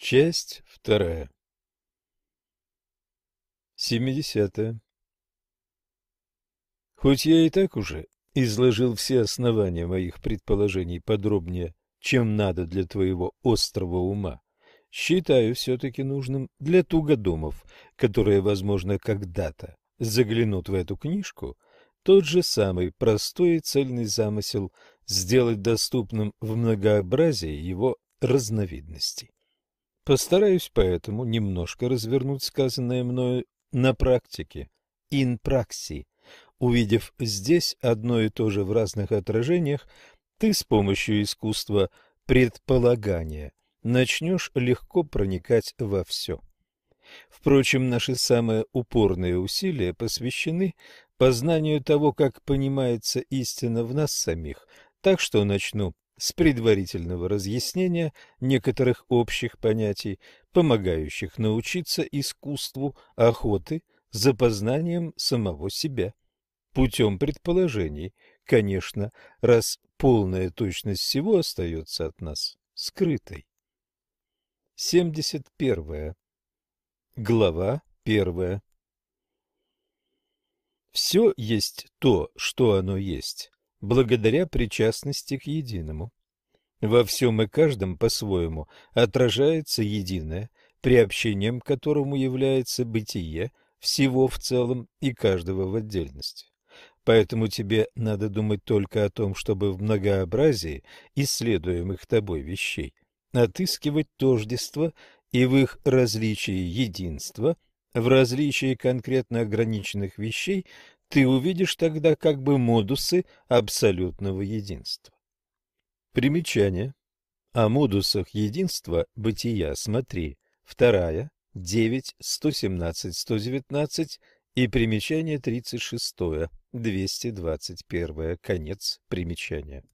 Часть вторая. Семидесятая. Хоть я и так уже изложил все основания моих предположений подробнее, чем надо для твоего острого ума, считаю все-таки нужным для тугодумов, которые, возможно, когда-то заглянут в эту книжку, тот же самый простой и цельный замысел сделать доступным в многообразии его разновидностей. Постараюсь поэтому немножко развернуть сказанное мною на практике, in praxi. Увидев здесь одно и то же в разных отражениях, ты с помощью искусства предполагания начнешь легко проникать во все. Впрочем, наши самые упорные усилия посвящены познанию того, как понимается истина в нас самих, так что начну с предварительного разъяснения некоторых общих понятий, помогающих научиться искусству охоты за познанием самого себя. Путем предположений, конечно, раз полная точность всего остается от нас скрытой. 71. Глава 1. Все есть то, что оно есть, благодаря причастности к единому. Во всем и каждом по-своему отражается единое, приобщением к которому является бытие всего в целом и каждого в отдельности. Поэтому тебе надо думать только о том, чтобы в многообразии исследуемых тобой вещей отыскивать тождество и в их различии единство, в различии конкретно ограниченных вещей ты увидишь тогда как бы модусы абсолютного единства. Примечание. О модусах единства бытия смотри. Вторая, 9, 117, 119 и примечание 36, 221, конец примечания.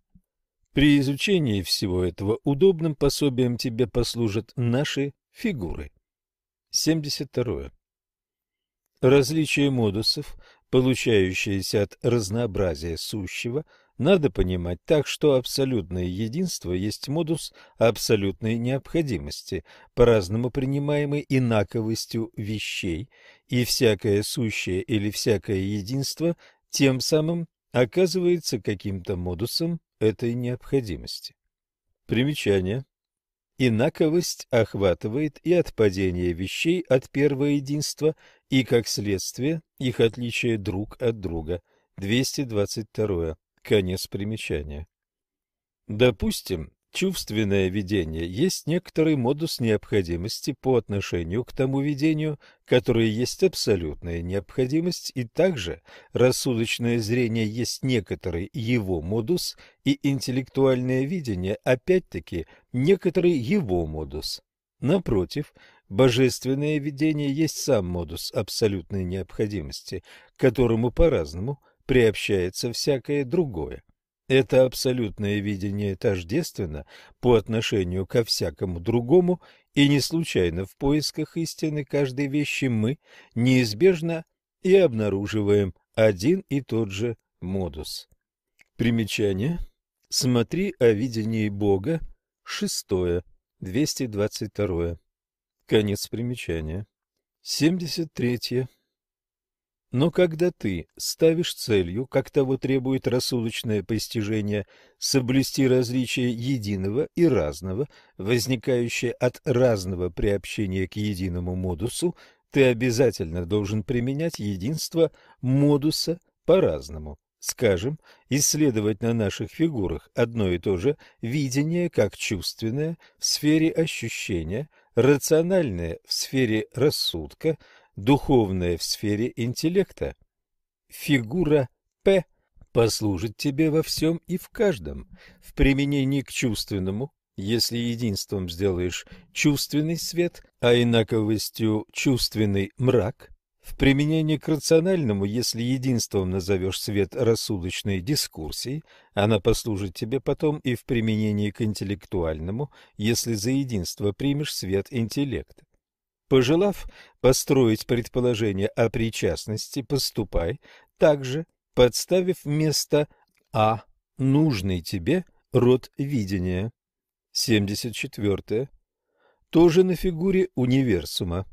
При изучении всего этого удобным пособием тебе послужат наши фигуры. 72. Различие модусов получающееся от разнообразия сущего, надо понимать так, что абсолютное единство есть модус абсолютной необходимости, по-разному принимаемый инаковостью вещей, и всякое сущее или всякое единство тем самым оказывается каким-то модусом этой необходимости. Примечание. Инаковость охватывает и отпадение вещей от первого единства, и, как следствие, их отличие друг от друга. 222. Конец примечания. Допустим, Чувственное видение есть некоторый модус необходимости по отношению к тому видению, которое есть абсолютная необходимость, и также рассудочное зрение есть некоторый его модус, и интеллектуальное видение опять-таки некоторый его модус. Напротив, божественное видение есть сам модус абсолютной необходимости, которому по-разному приобщается всякое другое. Это абсолютное видение тождественно по отношению ко всякому другому, и не случайно в поисках истины каждой вещи мы неизбежно и обнаруживаем один и тот же модус. Примечание. Смотри о видении Бога. Шестое. 222. Конец примечания. 73. Но когда ты ставишь целью, как того требует рассудочное постижение, соблюсти различие единого и разного, возникающее от разного приобщения к единому модусу, ты обязательно должен применять единство модуса по-разному. Скажем, исследовать на наших фигурах одно и то же видение как чувственное в сфере ощущения, рациональное в сфере рассудка – духовное в сфере интеллекта. Фигура П послужит тебе во всем и в каждом, в применении к чувственному, если единством сделаешь чувственный свет, а инаковостью чувственный мрак, в применении к рациональному, если единством назовешь свет рассудочной дискурсии, она послужит тебе потом и в применении к интеллектуальному, если за единство примешь свет интеллекта. Пожелав построить предположение о причастности, поступай также, подставив вместо А нужный тебе род видения. 74. тоже на фигуре универсума.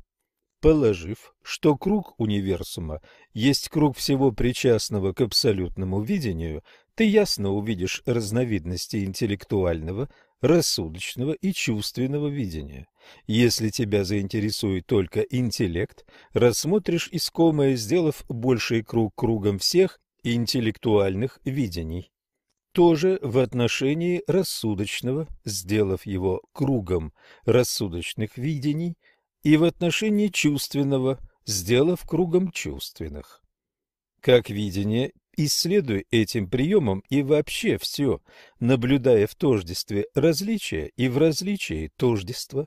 Положив, что круг универсума есть круг всего причастного к абсолютному видению, ты ясно увидишь разновидности интеллектуального, рассудочного и чувственного видения. Если тебя заинтересует только интеллект, рассмотришь искомое, сделав больший круг кругом всех интеллектуальных видений. Тоже в отношении рассудочного, сделав его кругом рассудочных видений, и в отношении чувственного, сделав кругом чувственных. Как видение Исследуй этим приемом и вообще все, наблюдая в тождестве различия и в различии тождества.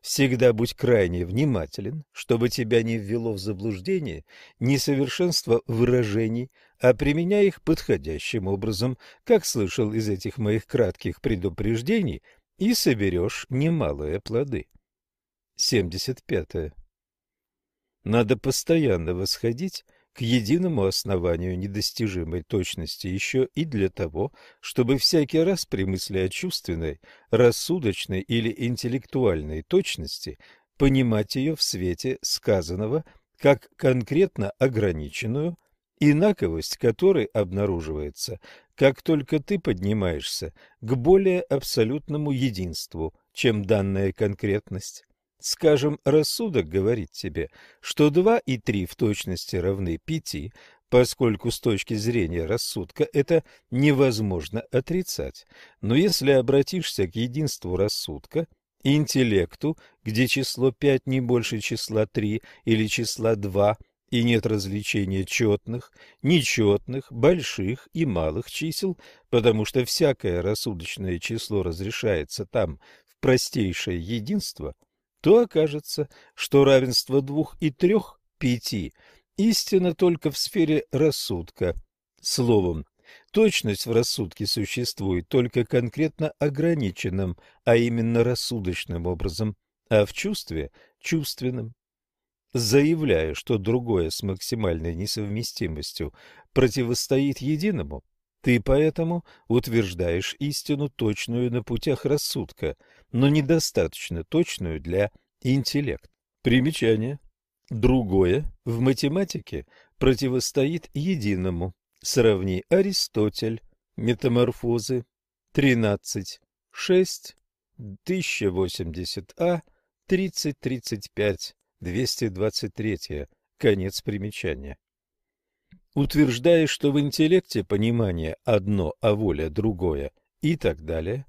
Всегда будь крайне внимателен, чтобы тебя не ввело в заблуждение несовершенство выражений, а применяй их подходящим образом, как слышал из этих моих кратких предупреждений, и соберешь немалые плоды. 75. Надо постоянно восходить к единому основанию недостижимой точности еще и для того, чтобы всякий раз при мысли о чувственной, рассудочной или интеллектуальной точности понимать ее в свете сказанного как конкретно ограниченную, инаковость которой обнаруживается, как только ты поднимаешься к более абсолютному единству, чем данная конкретность. Скажем, рассудок говорит тебе, что 2 и 3 в точности равны 5, поскольку с точки зрения рассудка это невозможно отрицать. Но если обратишься к единству рассудка, интеллекту, где число 5 не больше числа 3 или числа 2, и нет развлечения четных, нечетных, больших и малых чисел, потому что всякое рассудочное число разрешается там в простейшее единство – то окажется, что равенство двух и трех пяти истина только в сфере рассудка. Словом, точность в рассудке существует только конкретно ограниченным, а именно рассудочным образом, а в чувстве – чувственным. Заявляя, что другое с максимальной несовместимостью противостоит единому, ты поэтому утверждаешь истину точную на путях рассудка, но недостаточно точную для интеллекта. Примечание. Другое в математике противостоит единому. Сравни Аристотель. Метаморфозы. 13. 6. 1080А. 3035. 223. Конец примечания. Утверждая, что в интеллекте понимание одно, а воля другое и так далее,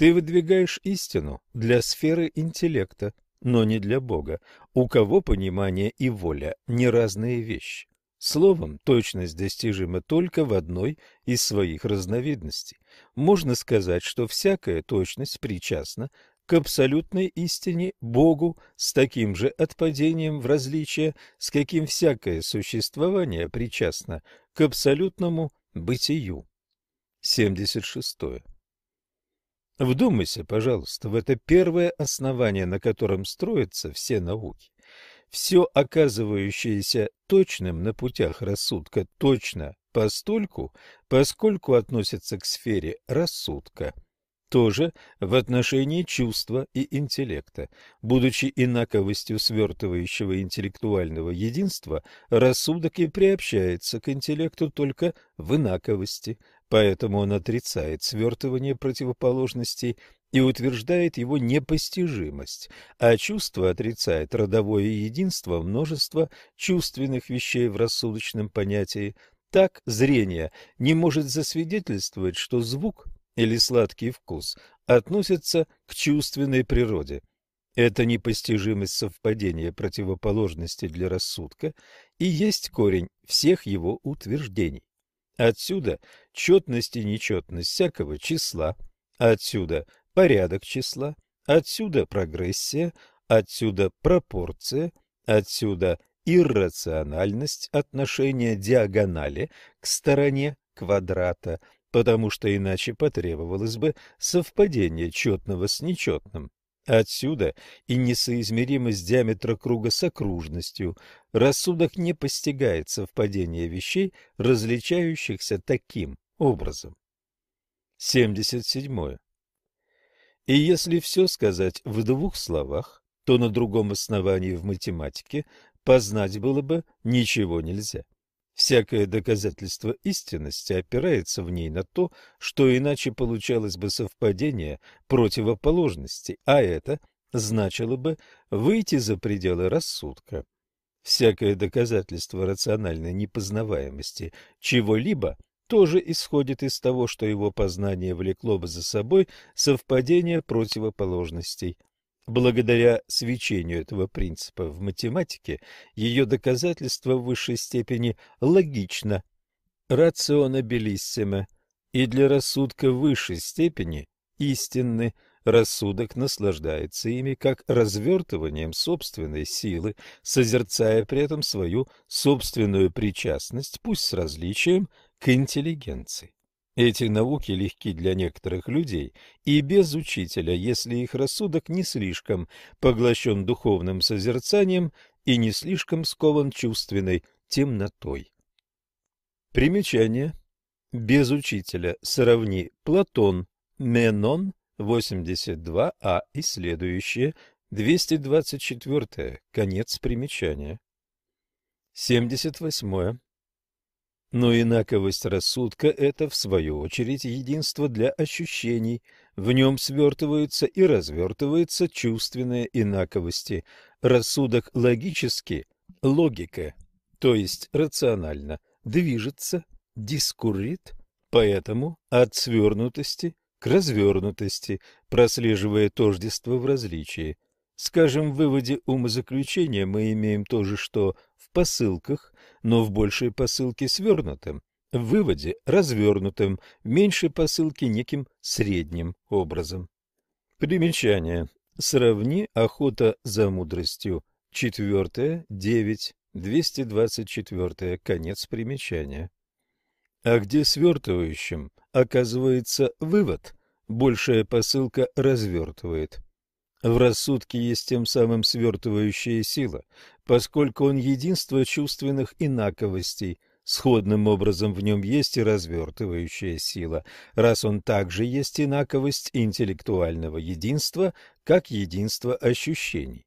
ты выдвигаешь истину для сферы интеллекта, но не для Бога, у кого понимание и воля не разные вещи. Словом, точность достижима только в одной из своих разновидностей. Можно сказать, что всякая точность причастна к абсолютной истине Богу с таким же отпадением в различие, с каким всякое существование причастно к абсолютному бытию. 76. Вдумайся, пожалуйста, в это первое основание, на котором строятся все науки. Все оказывающееся точным на путях рассудка точно постольку, поскольку относится к сфере рассудка – тоже в отношении чувства и интеллекта. Будучи инаковостью свертывающего интеллектуального единства, рассудок и приобщается к интеллекту только в инаковости, поэтому он отрицает свертывание противоположностей и утверждает его непостижимость, а чувство отрицает родовое единство множества чувственных вещей в рассудочном понятии. Так зрение не может засвидетельствовать, что звук или сладкий вкус относятся к чувственной природе. Это непостижимость совпадения противоположностей для рассудка и есть корень всех его утверждений. Отсюда четность и нечетность всякого числа, отсюда порядок числа, отсюда прогрессия, отсюда пропорция, отсюда иррациональность отношения диагонали к стороне квадрата, потому что иначе потребовалось бы совпадение четного с нечетным. Отсюда и несоизмеримость диаметра круга с окружностью. Рассудок не постигает совпадение вещей, различающихся таким образом. 77. И если все сказать в двух словах, то на другом основании в математике познать было бы ничего нельзя. Всякое доказательство истинности опирается в ней на то, что иначе получалось бы совпадение противоположностей, а это значило бы выйти за пределы рассудка. Всякое доказательство рациональной непознаваемости чего-либо тоже исходит из того, что его познание влекло бы за собой совпадение противоположностей. Благодаря свечению этого принципа в математике, ее доказательство в высшей степени логично, рациона белиссима, и для рассудка в высшей степени истинны, рассудок наслаждается ими как развертыванием собственной силы, созерцая при этом свою собственную причастность, пусть с различием, к интеллигенции. Эти науки легки для некоторых людей и без учителя, если их рассудок не слишком поглощен духовным созерцанием и не слишком скован чувственной темнотой. Примечание. Без учителя сравни Платон, Менон, 82а и следующее, 224, конец примечания. 78. Но инаковость рассудка – это, в свою очередь, единство для ощущений. В нем свертываются и развертываются чувственные инаковости. Рассудок логически, логика, то есть рационально, движется, дискуррит, поэтому от свернутости к развернутости, прослеживая тождество в различии. Скажем, в выводе умозаключения мы имеем то же, что посылках, но в большей посылке свернутым, в выводе развернутым, в меньшей посылке неким средним образом. Примечание. Сравни охота за мудростью. Четвертое, девять, двести двадцать четвертое, конец примечания. А где свертывающим оказывается вывод, большая посылка развертывает. В рассудке есть тем самым свертывающая сила, поскольку он единство чувственных инаковостей, сходным образом в нем есть и развертывающая сила, раз он также есть инаковость интеллектуального единства, как единство ощущений.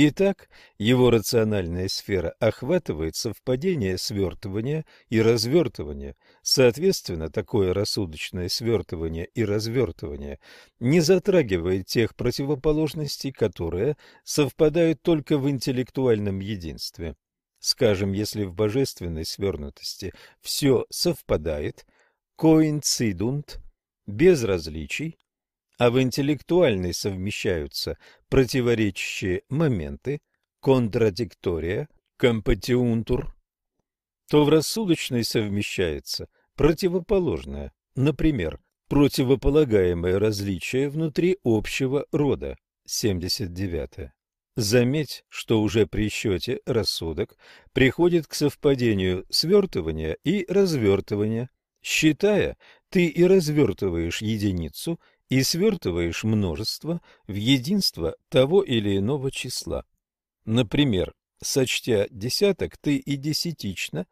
Итак, его рациональная сфера охватывает совпадение свертывания и развертывания. Соответственно, такое рассудочное свертывание и развертывание не затрагивает тех противоположностей, которые совпадают только в интеллектуальном единстве. Скажем, если в божественной свернутости все совпадает, коинцидунт, без различий, а в интеллектуальной совмещаются противоречащие моменты, контрадиктория, компатиунтур, то в рассудочной совмещается противоположное, например, противополагаемое различие внутри общего рода, 79. Заметь, что уже при счете рассудок приходит к совпадению свертывания и развертывания. Считая, ты и развертываешь единицу и свертываешь множество в единство того или иного числа. Например, сочтя десяток, ты и десятично,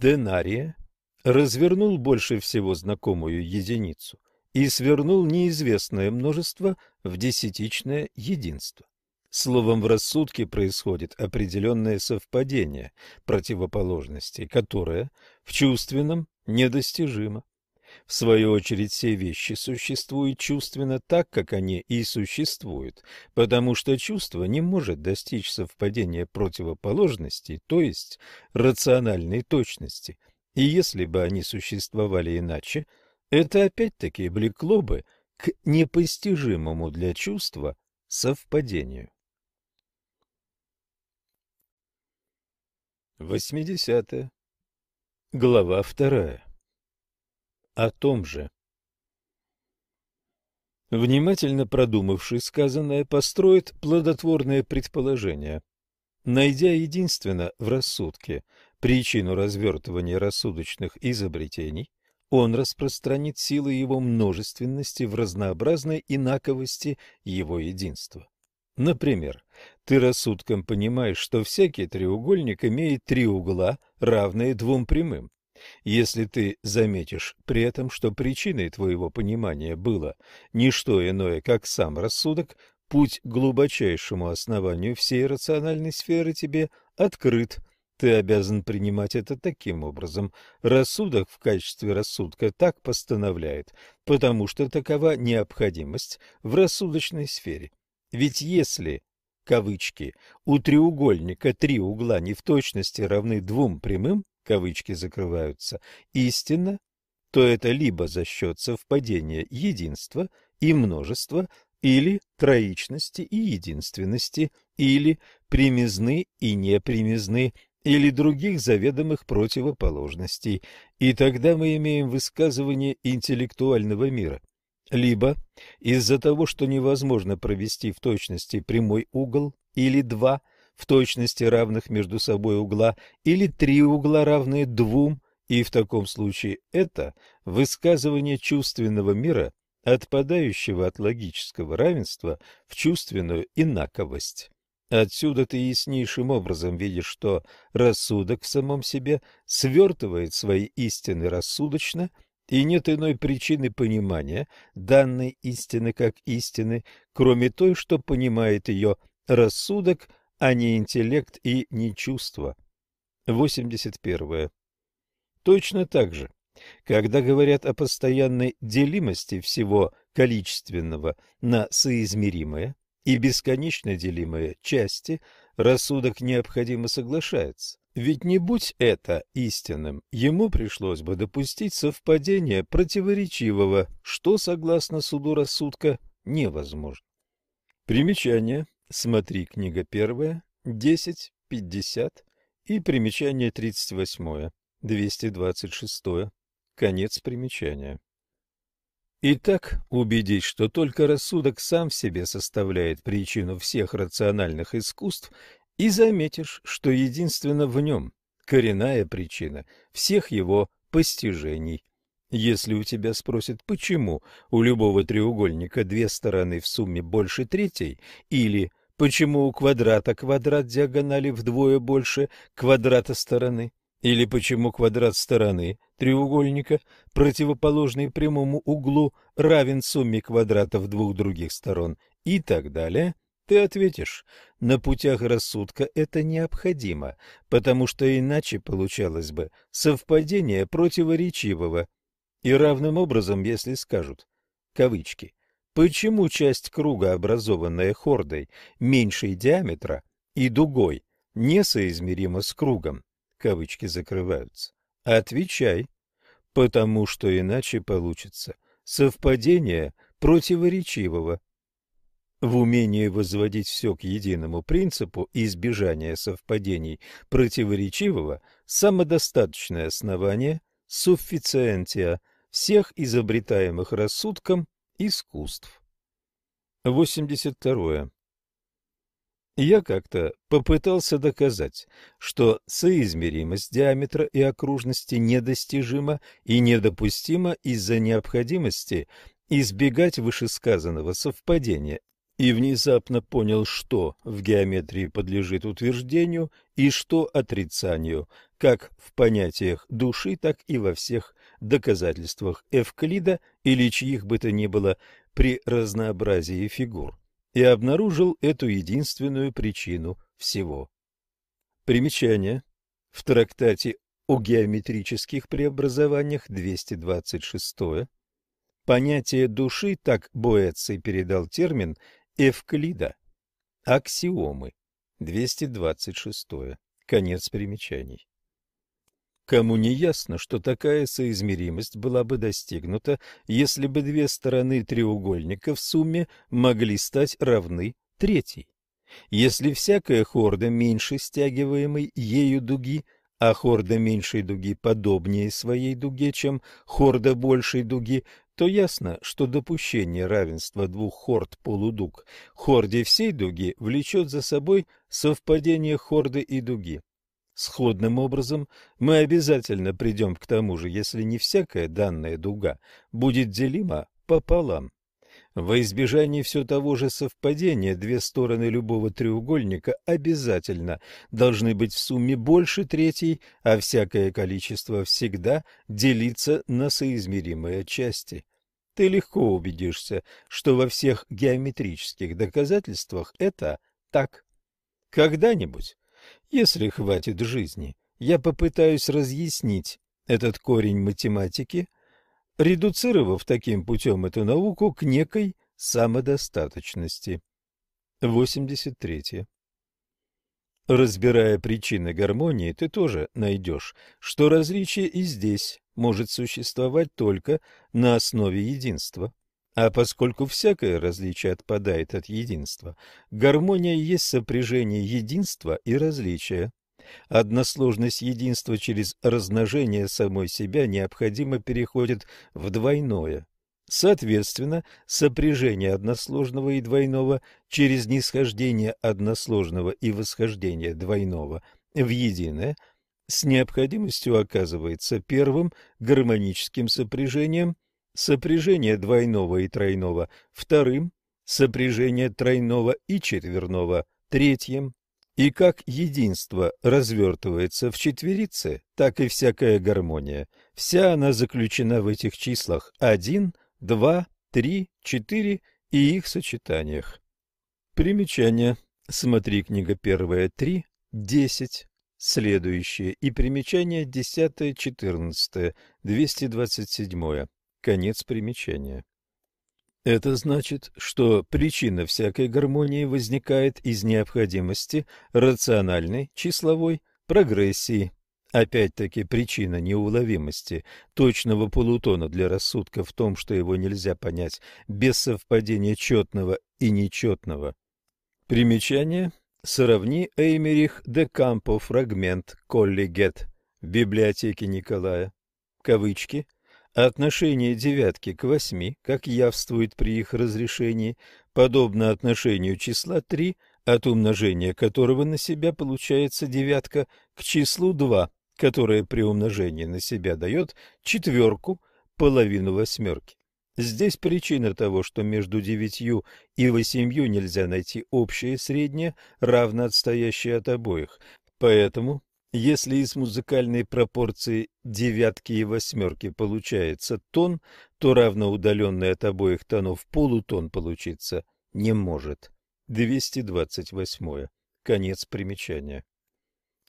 денария, развернул больше всего знакомую единицу и свернул неизвестное множество в десятичное единство. Словом, в рассудке происходит определенное совпадение противоположностей, которое в чувственном недостижимо. В свою очередь, все вещи существуют чувственно так, как они и существуют, потому что чувство не может достичь совпадения противоположностей, то есть рациональной точности. И если бы они существовали иначе, это опять-таки влекло бы к непостижимому для чувства совпадению. 80. Глава вторая о том же. Внимательно продумавший сказанное, построит плодотворное предположение. Найдя единственно в рассудке причину развертывания рассудочных изобретений, он распространит силы его множественности в разнообразной инаковости его единства. Например, ты рассудком понимаешь, что всякий треугольник имеет три угла, равные двум прямым. Если ты заметишь при этом, что причиной твоего понимания было не что иное, как сам рассудок, путь к глубочайшему основанию всей рациональной сферы тебе открыт. Ты обязан принимать это таким образом. Рассудок в качестве рассудка так постановляет, потому что такова необходимость в рассудочной сфере. Ведь если, кавычки, у треугольника три угла не в точности равны двум прямым, кавычки закрываются, истинно, то это либо за счет совпадения единства и множества, или троичности и единственности, или примизны и непримизны, или других заведомых противоположностей, и тогда мы имеем высказывание интеллектуального мира. Либо из-за того, что невозможно провести в точности прямой угол или два в точности равных между собой угла, или три угла равные двум, и в таком случае это высказывание чувственного мира, отпадающего от логического равенства в чувственную инаковость. Отсюда ты яснейшим образом видишь, что рассудок в самом себе свертывает свои истины рассудочно, и нет иной причины понимания данной истины как истины, кроме той, что понимает ее рассудок, а не интеллект и не чувство. 81. Точно так же, когда говорят о постоянной делимости всего количественного на соизмеримое и бесконечно делимые части, рассудок необходимо соглашается. Ведь не будь это истинным, ему пришлось бы допустить совпадение противоречивого, что, согласно суду рассудка, невозможно. Примечание. Смотри книга первая, 10, 50 и примечание 38. 226. Конец примечания. Итак, убедись, что только рассудок сам в себе составляет причину всех рациональных искусств, и заметишь, что единственно в нем коренная причина всех его постижений. Если у тебя спросят, почему у любого треугольника две стороны в сумме больше третьей, или почему у квадрата квадрат диагонали вдвое больше квадрата стороны, или почему квадрат стороны треугольника, противоположный прямому углу, равен сумме квадратов двух других сторон? И так далее, ты ответишь, на путях рассудка это необходимо, потому что иначе получалось бы совпадение противоречивого. И равным образом, если скажут, кавычки, почему часть круга, образованная хордой меньшей диаметра и дугой, несоизмерима с кругом, кавычки закрываются. Отвечай, потому что иначе получится совпадение противоречивого. В умении возводить все к единому принципу избежания совпадений противоречивого самодостаточное основание суффициентия всех изобретаемых рассудком искусств. 82. Я как-то попытался доказать, что соизмеримость диаметра и окружности недостижима и недопустима из-за необходимости избегать вышесказанного совпадения, и внезапно понял, что в геометрии подлежит утверждению и что отрицанию, как в понятиях души, так и во всех доказательствах Эвклида или чьих бы то ни было при разнообразии фигур и обнаружил эту единственную причину всего. Примечание. В трактате о геометрических преобразованиях 226 понятие души так Боэций передал термин Эвклида. Аксиомы. 226. Конец примечаний. Кому не ясно, что такая соизмеримость была бы достигнута, если бы две стороны треугольника в сумме могли стать равны третьей? Если всякая хорда меньше стягиваемой ею дуги, а хорда меньшей дуги подобнее своей дуге, чем хорда большей дуги, то ясно, что допущение равенства двух хорд полудуг хорде всей дуги влечет за собой совпадение хорды и дуги. Сходным образом мы обязательно придем к тому же, если не всякая данная дуга будет делима пополам. Во избежание все того же совпадения две стороны любого треугольника обязательно должны быть в сумме больше третьей, а всякое количество всегда делится на соизмеримые части. ты легко убедишься, что во всех геометрических доказательствах это так. Когда-нибудь, если хватит жизни, я попытаюсь разъяснить этот корень математики, редуцировав таким путем эту науку к некой самодостаточности. 83. Разбирая причины гармонии, ты тоже найдешь, что различие и здесь может существовать только на основе единства. А поскольку всякое различие отпадает от единства, гармония есть сопряжение единства и различия. Односложность единства через размножение самой себя необходимо переходит в двойное. Соответственно, сопряжение односложного и двойного через нисхождение односложного и восхождение двойного в единое с необходимостью оказывается первым гармоническим сопряжением, сопряжение двойного и тройного вторым, сопряжение тройного и четверного третьим. И как единство развертывается в четверице, так и всякая гармония. Вся она заключена в этих числах 1, два, три, четыре и их сочетаниях. Примечание. Смотри книга первая, три, десять. Следующее. И примечание десятое, четырнадцатое, двести двадцать седьмое. Конец примечания. Это значит, что причина всякой гармонии возникает из необходимости рациональной числовой прогрессии Опять-таки причина неуловимости точного полутона для рассудка в том, что его нельзя понять без совпадения четного и нечетного. Примечание. Сравни Эймерих де Кампо фрагмент Коллигет в библиотеке Николая. Кавычки. Отношение девятки к восьми, как явствует при их разрешении, подобно отношению числа три, от умножения которого на себя получается девятка, к числу два которое при умножении на себя дает четверку, половину восьмерки. Здесь причина того, что между девятью и восемью нельзя найти общее среднее, равно отстоящее от обоих. Поэтому, если из музыкальной пропорции девятки и восьмерки получается тон, то равноудаленный от обоих тонов полутон получиться не может. 228. Конец примечания.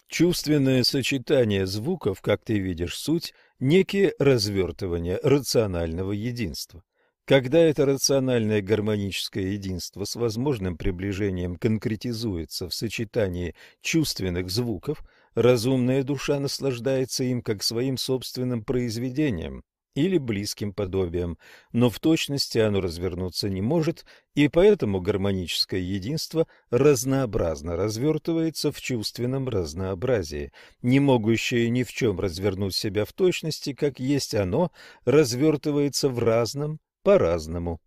Чувственное сочетание звуков, как ты видишь, суть – некие развертывания рационального единства. Когда это рациональное гармоническое единство с возможным приближением конкретизуется в сочетании чувственных звуков, разумная душа наслаждается им как своим собственным произведением, или близким подобием, но в точности оно развернуться не может, и поэтому гармоническое единство разнообразно развертывается в чувственном разнообразии, не могущее ни в чем развернуть себя в точности, как есть оно, развертывается в разном по-разному.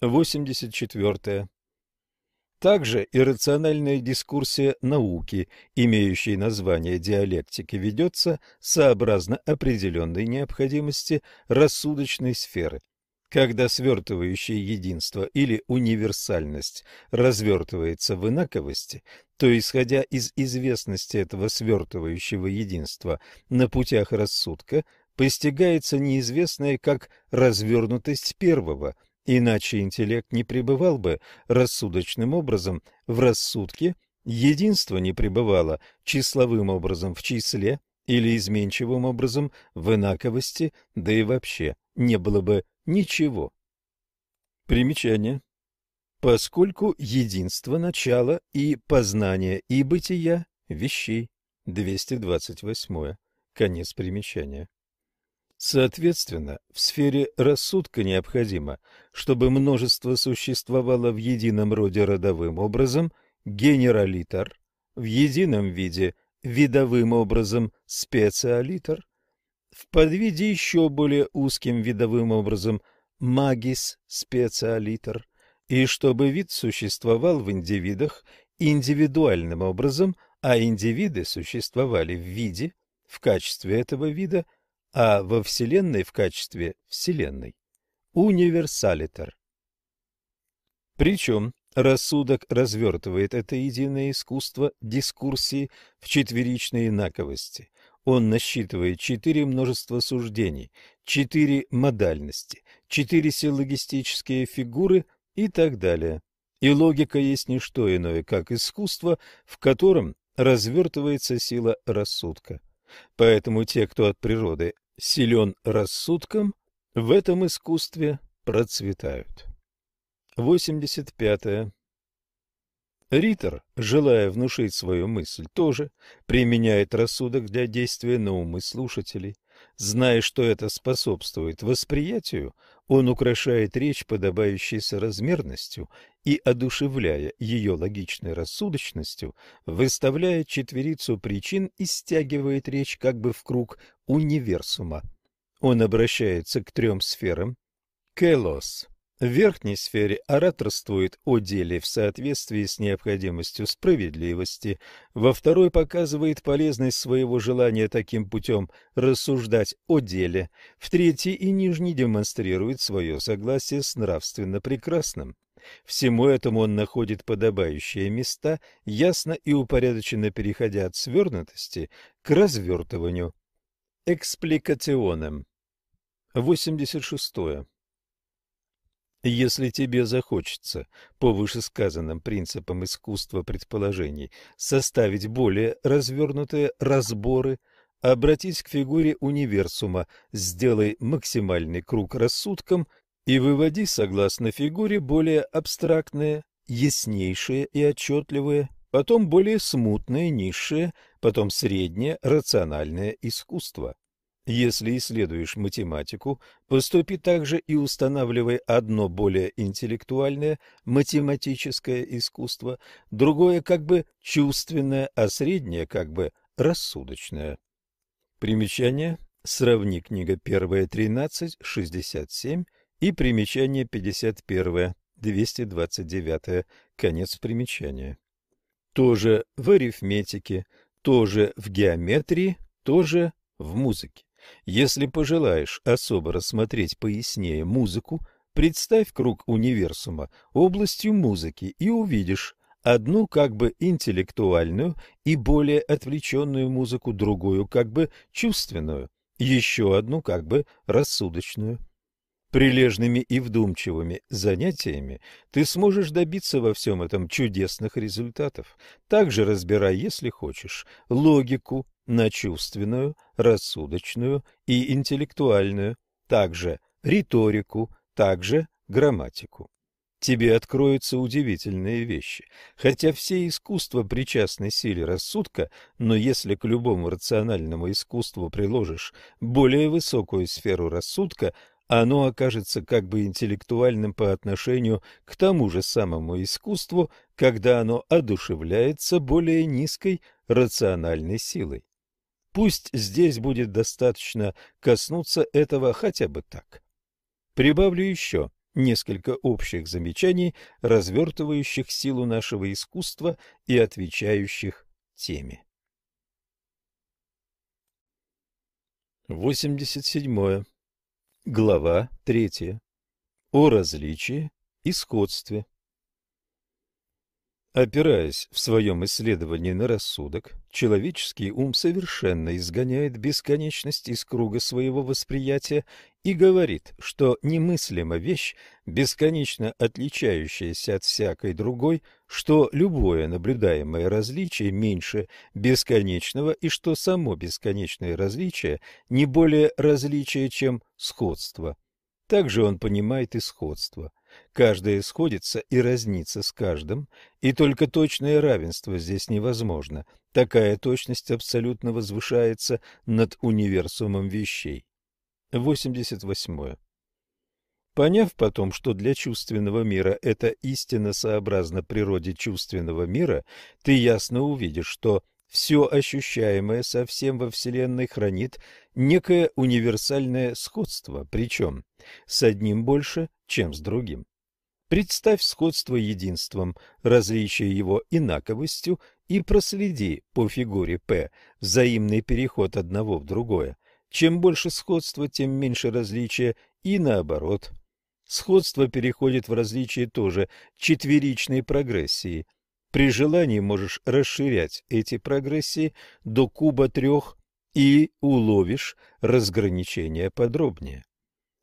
84. Также иррациональная дискурсия науки, имеющая название диалектики, ведется сообразно определенной необходимости рассудочной сферы. Когда свертывающее единство или универсальность развертывается в инаковости, то, исходя из известности этого свертывающего единства на путях рассудка, постигается неизвестное как развернутость первого – Иначе интеллект не пребывал бы рассудочным образом в рассудке, единство не пребывало числовым образом в числе или изменчивым образом в инаковости, да и вообще не было бы ничего. Примечание. Поскольку единство начала и познания и бытия вещей. 228. Конец примечания. Соответственно, в сфере рассудка необходимо, чтобы множество существовало в едином роде родовым образом, генералитар, в едином виде видовым образом специалитар, в подвиде еще более узким видовым образом магис специалитар, и чтобы вид существовал в индивидах индивидуальным образом, а индивиды существовали в виде, в качестве этого вида – а во Вселенной в качестве Вселенной – универсалитер. Причем рассудок развертывает это единое искусство дискурсии в четверичной инаковости. Он насчитывает четыре множества суждений, четыре модальности, четыре силлогистические фигуры и так далее. И логика есть не что иное, как искусство, в котором развертывается сила рассудка. Поэтому те, кто от природы силен рассудком, в этом искусстве процветают. 85. -е. Риттер, желая внушить свою мысль, тоже применяет рассудок для действия на умы слушателей. Зная, что это способствует восприятию, он украшает речь подобающей соразмерностью и, одушевляя ее логичной рассудочностью, выставляет четверицу причин и стягивает речь как бы в круг универсума. Он обращается к трем сферам. Келос в верхней сфере ораторствует о деле в соответствии с необходимостью справедливости, во второй показывает полезность своего желания таким путем рассуждать о деле, в третьей и нижней демонстрирует свое согласие с нравственно прекрасным. Всему этому он находит подобающие места, ясно и упорядоченно переходя от свернутости к развертыванию. Экспликационным. 86. Если тебе захочется, по вышесказанным принципам искусства предположений, составить более развернутые разборы, обратись к фигуре универсума, сделай максимальный круг рассудком и выводи, согласно фигуре, более абстрактные, яснейшие и отчетливые, потом более смутные, низшие, потом среднее, рациональное искусство. Если исследуешь математику, поступи также и устанавливай одно более интеллектуальное математическое искусство, другое как бы чувственное, а среднее как бы рассудочное. Примечание. Сравни книга 1 13, 67 и примечание 51, 229, конец примечания. Тоже в арифметике, тоже в геометрии, тоже в музыке. Если пожелаешь особо рассмотреть пояснее музыку, представь круг универсума областью музыки и увидишь одну как бы интеллектуальную и более отвлеченную музыку, другую как бы чувственную, еще одну как бы рассудочную. Прилежными и вдумчивыми занятиями ты сможешь добиться во всем этом чудесных результатов. Также разбирай, если хочешь, логику, на чувственную, рассудочную и интеллектуальную, также риторику, также грамматику. Тебе откроются удивительные вещи. Хотя все искусства причастны силе рассудка, но если к любому рациональному искусству приложишь более высокую сферу рассудка, оно окажется как бы интеллектуальным по отношению к тому же самому искусству, когда оно одушевляется более низкой рациональной силой. Пусть здесь будет достаточно коснуться этого хотя бы так. Прибавлю еще несколько общих замечаний, развертывающих силу нашего искусства и отвечающих теме. 87. Глава 3. О различии и сходстве. Опираясь в своем исследовании на рассудок, человеческий ум совершенно изгоняет бесконечность из круга своего восприятия и говорит, что немыслима вещь, бесконечно отличающаяся от всякой другой, что любое наблюдаемое различие меньше бесконечного и что само бесконечное различие не более различие, чем сходство. Также он понимает и сходство – Каждое сходится и разнится с каждым, и только точное равенство здесь невозможно. Такая точность абсолютно возвышается над универсумом вещей. 88. Поняв потом, что для чувственного мира это истинно сообразно природе чувственного мира, ты ясно увидишь, что все ощущаемое совсем во Вселенной хранит некое универсальное сходство, причем с одним больше, чем с другим. Представь сходство единством, различие его инаковостью и проследи по фигуре П взаимный переход одного в другое. Чем больше сходства, тем меньше различия и наоборот. Сходство переходит в различие тоже четверичной прогрессии – при желании можешь расширять эти прогрессии до куба трех и уловишь разграничение подробнее.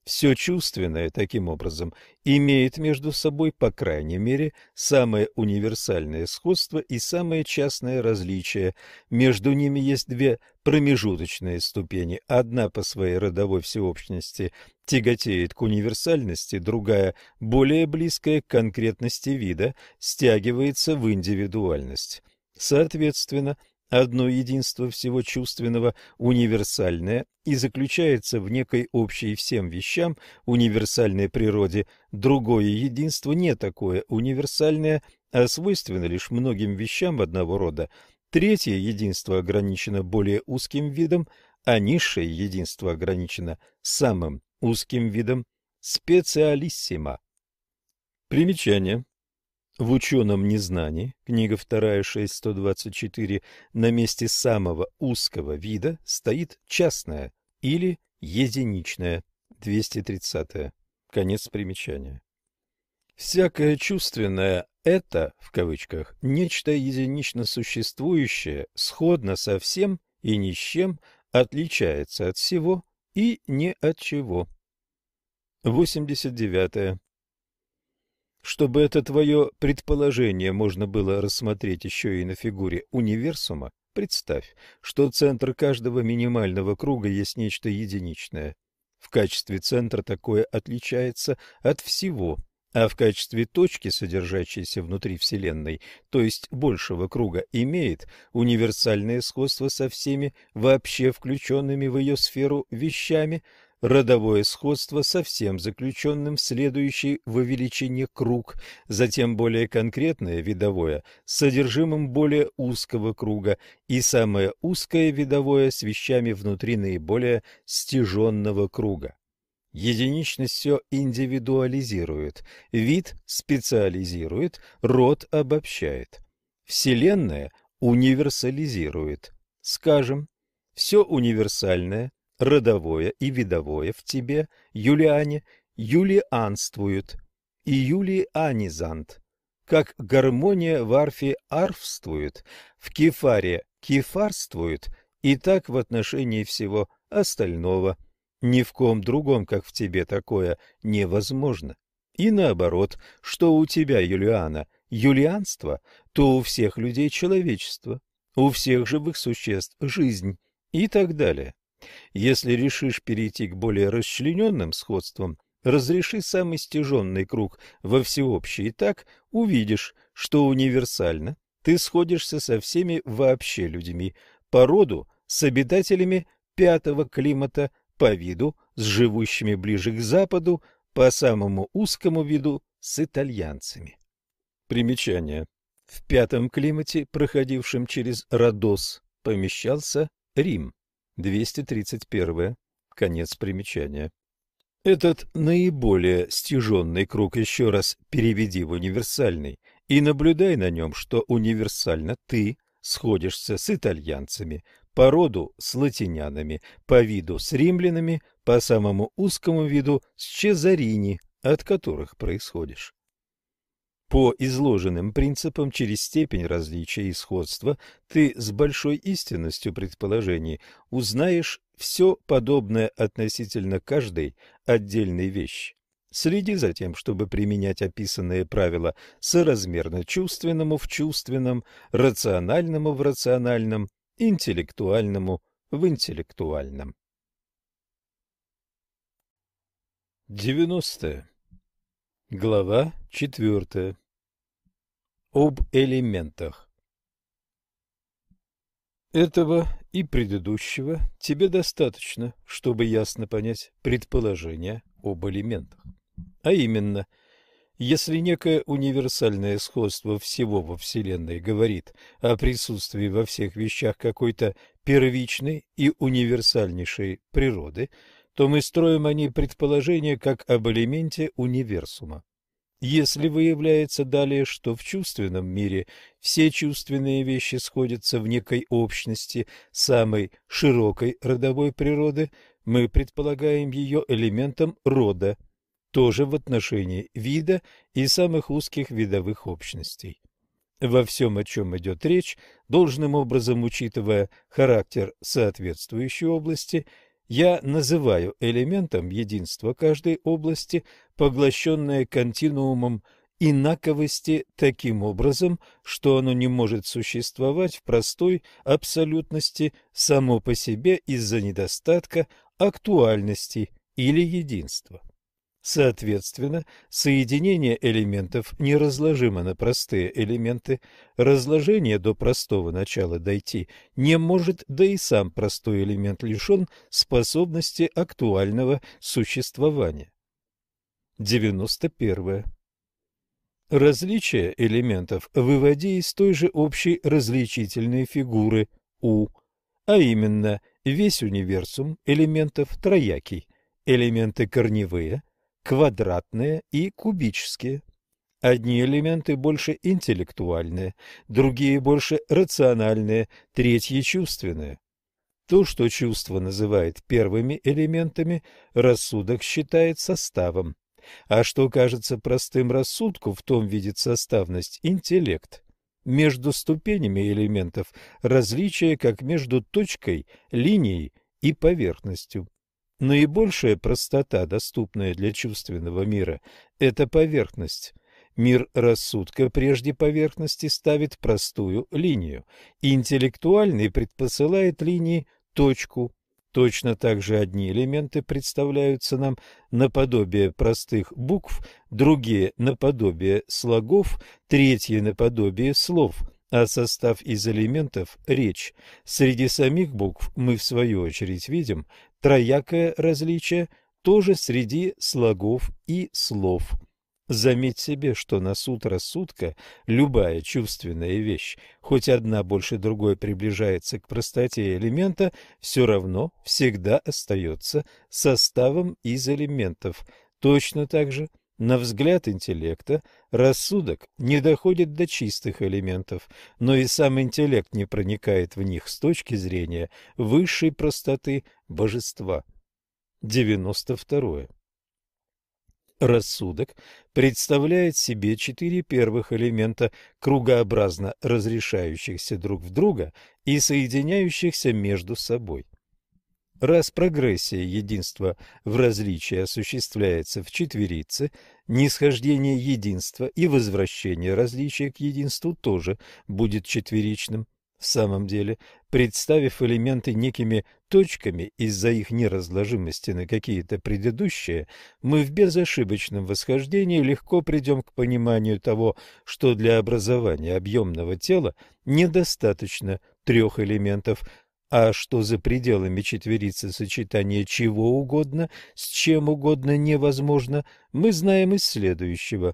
Все чувственное, таким образом, имеет между собой, по крайней мере, самое универсальное сходство и самое частное различие. Между ними есть две промежуточные ступени. Одна по своей родовой всеобщности тяготеет к универсальности, другая, более близкая к конкретности вида, стягивается в индивидуальность. Соответственно, Одно единство всего чувственного универсальное и заключается в некой общей всем вещам универсальной природе, другое единство не такое универсальное, а свойственно лишь многим вещам одного рода. Третье единство ограничено более узким видом, а низшее единство ограничено самым узким видом специалиссимо. Примечание. В ученом незнании, книга 2, 6, 124, на месте самого узкого вида стоит частное или единичное, 230. Конец примечания. Всякое чувственное «это», в кавычках, нечто единично существующее, сходно со всем и ни с чем, отличается от всего и не от чего. 89. Чтобы это твое предположение можно было рассмотреть еще и на фигуре универсума, представь, что центр каждого минимального круга есть нечто единичное. В качестве центра такое отличается от всего, а в качестве точки, содержащейся внутри Вселенной, то есть большего круга, имеет универсальное сходство со всеми вообще включенными в ее сферу вещами – родовое сходство со всем заключенным в следующий во величине круг, затем более конкретное видовое с содержимым более узкого круга и самое узкое видовое с вещами внутри наиболее стяженного круга. Единичность все индивидуализирует, вид специализирует, род обобщает. Вселенная универсализирует. Скажем, все универсальное родовое и видовое в тебе, Юлиане, юлианствуют, и юлианизант, как гармония в арфе арфствует, в кефаре кефарствует, и так в отношении всего остального. Ни в ком другом, как в тебе, такое невозможно. И наоборот, что у тебя, Юлиана, юлианство, то у всех людей человечество, у всех живых существ жизнь и так далее. Если решишь перейти к более расчлененным сходствам, разреши самый стяженный круг во всеобщий, и так увидишь, что универсально ты сходишься со всеми вообще людьми, по роду с обитателями пятого климата, по виду с живущими ближе к западу, по самому узкому виду с итальянцами. Примечание. В пятом климате, проходившем через Родос, помещался Рим. 231. Конец примечания. Этот наиболее стяженный круг еще раз переведи в универсальный и наблюдай на нем, что универсально ты сходишься с итальянцами, по роду с латинянами, по виду с римлянами, по самому узкому виду с чезарини, от которых происходишь. По изложенным принципам через степень различия и сходства ты с большой истинностью предположений узнаешь все подобное относительно каждой отдельной вещи. Следи за тем, чтобы применять описанные правила соразмерно чувственному в чувственном, рациональному в рациональном, интеллектуальному в интеллектуальном. 90. Глава четвертая. Об элементах. Этого и предыдущего тебе достаточно, чтобы ясно понять предположение об элементах. А именно, если некое универсальное сходство всего во Вселенной говорит о присутствии во всех вещах какой-то первичной и универсальнейшей природы – то мы строим о ней предположение как об элементе универсума. Если выявляется далее, что в чувственном мире все чувственные вещи сходятся в некой общности самой широкой родовой природы, мы предполагаем ее элементом рода, тоже в отношении вида и самых узких видовых общностей. Во всем, о чем идет речь, должным образом учитывая характер соответствующей области – Я называю элементом единства каждой области, поглощенное континуумом инаковости таким образом, что оно не может существовать в простой абсолютности само по себе из-за недостатка актуальности или единства. Соответственно, соединение элементов неразложимо на простые элементы, разложение до простого начала дойти не может, да и сам простой элемент лишен способности актуального существования. 91. Различие элементов выводи из той же общей различительной фигуры У, а именно весь универсум элементов троякий, элементы корневые – квадратные и кубические. Одни элементы больше интеллектуальные, другие больше рациональные, третьи чувственные. То, что чувство называет первыми элементами, рассудок считает составом. А что кажется простым рассудку, в том видит составность интеллект. Между ступенями элементов различие как между точкой, линией и поверхностью. Наибольшая простота, доступная для чувственного мира, это поверхность. Мир рассудка прежде поверхности ставит простую линию. Интеллектуальный предпосылает линии точку. Точно так же одни элементы представляются нам наподобие простых букв, другие наподобие слогов, третьи наподобие слов – а состав из элементов – речь. Среди самих букв мы, в свою очередь, видим троякое различие тоже среди слогов и слов. Заметь себе, что на суд рассудка любая чувственная вещь, хоть одна больше другой приближается к простоте элемента, все равно всегда остается составом из элементов. Точно так же на взгляд интеллекта, рассудок не доходит до чистых элементов, но и сам интеллект не проникает в них с точки зрения высшей простоты божества. 92. Рассудок представляет себе четыре первых элемента, кругообразно разрешающихся друг в друга и соединяющихся между собой. Раз прогрессия единства в различии осуществляется в четверице, нисхождение единства и возвращение различия к единству тоже будет четверичным. В самом деле, представив элементы некими точками из-за их неразложимости на какие-то предыдущие, мы в безошибочном восхождении легко придем к пониманию того, что для образования объемного тела недостаточно трех элементов – а что за пределами четверицы сочетания чего угодно с чем угодно невозможно, мы знаем из следующего.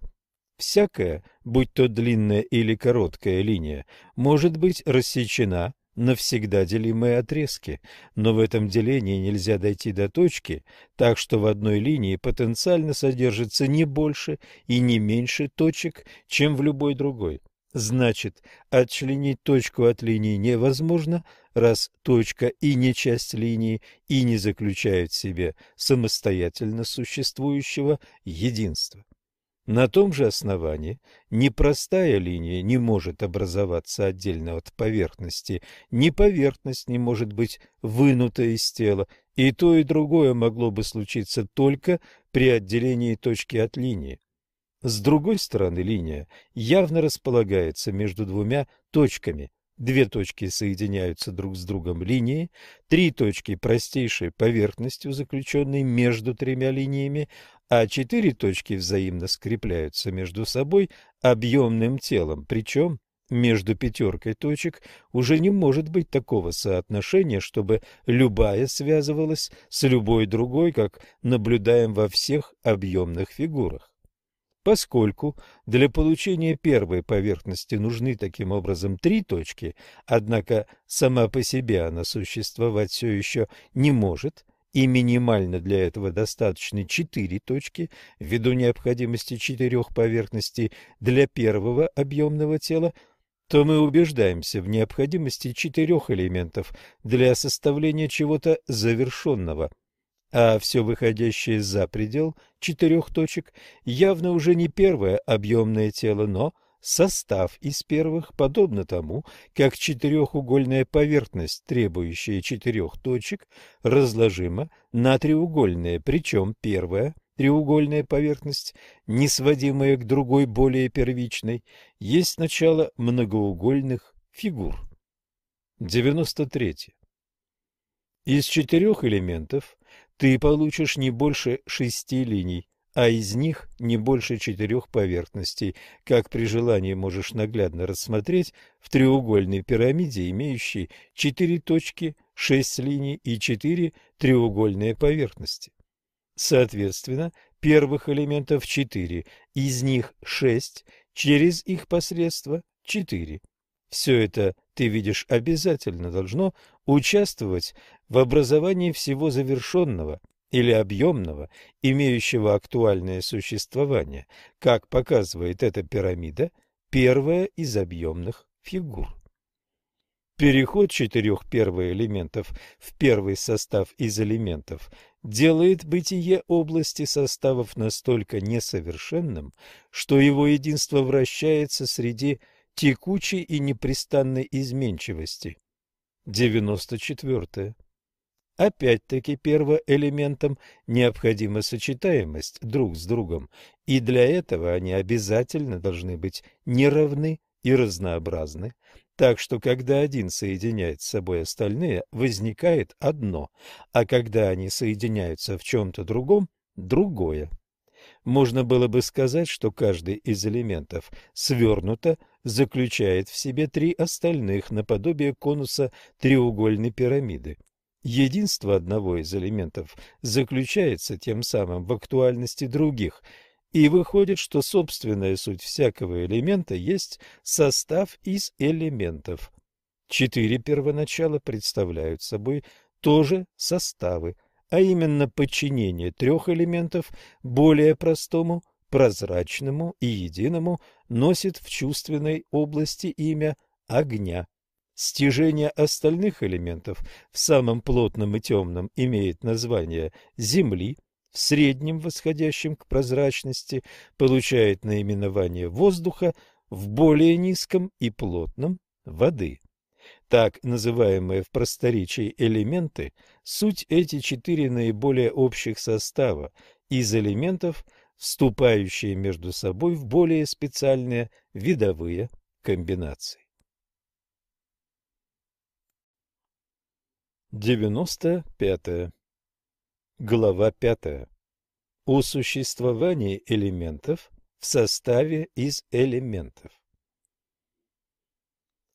Всякая, будь то длинная или короткая линия, может быть рассечена на всегда делимые отрезки, но в этом делении нельзя дойти до точки, так что в одной линии потенциально содержится не больше и не меньше точек, чем в любой другой. Значит, отчленить точку от линии невозможно, раз точка и не часть линии и не заключают в себе самостоятельно существующего единства. На том же основании непростая линия не может образоваться отдельно от поверхности, ни поверхность не может быть вынута из тела, и то и другое могло бы случиться только при отделении точки от линии. С другой стороны, линия явно располагается между двумя точками. Две точки соединяются друг с другом линией, три точки простейшей поверхностью, заключенной между тремя линиями, а четыре точки взаимно скрепляются между собой объемным телом, причем между пятеркой точек уже не может быть такого соотношения, чтобы любая связывалась с любой другой, как наблюдаем во всех объемных фигурах. Поскольку для получения первой поверхности нужны таким образом три точки, однако сама по себе она существовать все еще не может, и минимально для этого достаточно четыре точки ввиду необходимости четырех поверхностей для первого объемного тела, то мы убеждаемся в необходимости четырех элементов для составления чего-то завершенного – а все выходящее за предел четырех точек явно уже не первое объемное тело, но состав из первых, подобно тому, как четырехугольная поверхность, требующая четырех точек, разложима на треугольные, причем первая треугольная поверхность, не сводимая к другой более первичной, есть начало многоугольных фигур. 93. Из четырех элементов ты получишь не больше шести линий, а из них не больше четырех поверхностей, как при желании можешь наглядно рассмотреть в треугольной пирамиде, имеющей четыре точки, шесть линий и четыре треугольные поверхности. Соответственно, первых элементов четыре, из них шесть, через их посредство четыре. Все это, ты видишь, обязательно должно участвовать в образовании всего завершенного или объемного, имеющего актуальное существование, как показывает эта пирамида, первая из объемных фигур. Переход четырех первоэлементов в первый состав из элементов делает бытие области составов настолько несовершенным, что его единство вращается среди текучей и непрестанной изменчивости. 94. Опять-таки первоэлементам необходима сочетаемость друг с другом, и для этого они обязательно должны быть неравны и разнообразны, так что когда один соединяет с собой остальные, возникает одно, а когда они соединяются в чем-то другом – другое. Можно было бы сказать, что каждый из элементов свернуто заключает в себе три остальных наподобие конуса треугольной пирамиды. Единство одного из элементов заключается тем самым в актуальности других, и выходит, что собственная суть всякого элемента есть состав из элементов. Четыре первоначала представляют собой тоже составы, а именно подчинение трех элементов более простому, прозрачному и единому носит в чувственной области имя огня. Стяжение остальных элементов в самом плотном и темном имеет название Земли, в среднем восходящем к прозрачности получает наименование воздуха, в более низком и плотном – воды. Так называемые в просторечии элементы – суть эти четыре наиболее общих состава из элементов, вступающие между собой в более специальные видовые комбинации. 95. Глава 5. О существовании элементов в составе из элементов.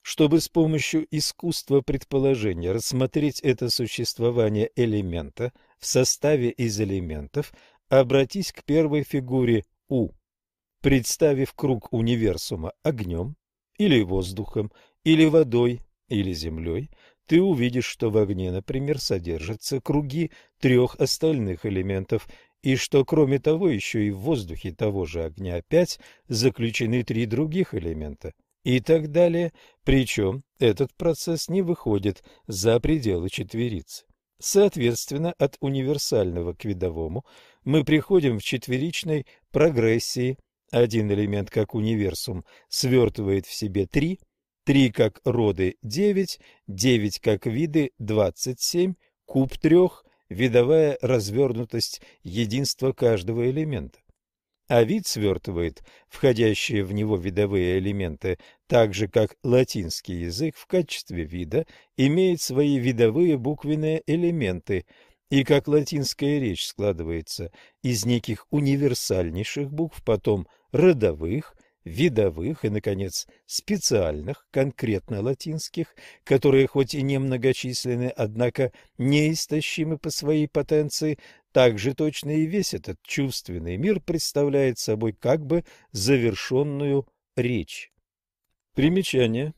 Чтобы с помощью искусства предположения рассмотреть это существование элемента в составе из элементов, обратись к первой фигуре У. Представив круг универсума огнем, или воздухом, или водой, или землей, ты увидишь, что в огне, например, содержатся круги трех остальных элементов, и что, кроме того, еще и в воздухе того же огня опять заключены три других элемента, и так далее, причем этот процесс не выходит за пределы четверицы. Соответственно, от универсального к видовому мы приходим в четверичной прогрессии. Один элемент, как универсум, свертывает в себе три, Три как роды – девять, девять как виды – двадцать семь, куб трех – видовая развернутость единства каждого элемента. А вид свертывает входящие в него видовые элементы, так же как латинский язык в качестве вида имеет свои видовые буквенные элементы, и как латинская речь складывается из неких универсальнейших букв, потом родовых, видовых и, наконец, специальных, конкретно латинских, которые хоть и немногочисленны, однако неистощимы по своей потенции, также точно и весь этот чувственный мир представляет собой как бы завершенную речь. Примечание.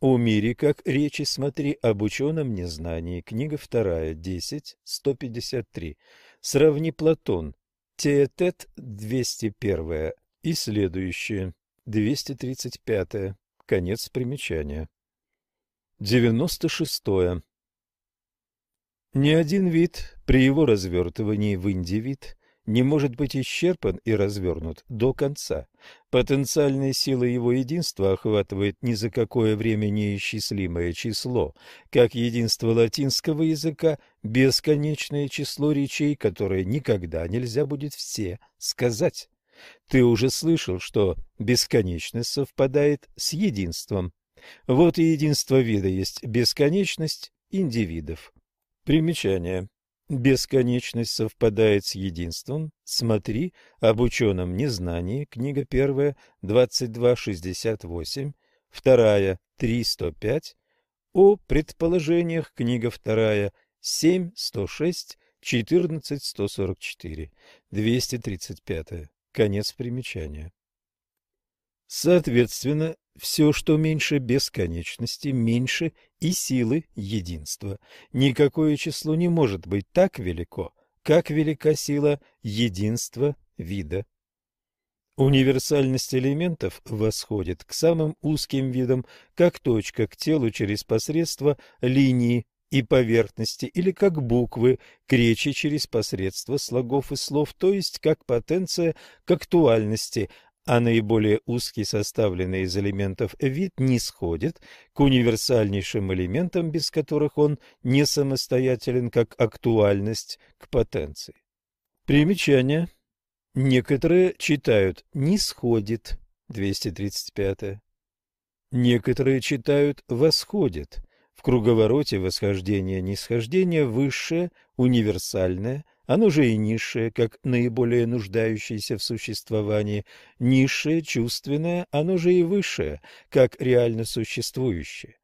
О мире как речи смотри об ученом незнании. Книга 2, 10, 153. Сравни Платон. Теетет 201 и следующее. 235. Конец примечания. 96. Ни один вид при его развертывании в индивид не может быть исчерпан и развернут до конца. Потенциальная сила его единства охватывает ни за какое время неисчислимое число, как единство латинского языка – бесконечное число речей, которые никогда нельзя будет все сказать. Ты уже слышал, что бесконечность совпадает с единством. Вот и единство вида есть бесконечность индивидов. Примечание. Бесконечность совпадает с единством. Смотри об ученом незнании, книга первая, 22.68, вторая, 3.105, о предположениях, книга вторая, 7.106, 14.144, 235. Конец примечания. Соответственно, все, что меньше бесконечности, меньше и силы единства. Никакое число не может быть так велико, как велика сила единства вида. Универсальность элементов восходит к самым узким видам, как точка к телу через посредство линии и поверхности, или как буквы к речи через посредство слогов и слов, то есть как потенция к актуальности, а наиболее узкий составленный из элементов вид не сходит к универсальнейшим элементам, без которых он не самостоятелен, как актуальность к потенции. Примечание. Некоторые читают «не сходит» 235. Некоторые читают «восходит». В круговороте восхождения-нисхождения высшее, универсальное – оно же и низшее, как наиболее нуждающееся в существовании, низшее, чувственное, оно же и высшее, как реально существующее.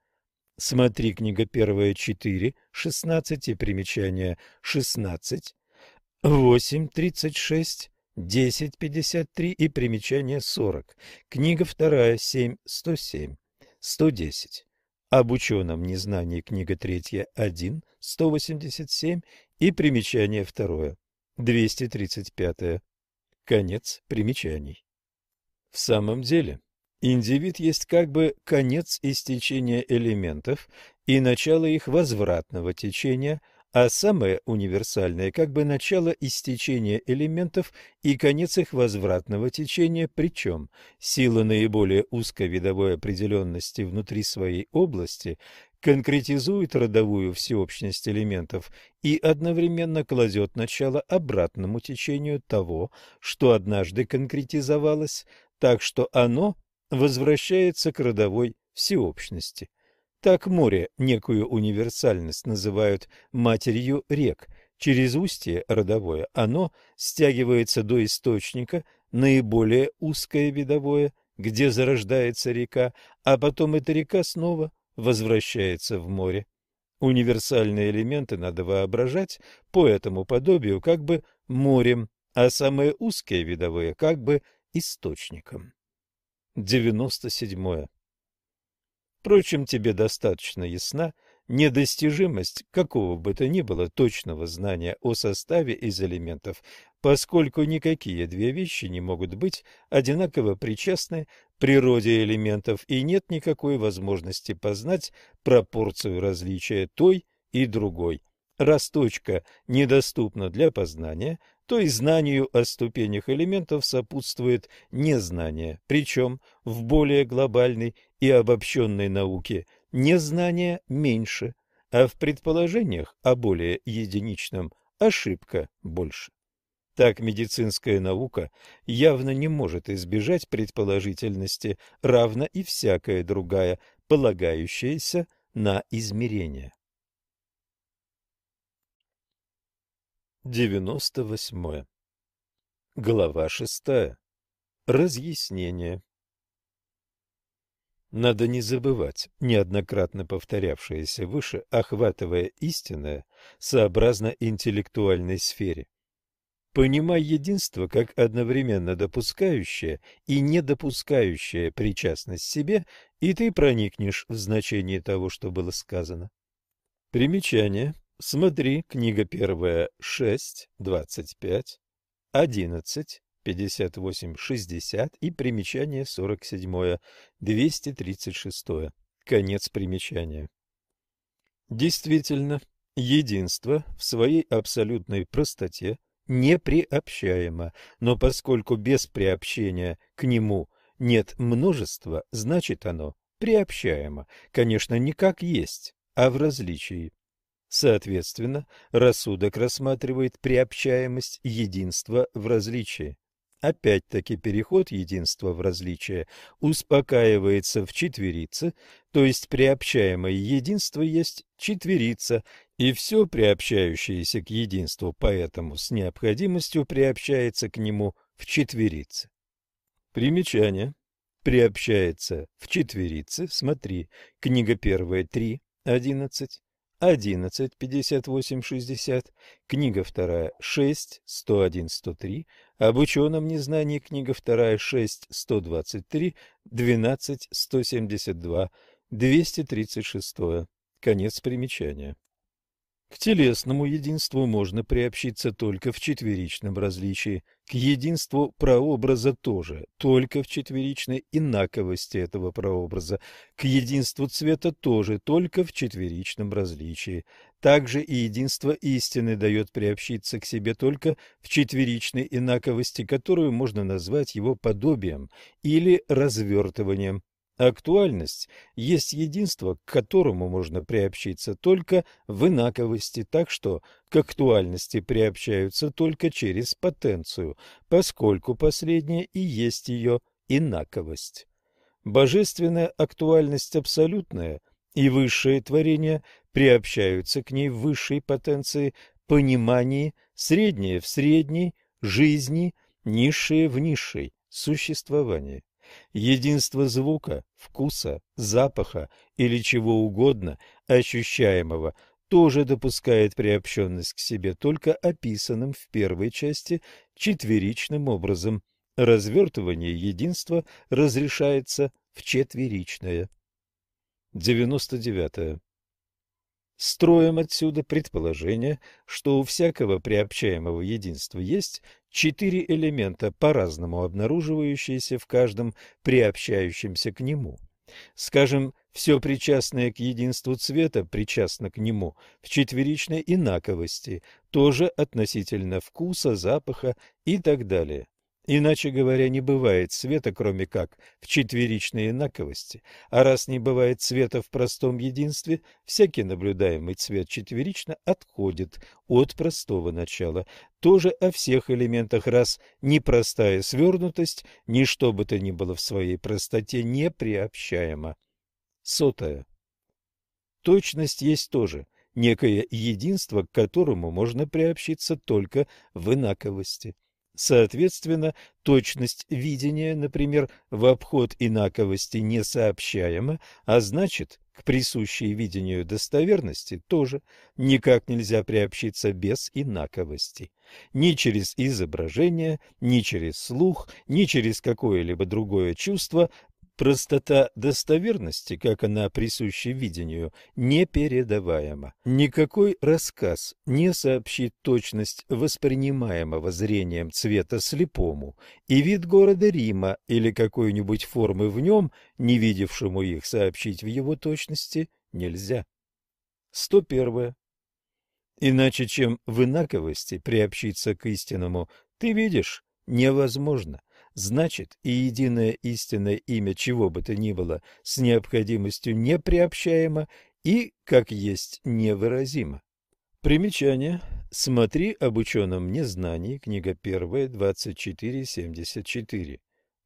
Смотри книга первая 4, 16 и примечание 16, 8, 36, 10, 53 и примечание 40. Книга вторая 7, 107, 110. Об ученом незнании книга третья 1, 187 и примечание второе. 235. Конец примечаний. В самом деле, индивид есть как бы конец истечения элементов и начало их возвратного течения, а самое универсальное как бы начало истечения элементов и конец их возвратного течения, причем сила наиболее узковидовой определенности внутри своей области конкретизует родовую всеобщность элементов и одновременно кладет начало обратному течению того, что однажды конкретизовалось, так что оно возвращается к родовой всеобщности. Так море некую универсальность называют матерью рек. Через устье родовое оно стягивается до источника, наиболее узкое видовое, где зарождается река, а потом эта река снова возвращается в море. Универсальные элементы надо воображать по этому подобию как бы морем, а самые узкие видовые как бы источником. 97. Впрочем, тебе достаточно ясна недостижимость какого бы то ни было точного знания о составе из элементов, поскольку никакие две вещи не могут быть одинаково причастны природе элементов и нет никакой возможности познать пропорцию различия той и другой. Раз точка недоступна для познания, то и знанию о ступенях элементов сопутствует незнание, причем в более глобальной и обобщенной науке незнание меньше, а в предположениях о более единичном ошибка больше. Так медицинская наука явно не может избежать предположительности, равно и всякая другая, полагающаяся на измерение. 98. Глава 6. Разъяснение. Надо не забывать, неоднократно повторявшееся выше, охватывая истинное, сообразно интеллектуальной сфере. Понимай единство как одновременно допускающее и недопускающее причастность себе, и ты проникнешь в значение того, что было сказано. Примечание. Смотри, книга первая, 6, 25, 11, 58, 60 и примечание 47, 236. Конец примечания. Действительно, единство в своей абсолютной простоте не приобщаемо, но поскольку без приобщения к нему нет множества, значит оно приобщаемо, конечно, не как есть, а в различии. Соответственно, рассудок рассматривает приобщаемость единства в различии. Опять-таки переход единства в различие успокаивается в четверице, то есть приобщаемое единство есть четверица, и все приобщающееся к единству поэтому с необходимостью приобщается к нему в четверице. Примечание. Приобщается в четверице, смотри, книга первая 3, 11, 11, 58, 60, книга вторая 6, 101, 103, об ученом незнании книга вторая 6, 123, 12, 172, 236. Конец примечания. К телесному единству можно приобщиться только в четверичном различии, к единству прообраза тоже, только в четверичной инаковости этого прообраза, к единству цвета тоже, только в четверичном различии. Также и единство истины дает приобщиться к себе только в четверичной инаковости, которую можно назвать его подобием или развертыванием. Актуальность есть единство, к которому можно приобщиться только в инаковости, так что к актуальности приобщаются только через потенцию, поскольку последняя и есть ее инаковость. Божественная актуальность абсолютная и высшее творение приобщаются к ней в высшей потенции понимании, среднее в средней, жизни, низшее в низшей, существовании. Единство звука, вкуса, запаха или чего угодно, ощущаемого, тоже допускает приобщенность к себе только описанным в первой части четверичным образом. Развертывание единства разрешается в четверичное. 99. Строим отсюда предположение, что у всякого приобщаемого единства есть четыре элемента, по-разному обнаруживающиеся в каждом приобщающемся к нему. Скажем, все причастное к единству цвета причастно к нему в четверичной инаковости, тоже относительно вкуса, запаха и так далее. Иначе говоря, не бывает света, кроме как в четверичной инаковости, а раз не бывает света в простом единстве, всякий наблюдаемый цвет четверично отходит от простого начала. Тоже о всех элементах, раз непростая свернутость, ни что бы то ни было в своей простоте не приобщаемо. Сотая. Точность есть тоже некое единство, к которому можно приобщиться только в инаковости. Соответственно, точность видения, например, в обход инаковости не сообщаема, а значит, к присущей видению достоверности тоже никак нельзя приобщиться без инаковости. Ни через изображение, ни через слух, ни через какое-либо другое чувство Простота достоверности, как она присуща видению, непередаваема. Никакой рассказ не сообщит точность воспринимаемого зрением цвета слепому, и вид города Рима или какой-нибудь формы в нем, не видевшему их, сообщить в его точности нельзя. 101. Иначе, чем в инаковости приобщиться к истинному, ты видишь, невозможно значит и единое истинное имя чего бы то ни было с необходимостью неприобщаемо и, как есть, невыразимо. Примечание. Смотри об ученом незнании, книга 1, 24.74.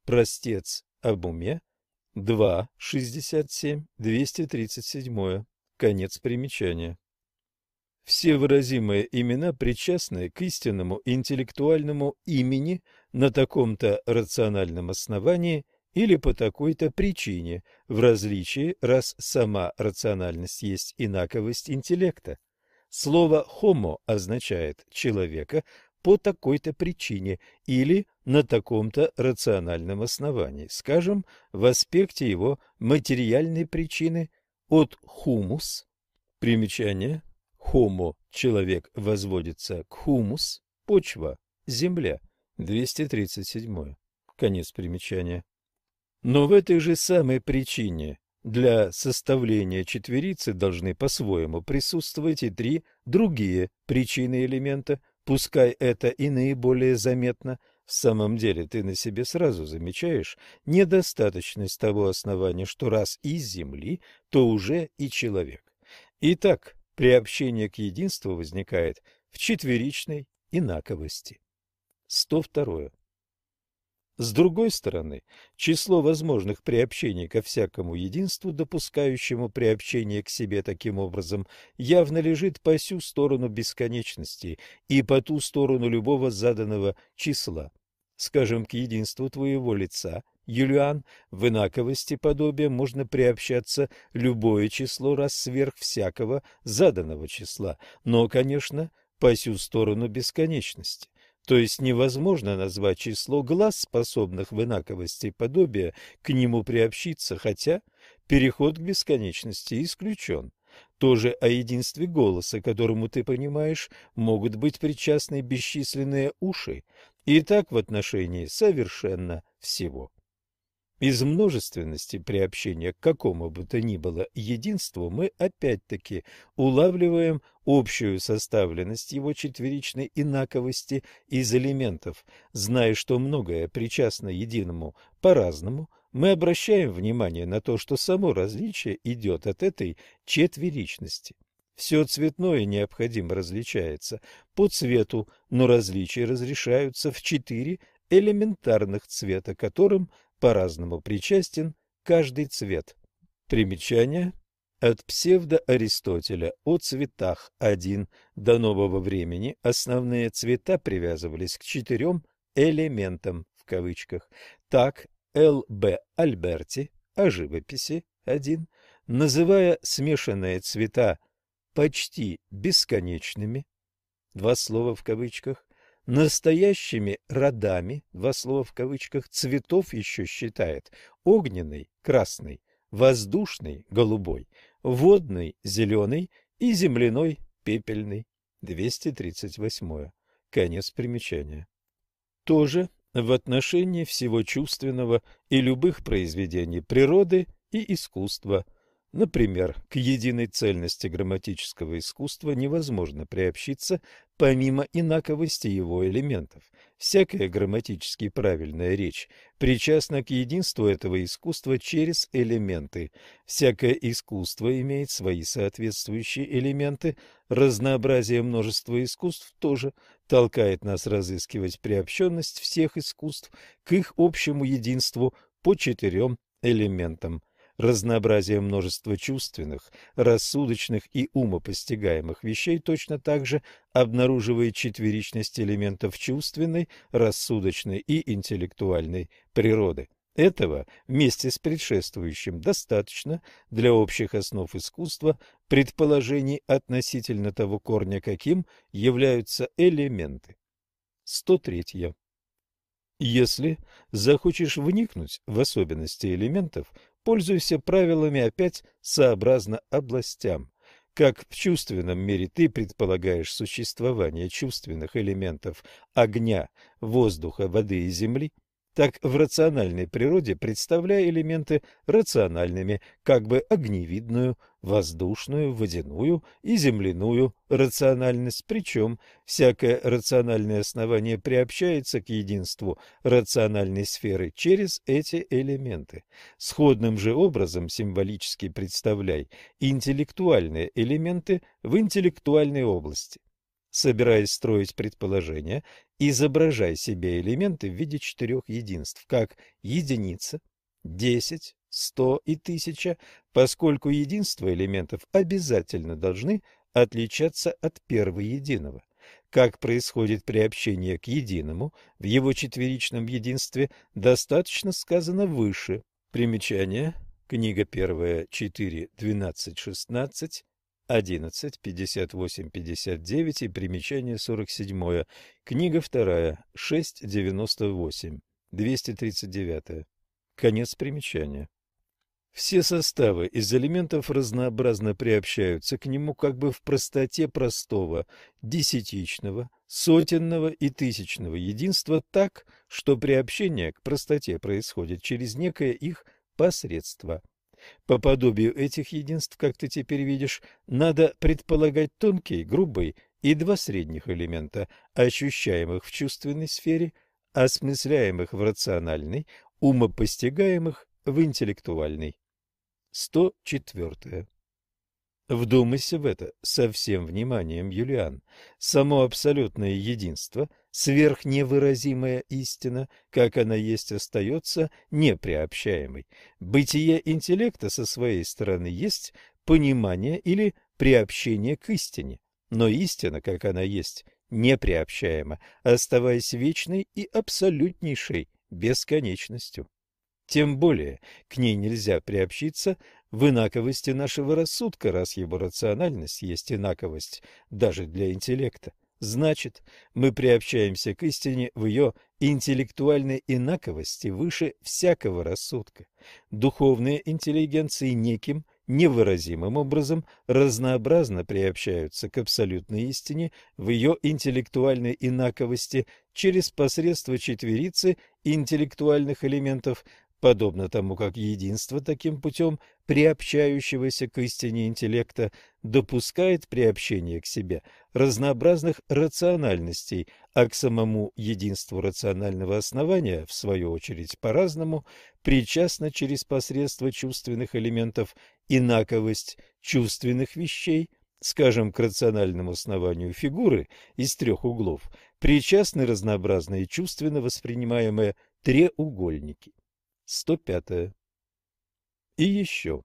Простец об уме, 2, 67, 237. Конец примечания. Все выразимые имена причастны к истинному интеллектуальному имени на таком-то рациональном основании или по такой-то причине, в различии, раз сама рациональность есть инаковость интеллекта. Слово «homo» означает «человека» по такой-то причине или на таком-то рациональном основании, скажем, в аспекте его материальной причины от «humus» примечание Homo – человек возводится к хумус – почва, земля. 237. Конец примечания. Но в этой же самой причине для составления четверицы должны по-своему присутствовать и три другие причины элемента, Пускай это и наиболее заметно, в самом деле ты на себе сразу замечаешь недостаточность того основания, что раз из Земли, то уже и человек. Итак, приобщение к единству возникает в четверичной инаковости. 102. С другой стороны, число возможных приобщений ко всякому единству, допускающему приобщение к себе таким образом, явно лежит по сю сторону бесконечности и по ту сторону любого заданного числа. Скажем, к единству твоего лица, Юлиан, в инаковости подобия можно приобщаться любое число раз сверх всякого заданного числа, но, конечно, по сю сторону бесконечности. То есть невозможно назвать число глаз, способных в инаковости подобия к нему приобщиться, хотя переход к бесконечности исключен. Тоже о единстве голоса, которому ты понимаешь, могут быть причастны бесчисленные уши, и так в отношении совершенно всего. Из множественности приобщения к какому бы то ни было единству мы опять-таки улавливаем общую составленность его четверичной инаковости из элементов. Зная, что многое причастно единому по-разному, мы обращаем внимание на то, что само различие идет от этой четверичности. Все цветное необходимо различается по цвету, но различия разрешаются в четыре элементарных цвета, которым – по-разному причастен каждый цвет. Примечание от псевдоаристотеля о цветах 1 до нового времени основные цвета привязывались к четырем элементам в кавычках. Так Л.Б. Альберти о живописи 1, называя смешанные цвета почти бесконечными, два слова в кавычках, Настоящими родами, два слова в кавычках, цветов еще считает огненный – красный, воздушный – голубой, водный – зеленый и земляной – пепельный. 238. Конец примечания. Тоже в отношении всего чувственного и любых произведений природы и искусства – Например, к единой цельности грамматического искусства невозможно приобщиться помимо инаковости его элементов. Всякая грамматически правильная речь причастна к единству этого искусства через элементы. Всякое искусство имеет свои соответствующие элементы. Разнообразие множества искусств тоже толкает нас разыскивать приобщенность всех искусств к их общему единству по четырем элементам разнообразие множества чувственных, рассудочных и умопостигаемых вещей точно так же обнаруживает четверичность элементов чувственной, рассудочной и интеллектуальной природы. Этого вместе с предшествующим достаточно для общих основ искусства предположений относительно того корня, каким являются элементы. 103. Если захочешь вникнуть в особенности элементов, Пользуйся правилами опять сообразно областям. Как в чувственном мире ты предполагаешь существование чувственных элементов огня, воздуха, воды и земли, так в рациональной природе представляя элементы рациональными, как бы огневидную, воздушную, водяную и земляную рациональность, причем всякое рациональное основание приобщается к единству рациональной сферы через эти элементы. Сходным же образом символически представляй интеллектуальные элементы в интеллектуальной области. Собираясь строить предположения, изображай себе элементы в виде четырех единств, как единица, десять, сто и тысяча, поскольку единства элементов обязательно должны отличаться от первого единого. Как происходит приобщение к единому, в его четверичном единстве достаточно сказано выше. Примечание. Книга первая 4, 12, 16, 11, 58, 59 и примечание 47. Книга вторая, 6, 98, 239. Конец примечания. Все составы из элементов разнообразно приобщаются к нему как бы в простоте простого, десятичного, сотенного и тысячного единства так, что приобщение к простоте происходит через некое их посредство. По подобию этих единств, как ты теперь видишь, надо предполагать тонкий, грубый и два средних элемента, ощущаемых в чувственной сфере, осмысляемых в рациональной, умопостигаемых в интеллектуальной. 104. Вдумайся в это со всем вниманием, Юлиан. Само абсолютное единство, сверхневыразимая истина, как она есть, остается неприобщаемой. Бытие интеллекта со своей стороны есть понимание или приобщение к истине. Но истина, как она есть, неприобщаема, оставаясь вечной и абсолютнейшей бесконечностью. Тем более к ней нельзя приобщиться в инаковости нашего рассудка, раз его рациональность есть инаковость даже для интеллекта. Значит, мы приобщаемся к истине в ее интеллектуальной инаковости выше всякого рассудка. Духовные интеллигенции неким невыразимым образом разнообразно приобщаются к абсолютной истине в ее интеллектуальной инаковости через посредство четверицы интеллектуальных элементов, подобно тому, как единство таким путем, приобщающегося к истине интеллекта, допускает приобщение к себе разнообразных рациональностей, а к самому единству рационального основания, в свою очередь, по-разному, причастно через посредство чувственных элементов инаковость чувственных вещей, скажем, к рациональному основанию фигуры из трех углов, причастны разнообразные чувственно воспринимаемые треугольники. 105. И еще.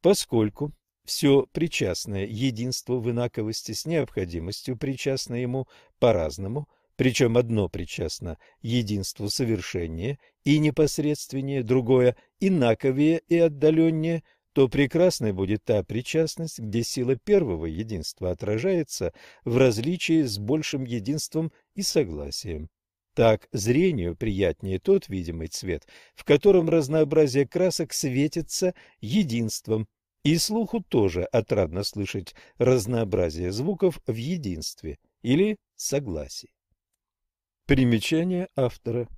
Поскольку все причастное единство в инаковости с необходимостью причастно ему по-разному, причем одно причастно единству совершеннее и непосредственнее, другое инаковее и отдаленнее, то прекрасной будет та причастность, где сила первого единства отражается в различии с большим единством и согласием. Так зрению приятнее тот видимый цвет, в котором разнообразие красок светится единством, и слуху тоже отрадно слышать разнообразие звуков в единстве или согласии. Примечание автора.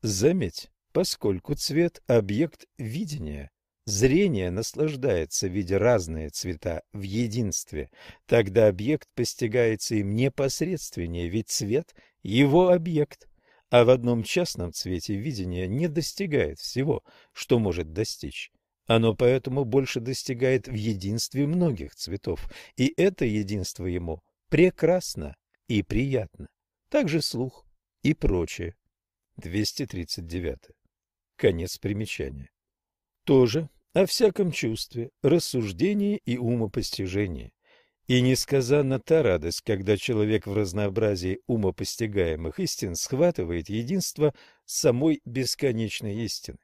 Заметь, поскольку цвет – объект видения, зрение наслаждается, видя разные цвета в единстве, тогда объект постигается им непосредственнее, ведь цвет его объект, а в одном частном цвете видение не достигает всего, что может достичь. Оно поэтому больше достигает в единстве многих цветов, и это единство ему прекрасно и приятно. Также слух и прочее. 239. Конец примечания. Тоже о всяком чувстве, рассуждении и умопостижении. И несказанно та радость, когда человек в разнообразии умопостигаемых истин схватывает единство самой бесконечной истины.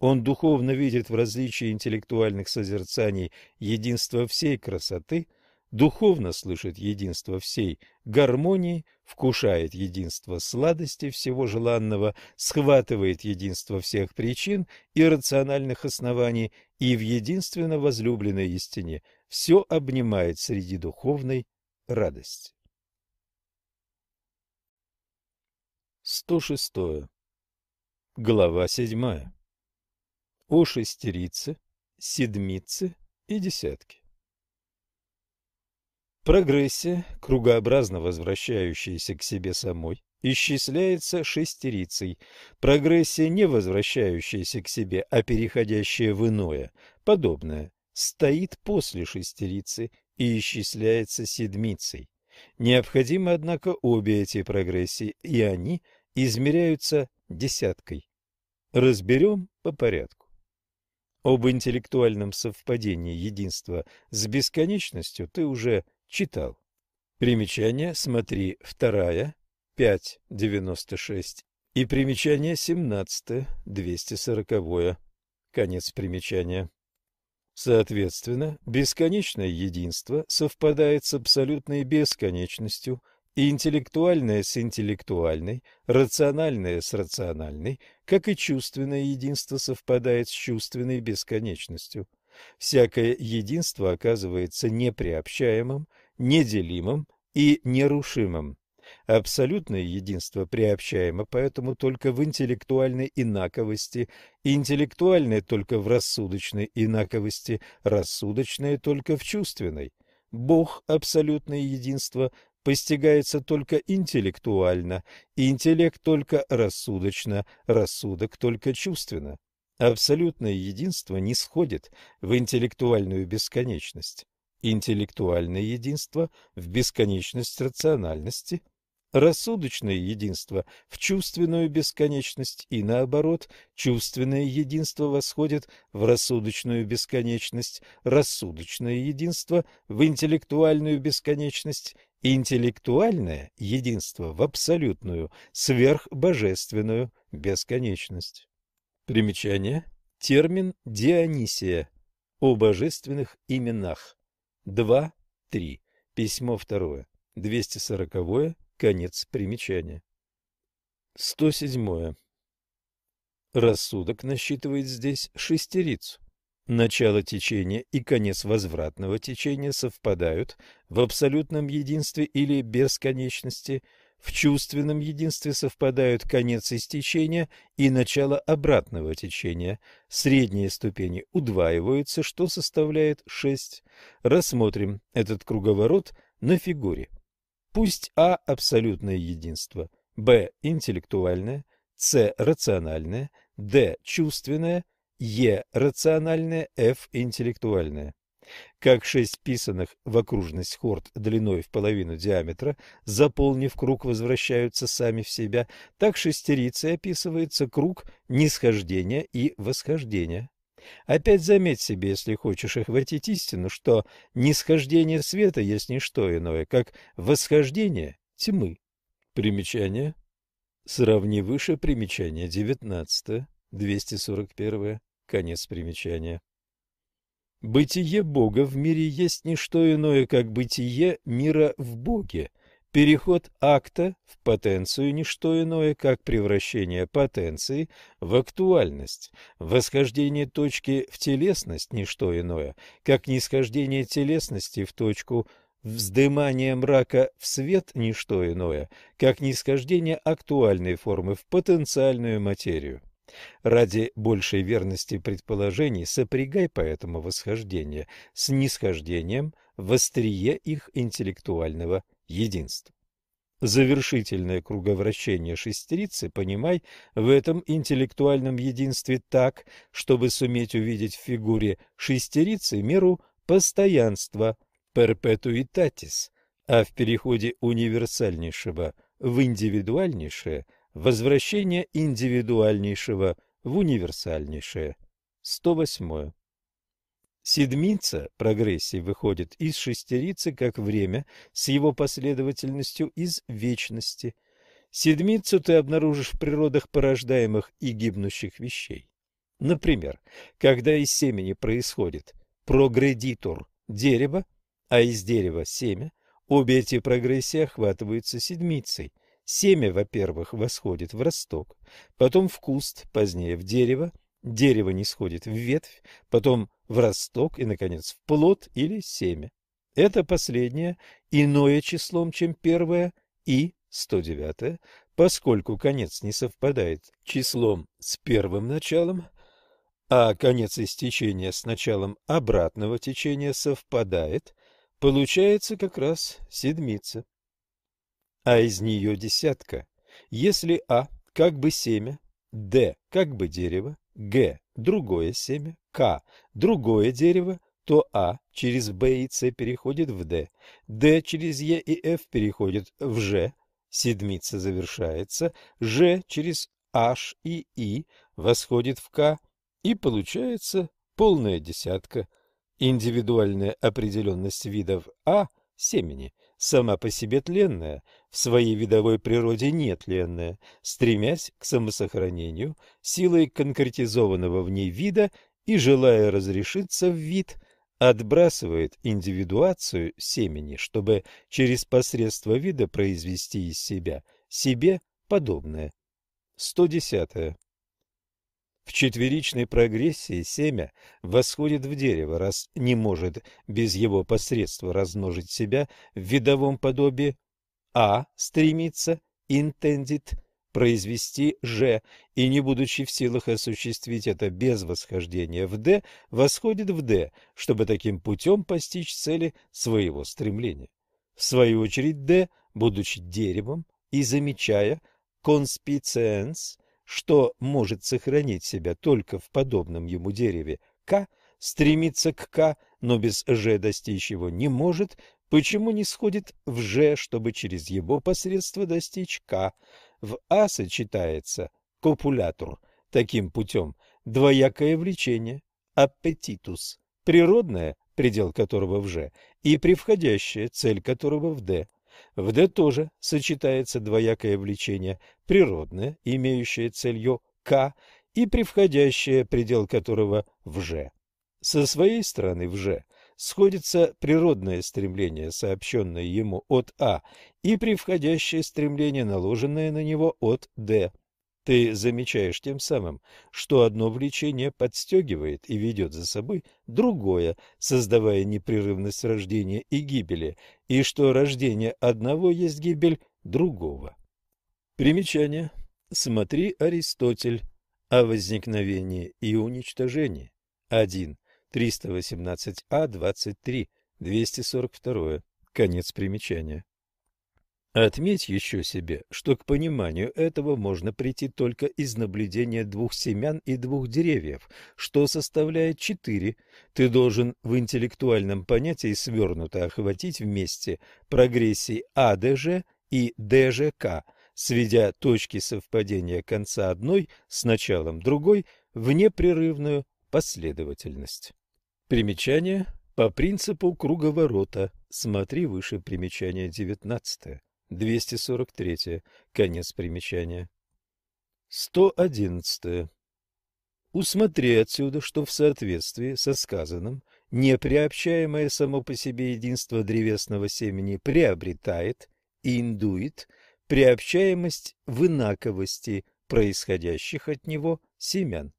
Он духовно видит в различии интеллектуальных созерцаний единство всей красоты, духовно слышит единство всей гармонии, вкушает единство сладости всего желанного, схватывает единство всех причин и рациональных оснований и в единственно возлюбленной истине – все обнимает среди духовной радости. 106. Глава 7. О шестерице, седмице и десятке. Прогрессия, кругообразно возвращающаяся к себе самой, исчисляется шестерицей. Прогрессия, не возвращающаяся к себе, а переходящая в иное, подобное, стоит после шестерицы и исчисляется седмицей. Необходимы, однако, обе эти прогрессии, и они измеряются десяткой. Разберем по порядку. Об интеллектуальном совпадении единства с бесконечностью ты уже читал. Примечание смотри вторая, 5.96 и примечание 17, 240. Конец примечания. Соответственно, бесконечное единство совпадает с абсолютной бесконечностью, и интеллектуальное с интеллектуальной, рациональное с рациональной, как и чувственное единство совпадает с чувственной бесконечностью. Всякое единство оказывается неприобщаемым, неделимым и нерушимым. Абсолютное единство приобщаемо поэтому только в интеллектуальной инаковости, интеллектуальное только в рассудочной инаковости, рассудочное только в чувственной. Бог, абсолютное единство, постигается только интеллектуально, интеллект только рассудочно, рассудок только чувственно. Абсолютное единство не сходит в интеллектуальную бесконечность. Интеллектуальное единство в бесконечность рациональности, рассудочное единство в чувственную бесконечность и наоборот, чувственное единство восходит в рассудочную бесконечность, рассудочное единство в интеллектуальную бесконечность, интеллектуальное единство в абсолютную, сверхбожественную бесконечность. Примечание. Термин Дионисия о божественных именах. 2.3. Письмо второе. 240. Конец примечания. 107. Рассудок насчитывает здесь шестерицу. Начало течения и конец возвратного течения совпадают в абсолютном единстве или бесконечности. В чувственном единстве совпадают конец истечения и начало обратного течения. Средние ступени удваиваются, что составляет шесть. Рассмотрим этот круговорот на фигуре. Пусть А – абсолютное единство, Б – интеллектуальное, С – рациональное, Д – чувственное, Е – рациональное, Ф – интеллектуальное. Как шесть писанных в окружность хорд длиной в половину диаметра, заполнив круг, возвращаются сами в себя, так шестерицей описывается круг нисхождения и восхождения. Опять заметь себе, если хочешь охватить истину, что нисхождение света есть не что иное, как восхождение тьмы. Примечание. Сравни выше примечание 19, 241, конец примечания. Бытие Бога в мире есть не что иное, как бытие мира в Боге – Переход акта в потенцию – не что иное, как превращение потенции в актуальность. Восхождение точки в телесность – не что иное, как нисхождение телесности в точку Вздымание мрака в свет – не что иное, как нисхождение актуальной формы в потенциальную материю. Ради большей верности предположений сопрягай поэтому восхождение с нисхождением в острие их интеллектуального единства. Завершительное круговращение шестерицы понимай в этом интеллектуальном единстве так, чтобы суметь увидеть в фигуре шестерицы меру постоянства perpetuitatis, а в переходе универсальнейшего в индивидуальнейшее возвращение индивидуальнейшего в универсальнейшее. 108. Седмица прогрессии выходит из шестерицы как время с его последовательностью из вечности. Седмицу ты обнаружишь в природах порождаемых и гибнущих вещей. Например, когда из семени происходит прогредитор дерева, а из дерева семя, обе эти прогрессии охватываются седмицей. Семя, во-первых, восходит в росток, потом в куст, позднее в дерево, дерево не сходит в ветвь, потом в росток и, наконец, в плод или семя. Это последнее иное числом, чем первое, и 109, поскольку конец не совпадает числом с первым началом, а конец истечения с началом обратного течения совпадает, получается как раз седмица. А из нее десятка. Если А как бы семя, Д как бы дерево, Г – другое семя, К – другое дерево, то А через Б и С переходит в Д, Д через Е и Ф переходит в Ж, седмица завершается, Ж через H и И восходит в К, и получается полная десятка. Индивидуальная определенность видов А семени сама по себе тленная, в своей видовой природе нетленная, стремясь к самосохранению, силой конкретизованного в ней вида и желая разрешиться в вид, отбрасывает индивидуацию семени, чтобы через посредство вида произвести из себя себе подобное. 110. В четверичной прогрессии семя восходит в дерево, раз не может без его посредства размножить себя в видовом подобии, а стремится, интендит, произвести Ж, и не будучи в силах осуществить это без восхождения в Д, восходит в Д, чтобы таким путем постичь цели своего стремления. В свою очередь D, будучи деревом и замечая конспициенс, что может сохранить себя только в подобном ему дереве К, стремится к К, но без Ж достичь его не может, почему не сходит в Ж, чтобы через его посредство достичь К. В А сочетается копулятор. Таким путем двоякое влечение, аппетитус, природное, предел которого в Ж, и превходящая, цель которого в Д. В Д тоже сочетается двоякое влечение, природное, имеющее целью К, и превходящее, предел которого в Ж. Со своей стороны в Ж сходится природное стремление, сообщенное ему от А, и превходящее стремление, наложенное на него от Д. Ты замечаешь тем самым, что одно влечение подстегивает и ведет за собой другое, создавая непрерывность рождения и гибели, и что рождение одного есть гибель другого. Примечание. Смотри Аристотель о возникновении и уничтожении. 1. 318а, 23, 242. Конец примечания. Отметь еще себе, что к пониманию этого можно прийти только из наблюдения двух семян и двух деревьев, что составляет четыре. Ты должен в интеллектуальном понятии свернуто охватить вместе прогрессии АДЖ и ДЖК, сведя точки совпадения конца одной с началом другой в непрерывную последовательность. Примечание по принципу круговорота. Смотри выше примечание 19. 243. Конец примечания. 111. Усмотри отсюда, что в соответствии со сказанным неприобщаемое само по себе единство древесного семени приобретает, индуит, приобщаемость в инаковости происходящих от него семян.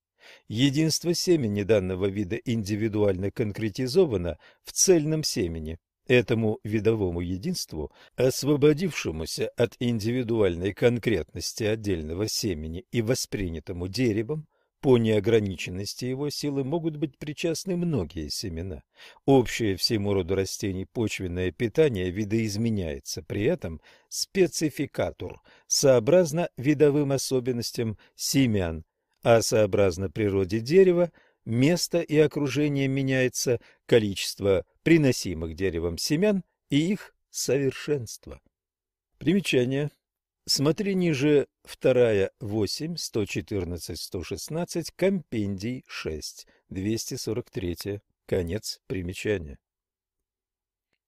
Единство семени данного вида индивидуально конкретизовано в цельном семени. Этому видовому единству, освободившемуся от индивидуальной конкретности отдельного семени и воспринятому деревом, по неограниченности его силы могут быть причастны многие семена. Общее всему роду растений почвенное питание видоизменяется, при этом спецификатур, сообразно видовым особенностям семян, а сообразно природе дерева место и окружение меняется, количество приносимых деревом семян и их совершенство. Примечание. Смотри ниже вторая 8, 114, 116, компендий 6, 243. Конец примечания.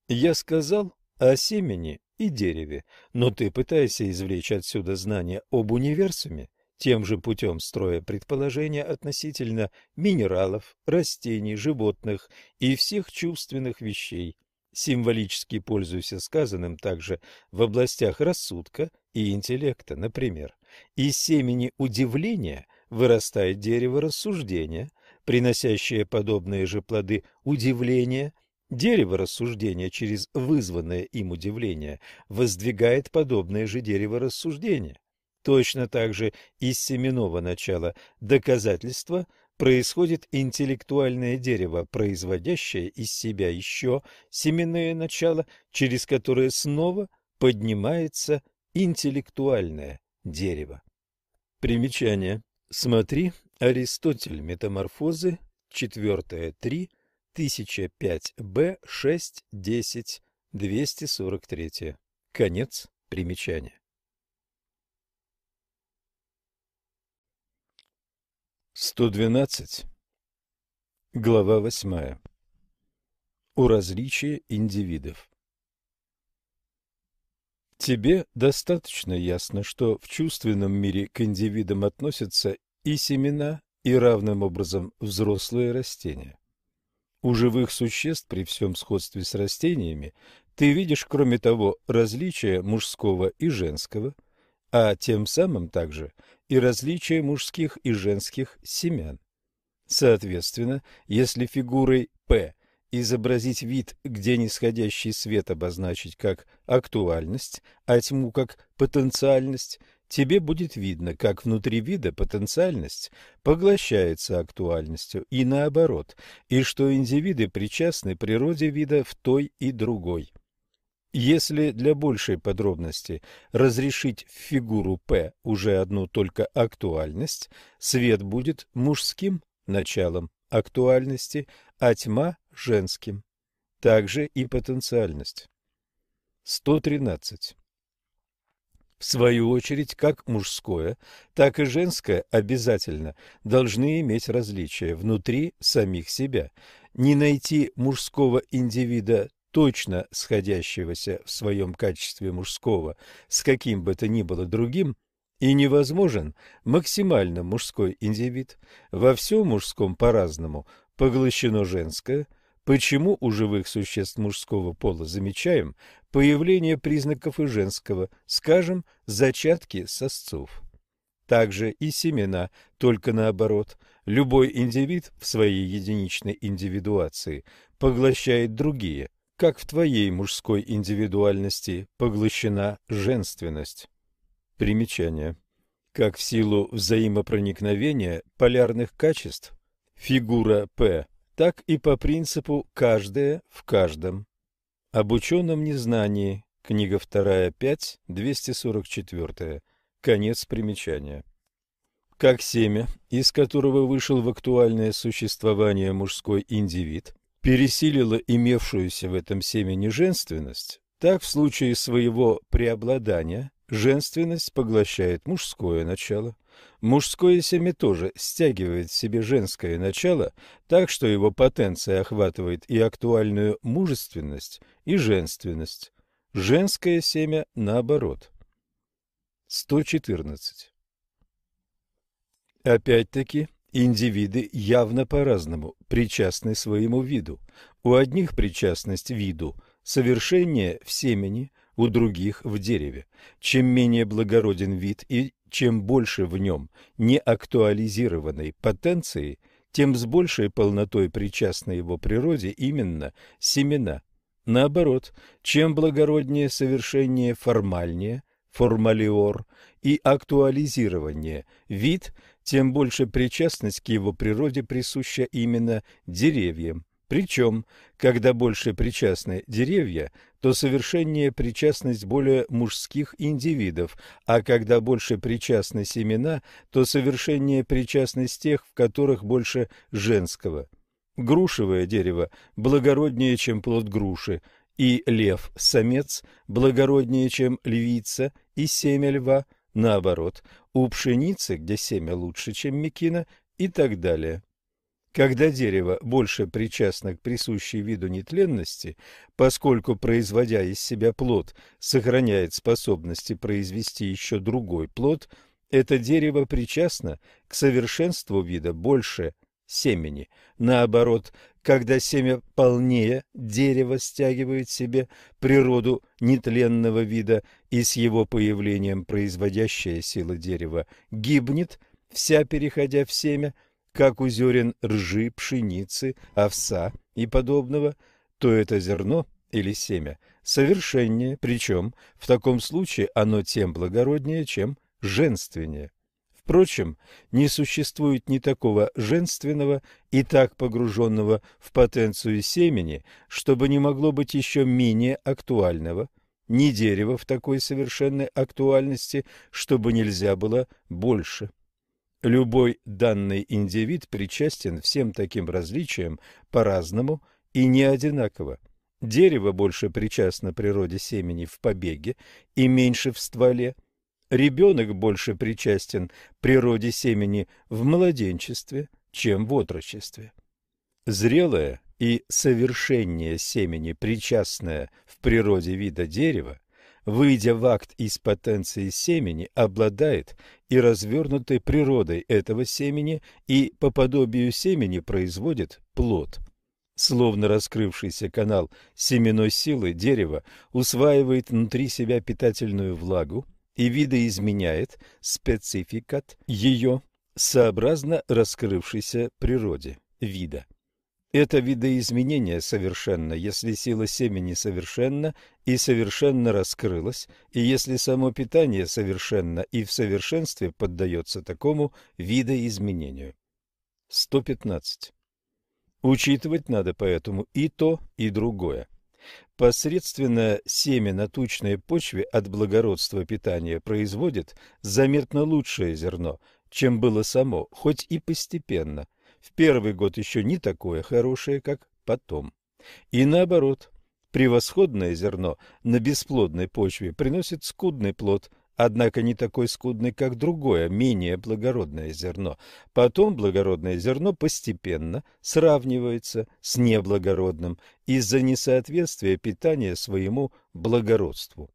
Я сказал о семени и дереве, но ты пытаешься извлечь отсюда знания об универсуме, тем же путем строя предположения относительно минералов, растений, животных и всех чувственных вещей. Символически пользуйся сказанным также в областях рассудка и интеллекта, например. Из семени удивления вырастает дерево рассуждения, приносящее подобные же плоды удивления – Дерево рассуждения через вызванное им удивление воздвигает подобное же дерево рассуждения. Точно так же из семенного начала доказательства происходит интеллектуальное дерево, производящее из себя еще семенное начало, через которое снова поднимается интеллектуальное дерево. Примечание. Смотри Аристотель. Метаморфозы. 4 3. 1005 Б. 6. 10. 243. Конец примечания. 112. Глава 8. О различии индивидов. Тебе достаточно ясно, что в чувственном мире к индивидам относятся и семена, и равным образом взрослые растения. У живых существ при всем сходстве с растениями ты видишь, кроме того, различия мужского и женского, а тем самым также и различия мужских и женских семян. Соответственно, если фигурой P изобразить вид, где нисходящий свет обозначить как актуальность, а тьму как потенциальность, тебе будет видно, как внутри вида потенциальность поглощается актуальностью и наоборот, и что индивиды причастны природе вида в той и другой. Если для большей подробности разрешить в фигуру П уже одну только актуальность, свет будет мужским началом актуальности, а тьма – женским. Также и потенциальность. 113. В свою очередь, как мужское, так и женское обязательно должны иметь различия внутри самих себя. Не найти мужского индивида точно сходящегося в своем качестве мужского с каким бы то ни было другим, и невозможен максимально мужской индивид. Во всем мужском по-разному поглощено женское. Почему у живых существ мужского пола замечаем появление признаков и женского, скажем, зачатки сосцов? Также и семена, только наоборот. Любой индивид в своей единичной индивидуации поглощает другие, как в твоей мужской индивидуальности поглощена женственность. Примечание. Как в силу взаимопроникновения полярных качеств фигура П, так и по принципу «каждое в каждом». Об ученом незнании. Книга 2, 5, 244. Конец примечания. Как семя, из которого вышел в актуальное существование мужской индивид, пересилила имевшуюся в этом семени женственность, так в случае своего преобладания женственность поглощает мужское начало. Мужское семя тоже стягивает в себе женское начало, так что его потенция охватывает и актуальную мужественность, и женственность. Женское семя наоборот. 114. Опять-таки, Индивиды явно по-разному причастны своему виду. У одних причастность виду совершеннее в семени, у других в дереве. Чем менее благороден вид и чем больше в нем неактуализированной потенции, тем с большей полнотой причастны его природе именно семена. Наоборот, чем благороднее совершеннее формальнее, формалиор, и актуализирование вид, тем больше причастность к его природе присуща именно деревьям. Причем, когда больше причастны деревья, то совершеннее причастность более мужских индивидов, а когда больше причастны семена, то совершеннее причастность тех, в которых больше женского. Грушевое дерево благороднее, чем плод груши, и лев-самец благороднее, чем львица и семя льва, наоборот, у пшеницы, где семя лучше, чем мекина, и так далее. Когда дерево больше причастно к присущей виду нетленности, поскольку, производя из себя плод, сохраняет способности произвести еще другой плод, это дерево причастно к совершенству вида больше семени. Наоборот, когда семя полнее, дерево стягивает себе природу нетленного вида, и с его появлением производящая сила дерева гибнет, вся переходя в семя, как у зерен ржи, пшеницы, овса и подобного, то это зерно или семя совершеннее, причем в таком случае оно тем благороднее, чем женственнее. Впрочем, не существует ни такого женственного и так погруженного в потенцию семени, чтобы не могло быть еще менее актуального, ни дерева в такой совершенной актуальности, чтобы нельзя было больше. Любой данный индивид причастен всем таким различиям по-разному и не одинаково. Дерево больше причастно природе семени в побеге и меньше в стволе, Ребенок больше причастен природе семени в младенчестве, чем в отрочестве. Зрелое и совершеннее семени, причастное в природе вида дерева, выйдя в акт из потенции семени, обладает и развернутой природой этого семени и по подобию семени производит плод. Словно раскрывшийся канал семенной силы дерева усваивает внутри себя питательную влагу, и видоизменяет спецификат ее сообразно раскрывшейся природе вида. Это видоизменение совершенно, если сила семени совершенна и совершенно раскрылась, и если само питание совершенно и в совершенстве поддается такому видоизменению. 115. Учитывать надо поэтому и то, и другое. Посредственно семя на тучной почве от благородства питания производит заметно лучшее зерно, чем было само, хоть и постепенно. В первый год еще не такое хорошее, как потом. И наоборот, превосходное зерно на бесплодной почве приносит скудный плод – однако не такой скудный, как другое, менее благородное зерно. Потом благородное зерно постепенно сравнивается с неблагородным из-за несоответствия питания своему благородству.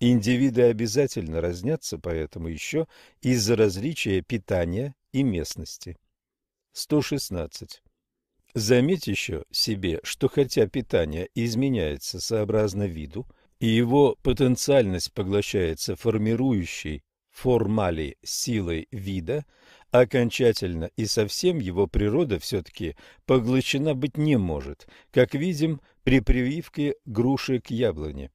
Индивиды обязательно разнятся поэтому еще из-за различия питания и местности. 116. Заметь еще себе, что хотя питание изменяется сообразно виду, и его потенциальность поглощается формирующей формали силой вида, окончательно и совсем его природа все-таки поглощена быть не может, как видим при прививке груши к яблоне.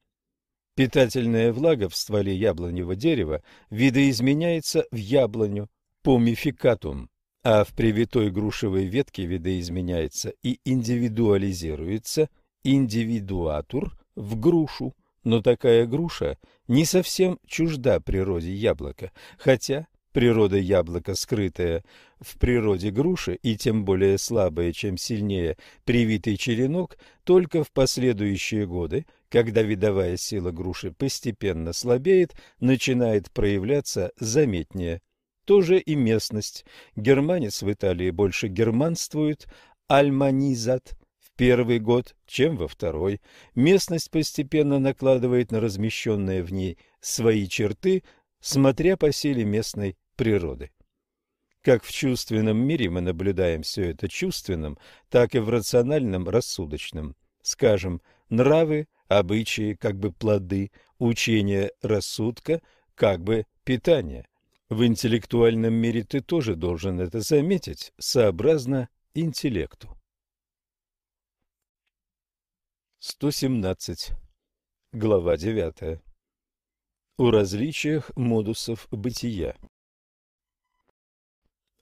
Питательная влага в стволе яблоневого дерева видоизменяется в яблоню помификатум, а в привитой грушевой ветке видоизменяется и индивидуализируется индивидуатур в грушу. Но такая груша не совсем чужда природе яблока, хотя природа яблока, скрытая в природе груши и тем более слабая, чем сильнее привитый черенок, только в последующие годы, когда видовая сила груши постепенно слабеет, начинает проявляться заметнее. Тоже и местность. Германец в Италии больше германствует, альманизат первый год, чем во второй. Местность постепенно накладывает на размещенные в ней свои черты, смотря по силе местной природы. Как в чувственном мире мы наблюдаем все это чувственным, так и в рациональном рассудочном. Скажем, нравы, обычаи, как бы плоды, учение рассудка, как бы питание. В интеллектуальном мире ты тоже должен это заметить, сообразно интеллекту. 117. Глава 9. О различиях модусов бытия.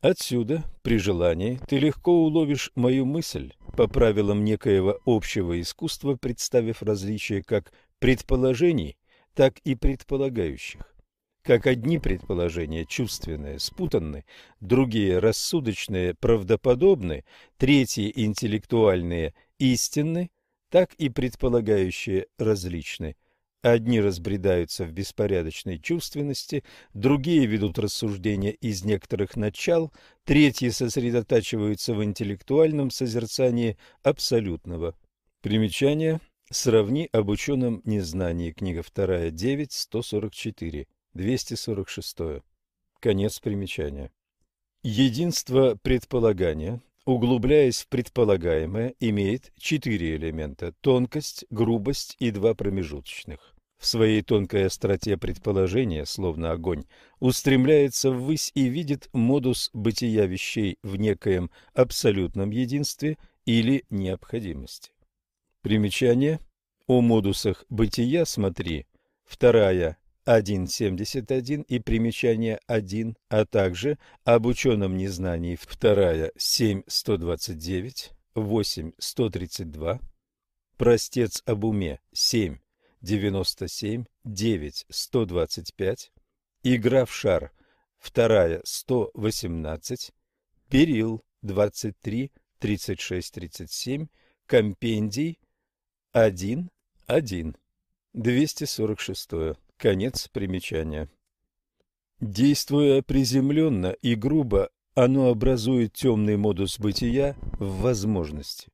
Отсюда, при желании, ты легко уловишь мою мысль по правилам некоего общего искусства, представив различия как предположений, так и предполагающих. Как одни предположения чувственные, спутанны, другие рассудочные, правдоподобны, третьи интеллектуальные, истинны, так и предполагающие различны. Одни разбредаются в беспорядочной чувственности, другие ведут рассуждения из некоторых начал, третьи сосредотачиваются в интеллектуальном созерцании абсолютного. Примечание. Сравни об ученом незнании. Книга 2, 9, 144, 246. Конец примечания. Единство предполагания углубляясь в предполагаемое, имеет четыре элемента – тонкость, грубость и два промежуточных. В своей тонкой остроте предположения, словно огонь, устремляется ввысь и видит модус бытия вещей в некоем абсолютном единстве или необходимости. Примечание. О модусах бытия смотри. Вторая 1.71 и примечание 1, а также об ученом незнании вторая 7.129, 8.132, простец об уме 7.97, 9.125, игра в шар вторая 118, перил 23, 36, 37, компендий 1, 1, 246. Конец примечания. Действуя приземленно и грубо, оно образует темный модус бытия в возможности.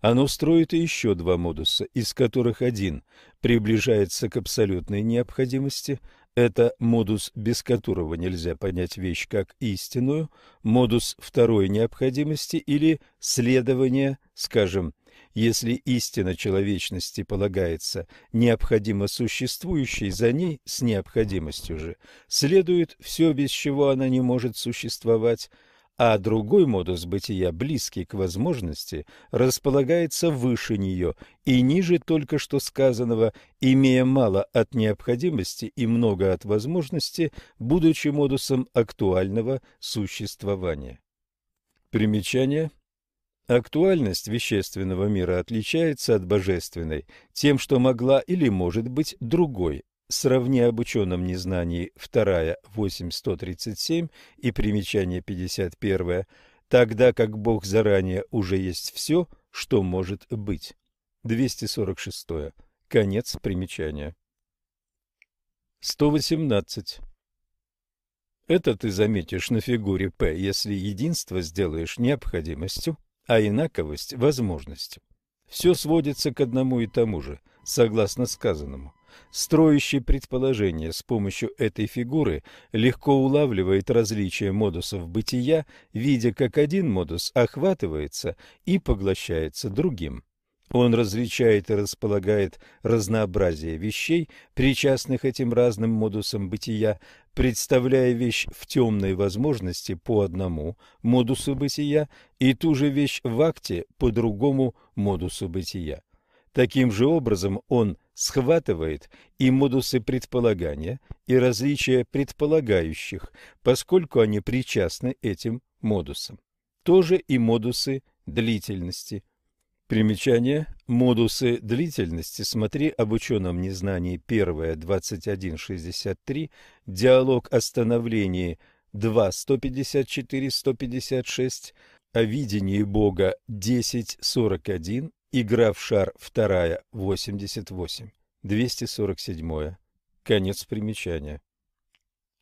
Оно строит еще два модуса, из которых один приближается к абсолютной необходимости, это модус, без которого нельзя понять вещь как истинную, модус второй необходимости или следования, скажем, если истина человечности полагается необходимо существующей, за ней с необходимостью же следует все, без чего она не может существовать, а другой модус бытия, близкий к возможности, располагается выше нее и ниже только что сказанного, имея мало от необходимости и много от возможности, будучи модусом актуального существования. Примечание Актуальность вещественного мира отличается от божественной тем, что могла или может быть другой. Сравни об ученом незнании 2, 8, 137 и примечание 51, тогда как Бог заранее уже есть все, что может быть. 246. Конец примечания. 118. Это ты заметишь на фигуре П, если единство сделаешь необходимостью, а инаковость – возможностью. Все сводится к одному и тому же, согласно сказанному. Строящий предположение с помощью этой фигуры легко улавливает различия модусов бытия, видя, как один модус охватывается и поглощается другим. Он различает и располагает разнообразие вещей, причастных этим разным модусам бытия, представляя вещь в темной возможности по одному модусу бытия и ту же вещь в акте по другому модусу бытия. Таким же образом он схватывает и модусы предполагания, и различия предполагающих, поскольку они причастны этим модусам. Тоже и модусы длительности – Примечание. Модусы длительности. Смотри об ученом незнании 1, 2163, диалог о становлении 2, 154, 156, о видении Бога 10, 41, игра в шар 2, 88, 247. Конец примечания.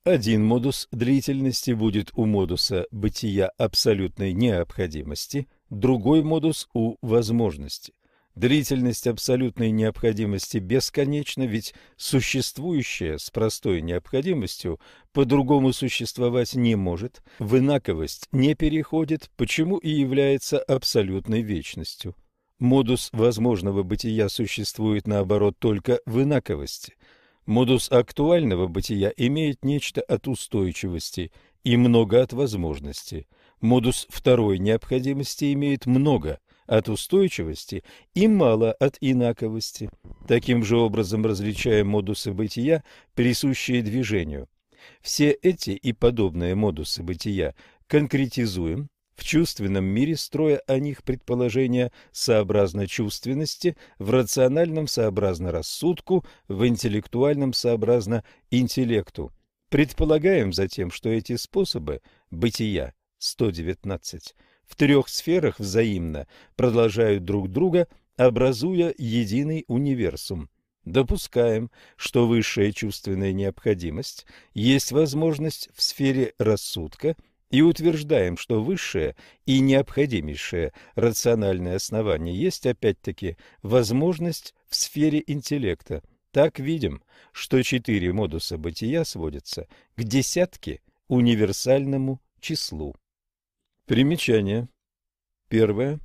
Один модус длительности будет у модуса бытия абсолютной необходимости – другой модус у возможности. Длительность абсолютной необходимости бесконечна, ведь существующее с простой необходимостью по-другому существовать не может, в инаковость не переходит, почему и является абсолютной вечностью. Модус возможного бытия существует, наоборот, только в инаковости. Модус актуального бытия имеет нечто от устойчивости и много от возможности – Модус второй необходимости имеет много от устойчивости и мало от инаковости. Таким же образом различаем модусы бытия, присущие движению. Все эти и подобные модусы бытия конкретизуем в чувственном мире, строя о них предположения сообразно чувственности, в рациональном сообразно рассудку, в интеллектуальном сообразно интеллекту. Предполагаем затем, что эти способы бытия 119 в трех сферах взаимно продолжают друг друга, образуя единый универсум. Допускаем, что высшая чувственная необходимость есть возможность в сфере рассудка и утверждаем, что высшее и необходимейшее рациональное основание есть опять-таки возможность в сфере интеллекта. Так видим, что четыре модуса бытия сводятся к десятке универсальному числу. Примечание. Первое.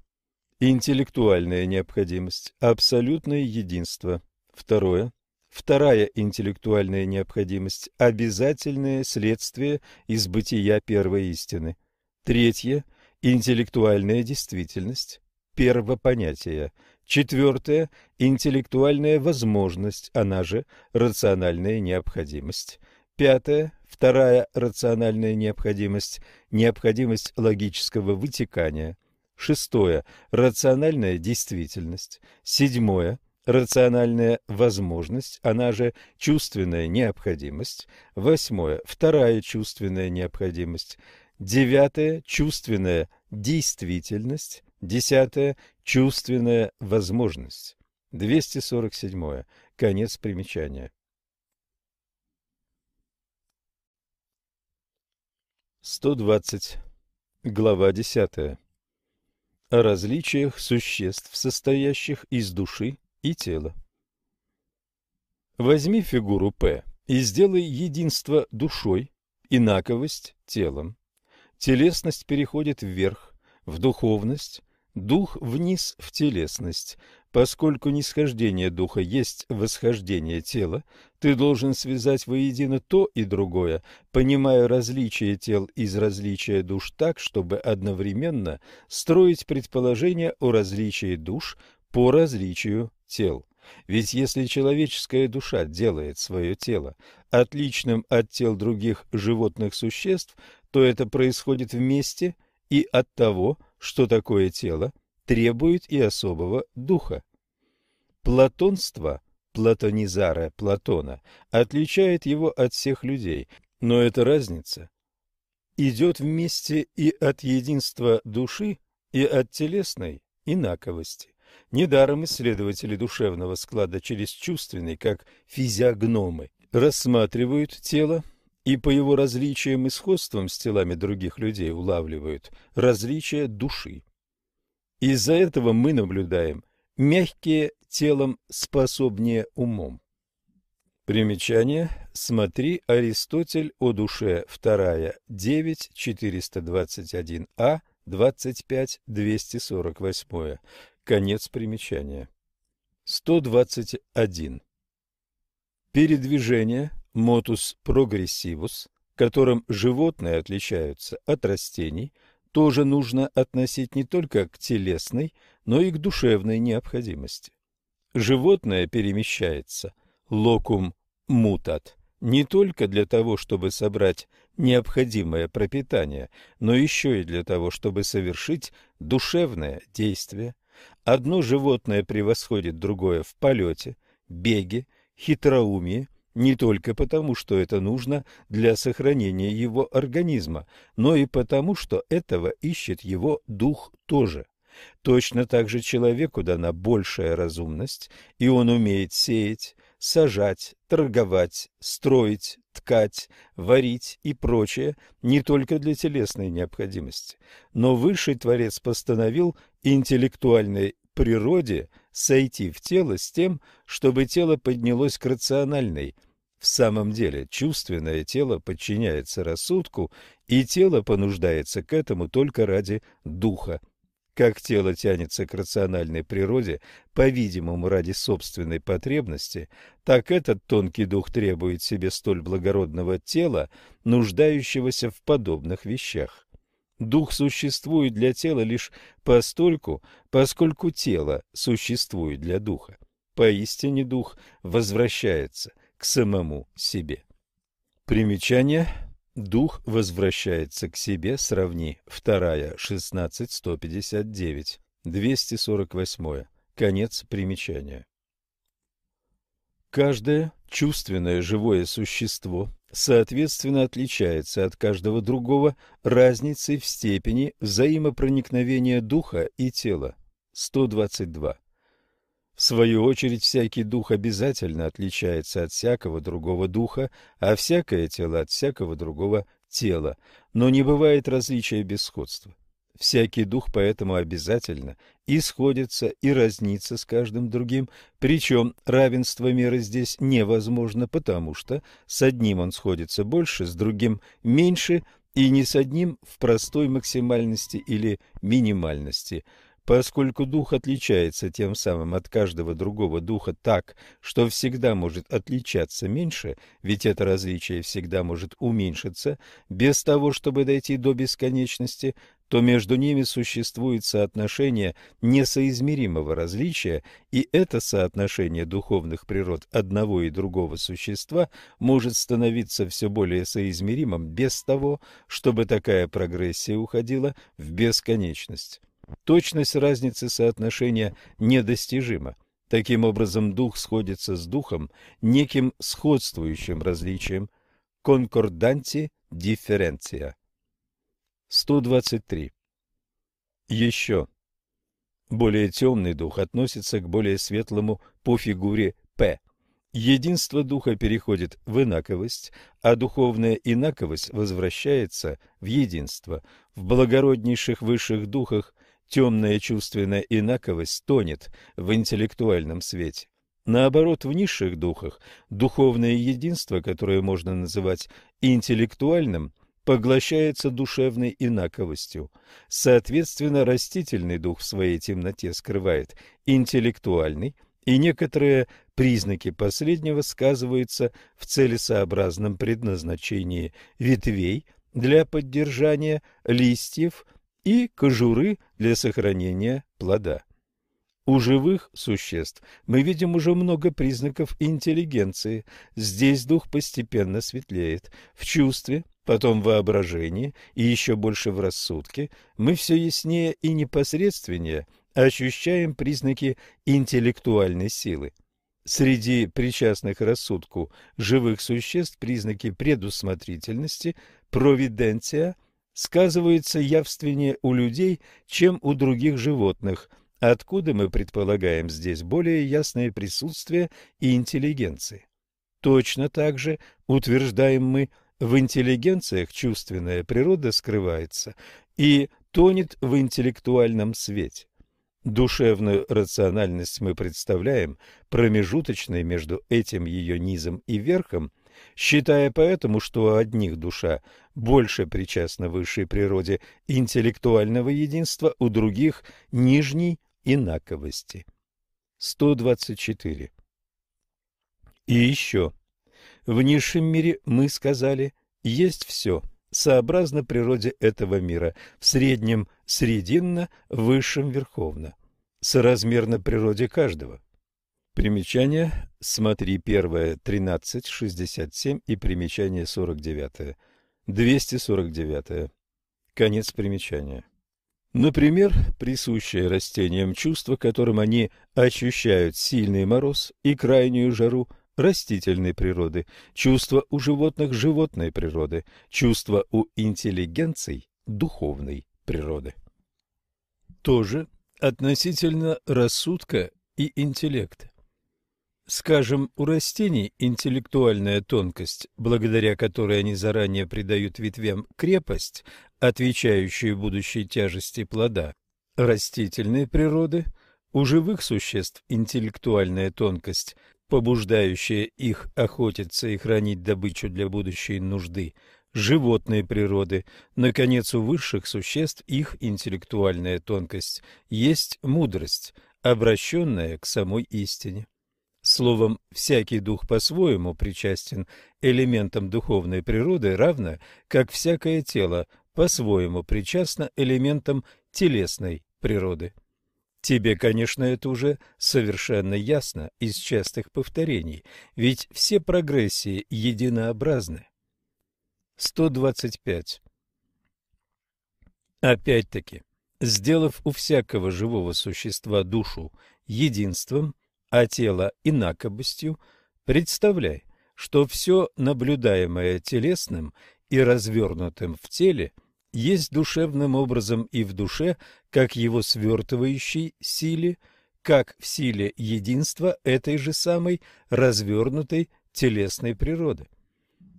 Интеллектуальная необходимость. Абсолютное единство. Второе. Вторая интеллектуальная необходимость – обязательное следствие из бытия первой истины. Третье – интеллектуальная действительность, первопонятие. Четвертое – интеллектуальная возможность, она же рациональная необходимость. Пятое Вторая рациональная необходимость – необходимость логического вытекания. Шестое – рациональная действительность. Седьмое – рациональная возможность, она же чувственная необходимость. Восьмое – вторая чувственная необходимость. Девятое – чувственная действительность. Десятое – чувственная возможность. 247. Конец примечания. 120. Глава 10. О различиях существ, состоящих из души и тела. Возьми фигуру П и сделай единство душой, инаковость телом. Телесность переходит вверх, в духовность, дух вниз в телесность, Поскольку нисхождение духа есть восхождение тела, ты должен связать воедино то и другое, понимая различие тел из различия душ так, чтобы одновременно строить предположение о различии душ по различию тел. Ведь если человеческая душа делает свое тело отличным от тел других животных существ, то это происходит вместе и от того, что такое тело, требует и особого духа. Платонство, платонизара Платона, отличает его от всех людей, но эта разница идет вместе и от единства души, и от телесной инаковости. Недаром исследователи душевного склада через чувственный, как физиогномы, рассматривают тело и по его различиям и сходствам с телами других людей улавливают различия души. Из-за этого мы наблюдаем мягкие телом способнее умом. Примечание. Смотри Аристотель о душе 2, 9, 421а, 25, 248. Конец примечания. 121. Передвижение мотус прогрессивус, которым животные отличаются от растений, тоже нужно относить не только к телесной, но и к душевной необходимости. Животное перемещается локум мутат не только для того, чтобы собрать необходимое пропитание, но еще и для того, чтобы совершить душевное действие. Одно животное превосходит другое в полете, беге, хитроумии, не только потому, что это нужно для сохранения его организма, но и потому, что этого ищет его дух тоже. Точно так же человеку дана большая разумность, и он умеет сеять, сажать, торговать, строить, ткать, варить и прочее не только для телесной необходимости, но высший Творец постановил интеллектуальной природе сойти в тело с тем, чтобы тело поднялось к рациональной. В самом деле, чувственное тело подчиняется рассудку, и тело понуждается к этому только ради духа, как тело тянется к рациональной природе, по-видимому, ради собственной потребности, так этот тонкий дух требует себе столь благородного тела, нуждающегося в подобных вещах. Дух существует для тела лишь постольку, поскольку тело существует для духа. Поистине дух возвращается к самому себе. Примечание Дух возвращается к себе, сравни. Вторая, 16, 159, 248. Конец примечания. Каждое чувственное живое существо соответственно отличается от каждого другого разницей в степени взаимопроникновения духа и тела. 122. В свою очередь, всякий дух обязательно отличается от всякого другого духа, а всякое тело от всякого другого тела, но не бывает различия без сходства. Всякий дух поэтому обязательно и сходится, и разнится с каждым другим, причем равенство меры здесь невозможно, потому что с одним он сходится больше, с другим меньше, и не с одним в простой максимальности или минимальности – Поскольку дух отличается тем самым от каждого другого духа так, что всегда может отличаться меньше, ведь это различие всегда может уменьшиться, без того, чтобы дойти до бесконечности, то между ними существует соотношение несоизмеримого различия, и это соотношение духовных природ одного и другого существа может становиться все более соизмеримым без того, чтобы такая прогрессия уходила в бесконечность. Точность разницы соотношения недостижима. Таким образом, дух сходится с духом неким сходствующим различием. Конкорданти дифференция. 123. Еще. Более темный дух относится к более светлому по фигуре П. Единство духа переходит в инаковость, а духовная инаковость возвращается в единство. В благороднейших высших духах темная чувственная инаковость тонет в интеллектуальном свете. Наоборот, в низших духах духовное единство, которое можно называть интеллектуальным, поглощается душевной инаковостью. Соответственно, растительный дух в своей темноте скрывает интеллектуальный, и некоторые признаки последнего сказываются в целесообразном предназначении ветвей для поддержания листьев – и кожуры для сохранения плода. У живых существ мы видим уже много признаков интеллигенции. Здесь дух постепенно светлеет. В чувстве потом в воображении и еще больше в рассудке, мы все яснее и непосредственнее ощущаем признаки интеллектуальной силы. Среди причастных рассудку живых существ признаки предусмотрительности, провиденция, сказываются явственнее у людей, чем у других животных, откуда мы предполагаем здесь более ясное присутствие и интеллигенции. Точно так же, утверждаем мы, в интеллигенциях чувственная природа скрывается и тонет в интеллектуальном свете. Душевную рациональность мы представляем промежуточной между этим ее низом и верхом, считая поэтому, что у одних душа больше причастна высшей природе интеллектуального единства, у других – нижней инаковости. 124. И еще. В низшем мире, мы сказали, есть все, сообразно природе этого мира, в среднем – срединно, в высшем – верховно соразмерно природе каждого. Примечание. Смотри первое 13.67 и примечание 49. 249. Конец примечания. Например, присущее растениям чувство, которым они ощущают сильный мороз и крайнюю жару растительной природы, чувство у животных животной природы, чувство у интеллигенций духовной природы. Тоже относительно рассудка и интеллекта. Скажем, у растений интеллектуальная тонкость, благодаря которой они заранее придают ветвям крепость, отвечающую будущей тяжести плода, растительной природы, у живых существ интеллектуальная тонкость, побуждающая их охотиться и хранить добычу для будущей нужды, животной природы. Наконец, у высших существ их интеллектуальная тонкость есть мудрость, обращенная к самой истине. Словом, всякий дух по-своему причастен элементам духовной природы, равно как всякое тело по-своему причастно элементам телесной природы. Тебе, конечно, это уже совершенно ясно из частых повторений, ведь все прогрессии единообразны. 125. Опять-таки, сделав у всякого живого существа душу единством, а тело инакобостью, представляй, что все наблюдаемое телесным и развернутым в теле есть душевным образом и в душе, как его свертывающей силе, как в силе единства этой же самой развернутой телесной природы.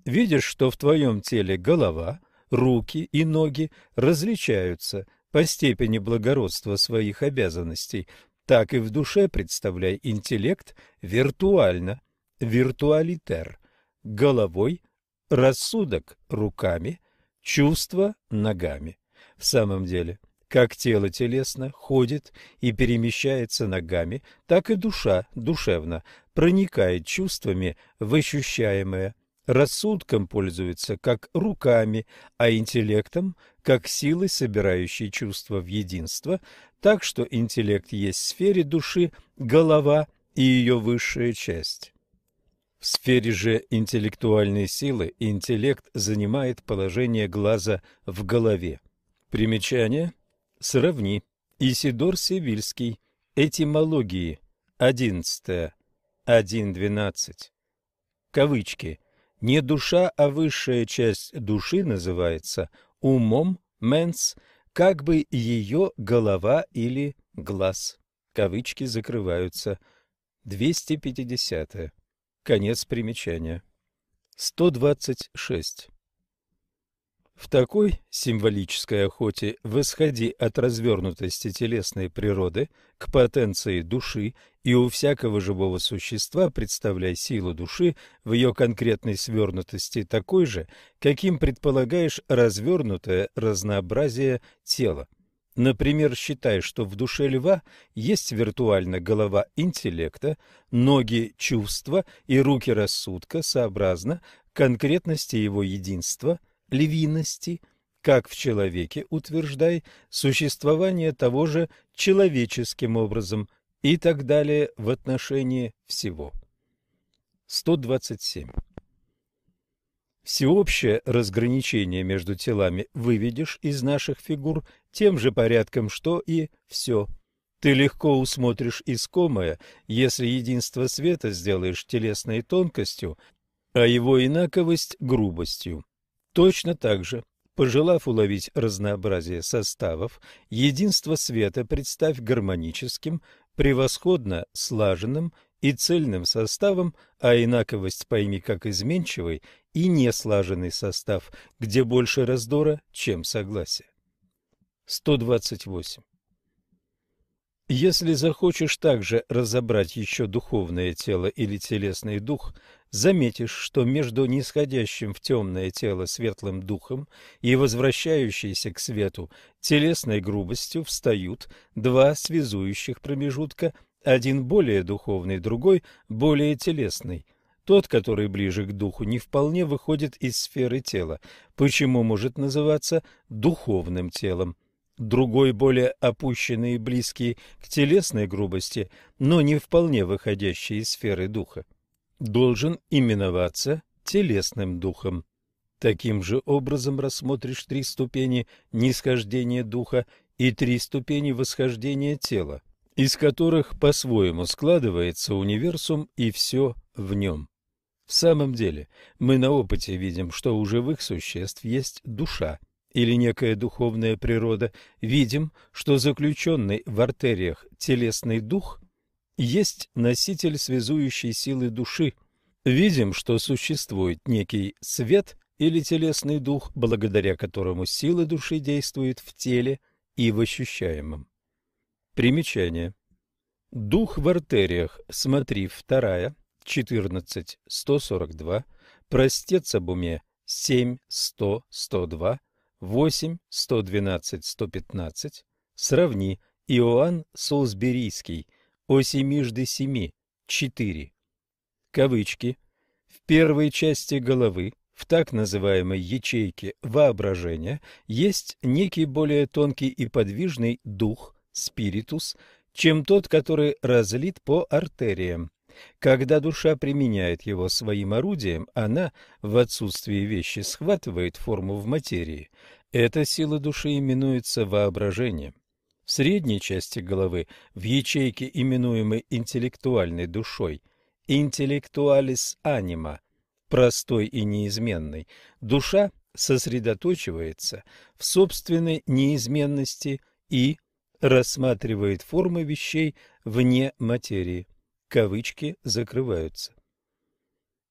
Видишь, что в твоем теле голова, руки и ноги различаются по степени благородства своих обязанностей, так и в душе представляй интеллект виртуально, виртуалитер, головой, рассудок руками, чувство ногами. В самом деле, как тело телесно ходит и перемещается ногами, так и душа душевно проникает чувствами в ощущаемое, рассудком пользуется как руками, а интеллектом как силой, собирающей чувства в единство, так что интеллект есть в сфере души голова и ее высшая часть. В сфере же интеллектуальной силы интеллект занимает положение глаза в голове. Примечание. Сравни. Исидор Севильский. Этимологии. 11. 1.12. Кавычки. Не душа, а высшая часть души называется умом, менс, как бы ее голова или глаз. Кавычки закрываются. 250. Конец примечания. 126. В такой символической охоте восходи от развернутости телесной природы к потенции души и у всякого живого существа представляй силу души в ее конкретной свернутости такой же, каким предполагаешь развернутое разнообразие тела. Например, считай, что в душе льва есть виртуально голова интеллекта, ноги чувства и руки рассудка сообразно конкретности его единства – львиности, как в человеке, утверждай, существование того же человеческим образом и так далее в отношении всего. 127. Всеобщее разграничение между телами выведешь из наших фигур тем же порядком, что и все. Ты легко усмотришь искомое, если единство света сделаешь телесной тонкостью, а его инаковость – грубостью. Точно так же, пожелав уловить разнообразие составов, единство света представь гармоническим, превосходно слаженным и цельным составом, а инаковость пойми как изменчивый и неслаженный состав, где больше раздора, чем согласия. 128. Если захочешь также разобрать еще духовное тело или телесный дух, заметишь, что между нисходящим в темное тело светлым духом и возвращающейся к свету телесной грубостью встают два связующих промежутка, один более духовный, другой более телесный. Тот, который ближе к духу, не вполне выходит из сферы тела, почему может называться духовным телом другой более опущенный и близкий к телесной грубости, но не вполне выходящий из сферы духа, должен именоваться телесным духом. Таким же образом рассмотришь три ступени нисхождения духа и три ступени восхождения тела, из которых по-своему складывается универсум и все в нем. В самом деле, мы на опыте видим, что у живых существ есть душа, или некая духовная природа, видим, что заключенный в артериях телесный дух есть носитель связующей силы души. Видим, что существует некий свет или телесный дух, благодаря которому сила души действует в теле и в ощущаемом. Примечание. Дух в артериях, смотри, вторая, 14, 142, простец об уме, 7, 100, 102, 8, 112, 115. Сравни Иоанн Солсберийский о семижды семи, 4. Кавычки. В первой части головы, в так называемой ячейке воображения, есть некий более тонкий и подвижный дух, спиритус, чем тот, который разлит по артериям. Когда душа применяет его своим орудием, она, в отсутствии вещи, схватывает форму в материи. Эта сила души именуется воображением. В средней части головы, в ячейке, именуемой интеллектуальной душой, интеллектуалис анима, простой и неизменной, душа сосредоточивается в собственной неизменности и рассматривает формы вещей вне материи. Кавычки закрываются.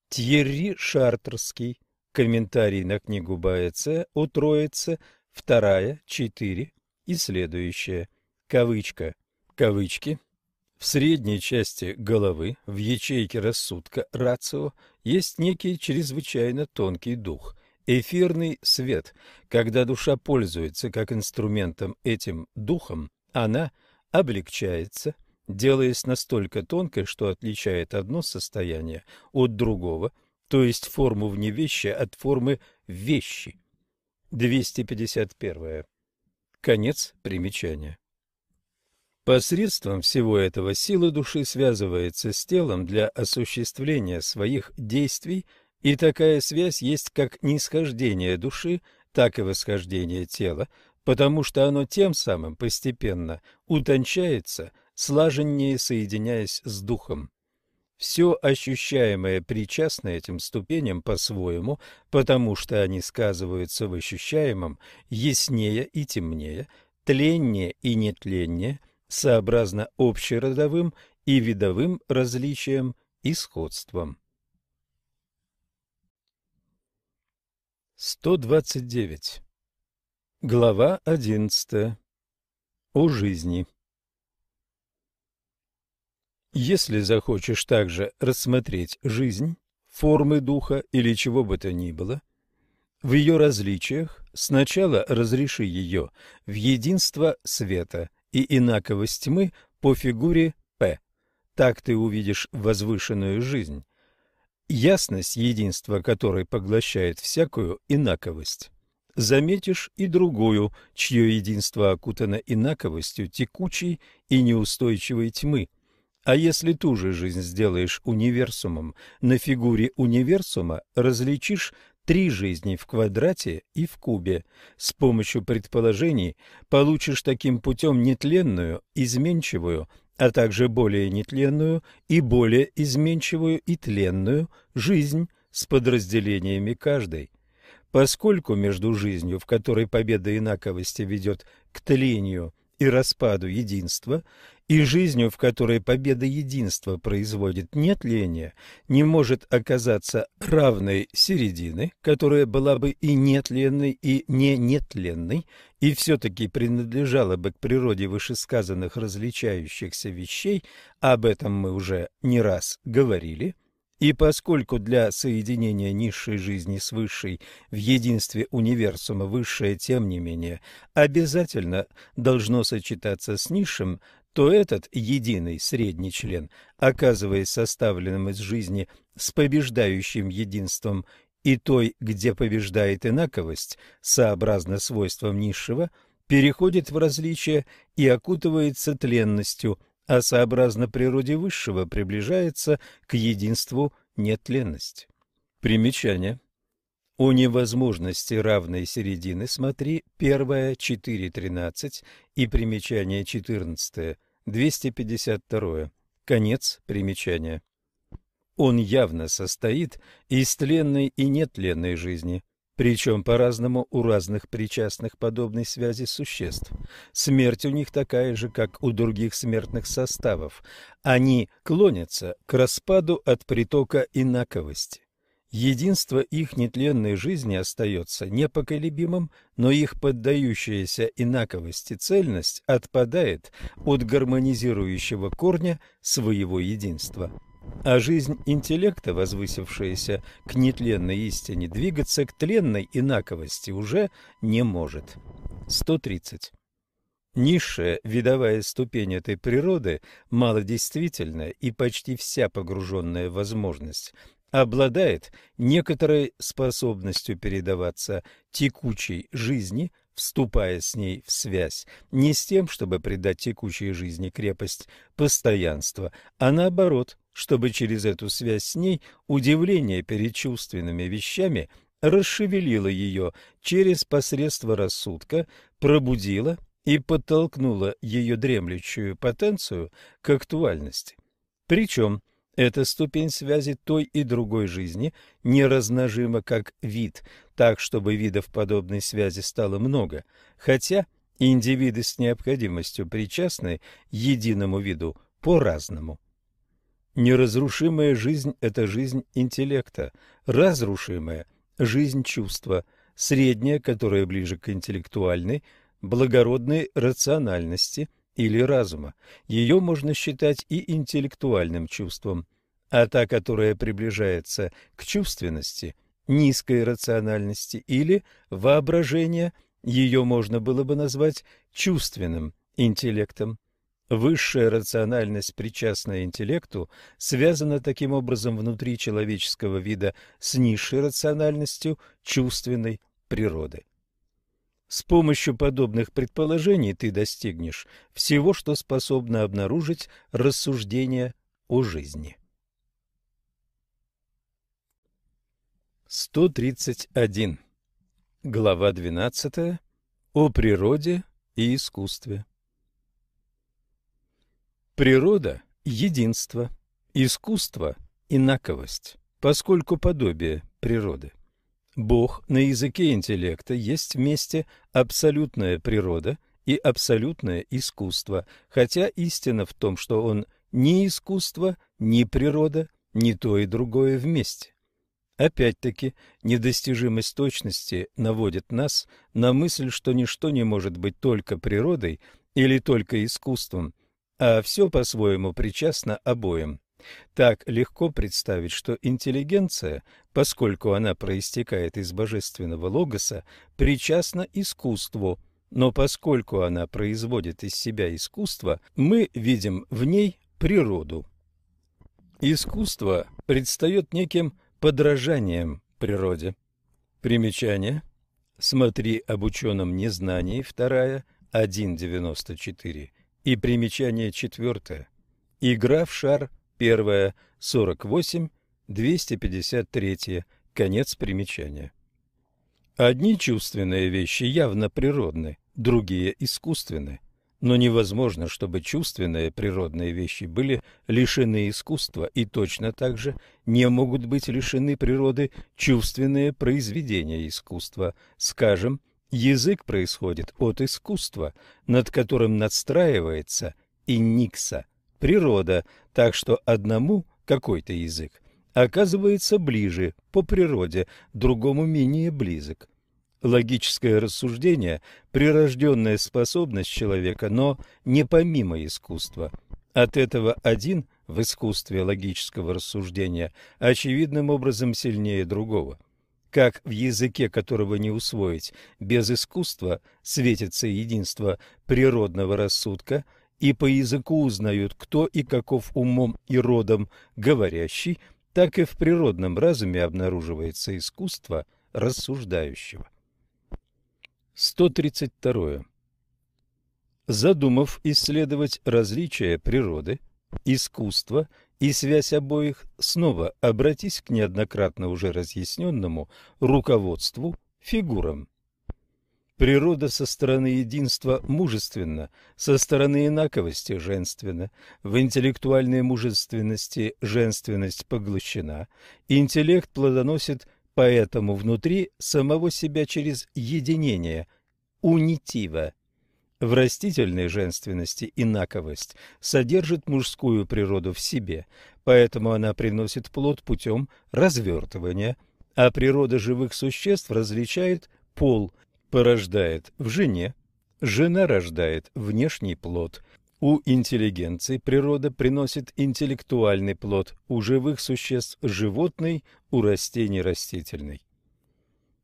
Тьерри Шартерский. Комментарий на книгу Баэце о Троице, вторая, четыре и следующая. Кавычка. Кавычки. В средней части головы, в ячейке рассудка, рацио, есть некий чрезвычайно тонкий дух, эфирный свет. Когда душа пользуется как инструментом этим духом, она облегчается – делаясь настолько тонкой, что отличает одно состояние от другого, то есть форму вне вещи от формы вещи. 251. Конец примечания. Посредством всего этого сила души связывается с телом для осуществления своих действий, и такая связь есть как нисхождение души, так и восхождение тела, потому что оно тем самым постепенно утончается, слаженнее соединяясь с духом. Все ощущаемое причастно этим ступеням по-своему, потому что они сказываются в ощущаемом яснее и темнее, тленнее и нетленнее, сообразно общеродовым и видовым различиям и сходствам. 129. Глава 11. О жизни. Если захочешь также рассмотреть жизнь, формы духа или чего бы то ни было, в ее различиях сначала разреши ее в единство света и инаковость тьмы по фигуре П. Так ты увидишь возвышенную жизнь, ясность единства которой поглощает всякую инаковость. Заметишь и другую, чье единство окутано инаковостью текучей и неустойчивой тьмы – а если ту же жизнь сделаешь универсумом, на фигуре универсума различишь три жизни в квадрате и в кубе. С помощью предположений получишь таким путем нетленную, изменчивую, а также более нетленную и более изменчивую и тленную жизнь с подразделениями каждой. Поскольку между жизнью, в которой победа инаковости ведет к тлению и распаду единства, и жизнью, в которой победа единства производит нетление, не может оказаться равной середины, которая была бы и нетленной, и не нетленной, и все-таки принадлежала бы к природе вышесказанных различающихся вещей, об этом мы уже не раз говорили – и поскольку для соединения низшей жизни с высшей в единстве универсума высшее, тем не менее, обязательно должно сочетаться с низшим, то этот единый средний член, оказываясь составленным из жизни с побеждающим единством и той, где побеждает инаковость, сообразно свойствам низшего, переходит в различие и окутывается тленностью, а сообразно природе высшего приближается к единству нетленность. Примечание. О невозможности равной середины смотри первое 4.13 и примечание 14, 252. Конец примечания. Он явно состоит из тленной и нетленной жизни, причем по-разному у разных причастных подобной связи существ. Смерть у них такая же, как у других смертных составов. Они клонятся к распаду от притока инаковости. Единство их нетленной жизни остается непоколебимым, но их поддающаяся инаковости цельность отпадает от гармонизирующего корня своего единства а жизнь интеллекта, возвысившаяся к нетленной истине, двигаться к тленной инаковости уже не может. 130. Низшая видовая ступень этой природы, малодействительная и почти вся погруженная возможность, обладает некоторой способностью передаваться текучей жизни, вступая с ней в связь, не с тем, чтобы придать текучей жизни крепость постоянства, а наоборот, чтобы через эту связь с ней удивление перед чувственными вещами расшевелило ее через посредство рассудка, пробудило и подтолкнуло ее дремлющую потенцию к актуальности. Причем эта ступень связи той и другой жизни не размножима как вид, так, чтобы видов подобной связи стало много, хотя индивиды с необходимостью причастны единому виду по-разному. Неразрушимая жизнь – это жизнь интеллекта, разрушимая – жизнь чувства, средняя, которая ближе к интеллектуальной, благородной рациональности или разума. Ее можно считать и интеллектуальным чувством, а та, которая приближается к чувственности, низкой рациональности или воображения, ее можно было бы назвать чувственным интеллектом. Высшая рациональность, причастная интеллекту, связана таким образом внутри человеческого вида с низшей рациональностью чувственной природы. С помощью подобных предположений ты достигнешь всего, что способно обнаружить рассуждение о жизни. 131. Глава 12. О природе и искусстве. Природа – единство, искусство – инаковость, поскольку подобие природы. Бог на языке интеллекта есть вместе абсолютная природа и абсолютное искусство, хотя истина в том, что он ни искусство, ни природа, ни то и другое вместе. Опять-таки, недостижимость точности наводит нас на мысль, что ничто не может быть только природой или только искусством – а все по-своему причастно обоим. Так легко представить, что интеллигенция, поскольку она проистекает из божественного логоса, причастна искусству, но поскольку она производит из себя искусство, мы видим в ней природу. Искусство предстает неким подражанием природе. Примечание. Смотри об ученом незнании, вторая, 1.94. И примечание четвертое. Игра в шар первая, 48, 253. Конец примечания. Одни чувственные вещи явно природны, другие искусственны. Но невозможно, чтобы чувственные природные вещи были лишены искусства, и точно так же не могут быть лишены природы чувственные произведения искусства. Скажем, язык происходит от искусства, над которым надстраивается инникса, природа, так что одному какой-то язык оказывается ближе по природе, другому менее близок. Логическое рассуждение – прирожденная способность человека, но не помимо искусства. От этого один в искусстве логического рассуждения очевидным образом сильнее другого. Как в языке, которого не усвоить, без искусства светится единство природного рассудка, и по языку узнают, кто и каков умом и родом говорящий, так и в природном разуме обнаруживается искусство рассуждающего. 132. Задумав исследовать различия природы, искусства и связь обоих, снова обратись к неоднократно уже разъясненному руководству фигурам. Природа со стороны единства мужественна, со стороны инаковости женственна, в интеллектуальной мужественности женственность поглощена, интеллект плодоносит Поэтому внутри самого себя через единение, унитива. В растительной женственности инаковость содержит мужскую природу в себе, поэтому она приносит плод путем развертывания, а природа живых существ различает пол, порождает в жене, жена рождает внешний плод, у интеллигенции природа приносит интеллектуальный плод, у живых существ – животный, у растений – растительный.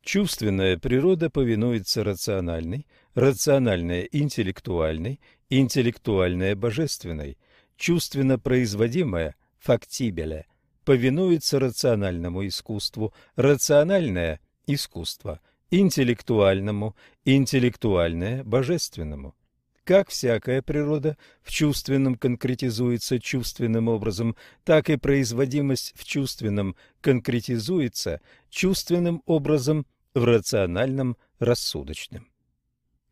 Чувственная природа повинуется рациональной, рациональная – интеллектуальной, интеллектуальная – божественной. Чувственно производимая – фактибеля – повинуется рациональному искусству, рациональное – искусство, интеллектуальному, интеллектуальное – божественному. Как всякая природа в чувственном конкретизуется чувственным образом, так и производимость в чувственном конкретизуется чувственным образом в рациональном рассудочном.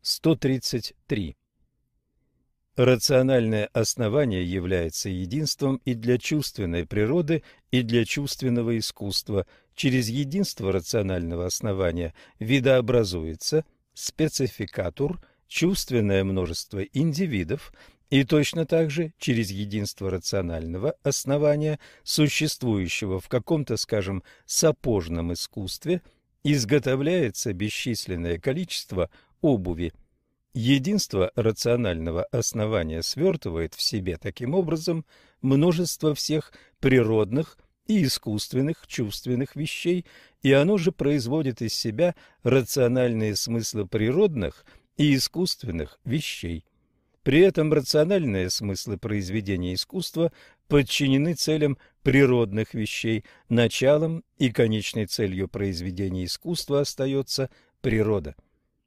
133. Рациональное основание является единством и для чувственной природы, и для чувственного искусства. Через единство рационального основания видообразуется спецификатур – чувственное множество индивидов и точно так же через единство рационального основания, существующего в каком-то, скажем, сапожном искусстве, изготовляется бесчисленное количество обуви. Единство рационального основания свертывает в себе таким образом множество всех природных и искусственных чувственных вещей, и оно же производит из себя рациональные смыслы природных – и искусственных вещей. При этом рациональные смыслы произведения искусства подчинены целям природных вещей, началом и конечной целью произведения искусства остается природа.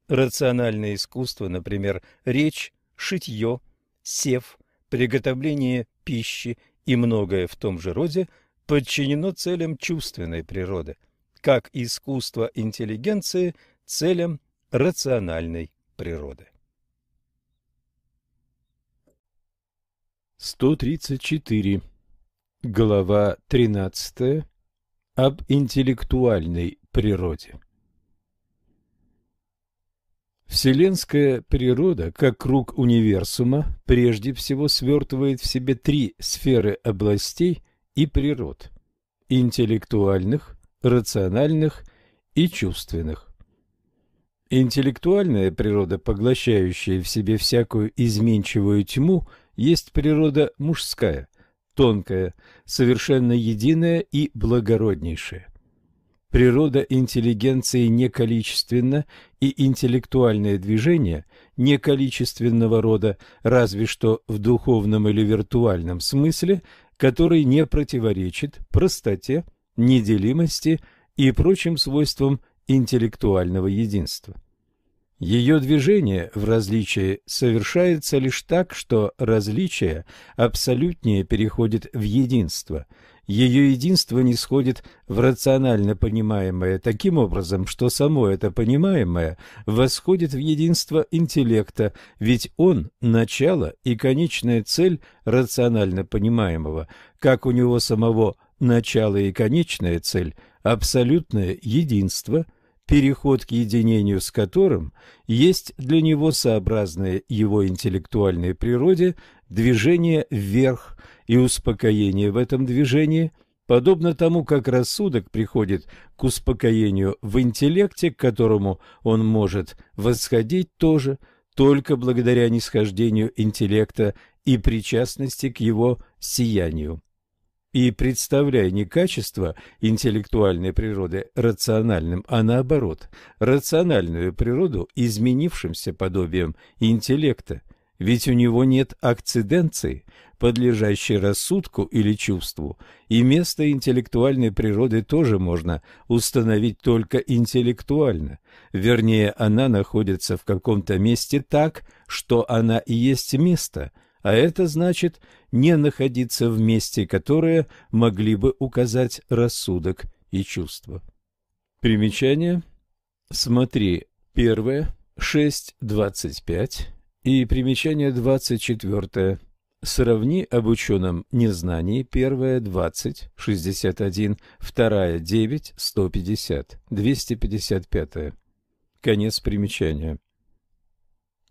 Рациональное искусство, например, речь, шитье, сев, приготовление пищи и многое в том же роде, подчинено целям чувственной природы, как искусство интеллигенции целям рациональной природы. 134. Глава 13. Об интеллектуальной природе. Вселенская природа, как круг универсума, прежде всего свертывает в себе три сферы областей и природ – интеллектуальных, рациональных и чувственных. Интеллектуальная природа, поглощающая в себе всякую изменчивую тьму, есть природа мужская, тонкая, совершенно единая и благороднейшая. Природа интеллигенции не количественна, и интеллектуальное движение не количественного рода, разве что в духовном или виртуальном смысле, который не противоречит простоте, неделимости и прочим свойствам интеллектуального единства. Ее движение в различии совершается лишь так, что различие абсолютнее переходит в единство. ее единство не сходит в рационально понимаемое таким образом, что само это понимаемое восходит в единство интеллекта, ведь он – начало и конечная цель рационально понимаемого, как у него самого начало и конечная цель – абсолютное единство, переход к единению с которым есть для него сообразное его интеллектуальной природе движение вверх и успокоение в этом движении, подобно тому, как рассудок приходит к успокоению в интеллекте, к которому он может восходить тоже, только благодаря нисхождению интеллекта и причастности к его сиянию и представляя не качество интеллектуальной природы рациональным, а наоборот, рациональную природу изменившимся подобием интеллекта, ведь у него нет акциденции, подлежащей рассудку или чувству, и место интеллектуальной природы тоже можно установить только интеллектуально, вернее, она находится в каком-то месте так, что она и есть место – а это значит не находиться в месте, которое могли бы указать рассудок и чувства. Примечание. Смотри первое, 6.25 и примечание 24. Сравни об ученом незнании, первое 20, 61, вторая 9, 150, 255. Конец примечания.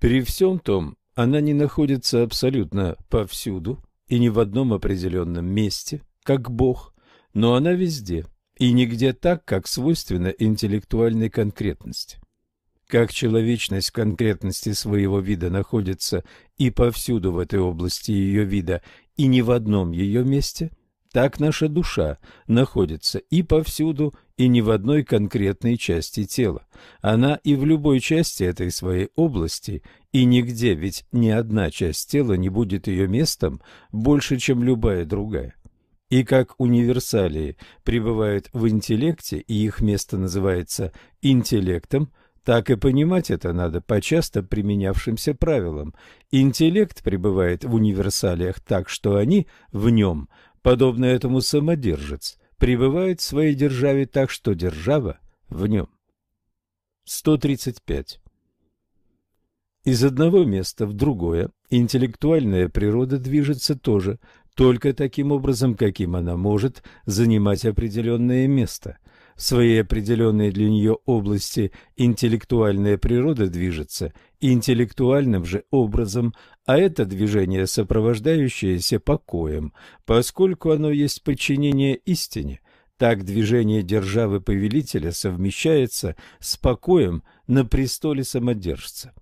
При всем том, она не находится абсолютно повсюду и не в одном определенном месте, как Бог, но она везде и нигде так, как свойственно интеллектуальной конкретности. Как человечность в конкретности своего вида находится и повсюду в этой области ее вида, и не в одном ее месте – так наша душа находится и повсюду, и не в одной конкретной части тела. Она и в любой части этой своей области, и нигде, ведь ни одна часть тела не будет ее местом больше, чем любая другая. И как универсалии пребывают в интеллекте, и их место называется интеллектом, так и понимать это надо по часто применявшимся правилам. Интеллект пребывает в универсалиях так, что они в нем – подобно этому самодержец, пребывает в своей державе так, что держава в нем. 135. Из одного места в другое интеллектуальная природа движется тоже, только таким образом, каким она может занимать определенное место. В своей определенной для нее области интеллектуальная природа движется интеллектуальным же образом, а это движение, сопровождающееся покоем, поскольку оно есть подчинение истине, так движение державы повелителя совмещается с покоем на престоле самодержца.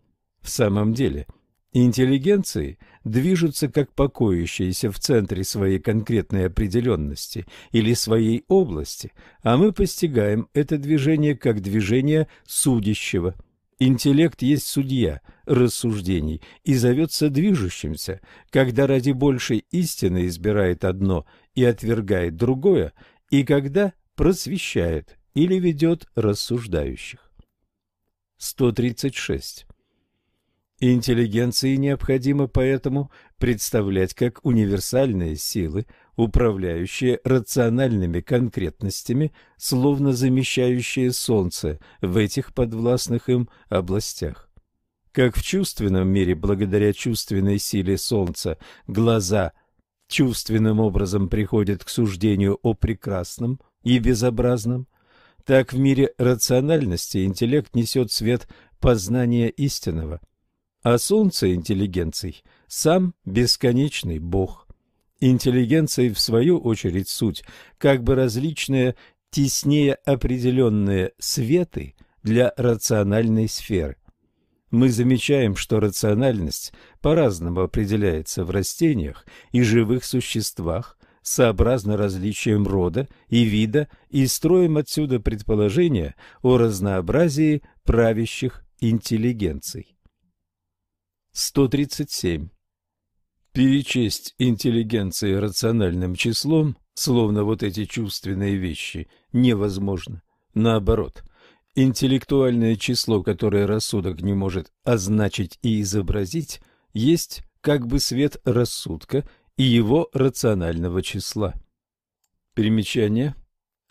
В самом деле – Интеллигенции движутся как покоящиеся в центре своей конкретной определенности или своей области, а мы постигаем это движение как движение судящего. Интеллект есть судья рассуждений и зовется движущимся, когда ради большей истины избирает одно и отвергает другое, и когда просвещает или ведет рассуждающих. 136. Интеллигенции необходимо поэтому представлять как универсальные силы, управляющие рациональными конкретностями, словно замещающие Солнце в этих подвластных им областях. Как в чувственном мире, благодаря чувственной силе Солнца, глаза чувственным образом приходят к суждению о прекрасном и безобразном, так в мире рациональности интеллект несет свет познания истинного – а солнце интеллигенций – сам бесконечный Бог. Интеллигенция, в свою очередь, суть, как бы различные, теснее определенные светы для рациональной сферы. Мы замечаем, что рациональность по-разному определяется в растениях и живых существах, сообразно различиям рода и вида, и строим отсюда предположение о разнообразии правящих интеллигенций. 137. Перечесть интеллигенции рациональным числом, словно вот эти чувственные вещи, невозможно. Наоборот, интеллектуальное число, которое рассудок не может означить и изобразить, есть как бы свет рассудка и его рационального числа. Примечание.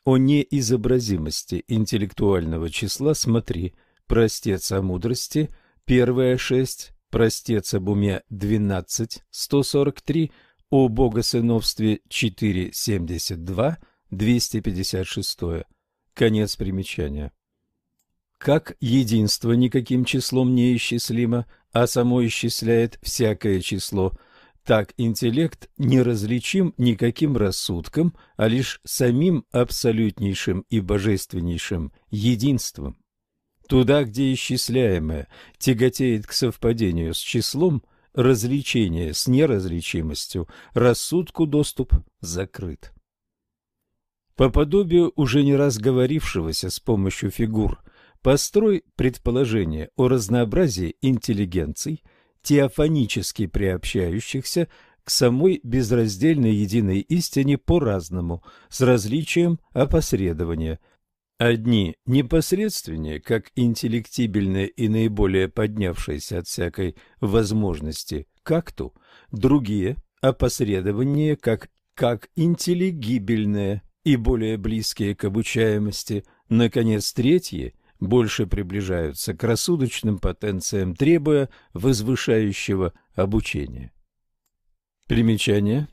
О неизобразимости интеллектуального числа смотри «Простец о мудрости», первая шесть, «Простец об уме» 12, 143, о богосыновстве 4.72, 256. Конец примечания. Как единство никаким числом не исчислимо, а само исчисляет всякое число, так интеллект неразличим никаким рассудком, а лишь самим абсолютнейшим и божественнейшим единством. Туда, где исчисляемое тяготеет к совпадению с числом, развлечение с неразличимостью, рассудку доступ закрыт. По подобию уже не раз говорившегося с помощью фигур, построй предположение о разнообразии интеллигенций, теофонически приобщающихся к самой безраздельной единой истине по-разному, с различием опосредования – Одни непосредственнее, как интеллектибельные и наиболее поднявшиеся от всякой возможности к акту, другие опосредованнее, как, как интеллигибельные и более близкие к обучаемости, наконец, третьи больше приближаются к рассудочным потенциям, требуя возвышающего обучения. Примечание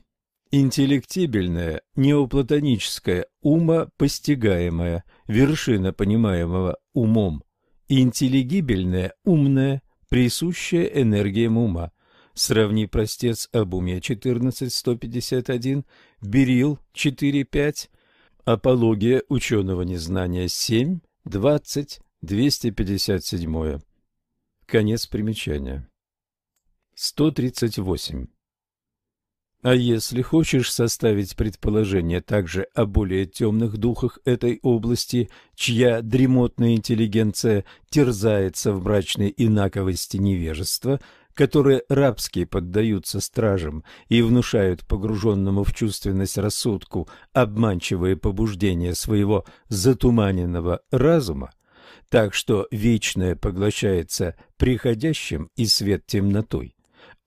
интеллектибельное, неоплатоническое, умопостигаемое, вершина понимаемого умом, интеллигибельное, умное, присущее энергиям ума. Сравни простец об уме 14.151, Берил 4.5, Апология ученого незнания 7, 20, 257. Конец примечания. 138. А если хочешь составить предположение также о более темных духах этой области, чья дремотная интеллигенция терзается в мрачной инаковости невежества, которые рабски поддаются стражам и внушают погруженному в чувственность рассудку обманчивые побуждения своего затуманенного разума, так что вечное поглощается приходящим и свет темнотой,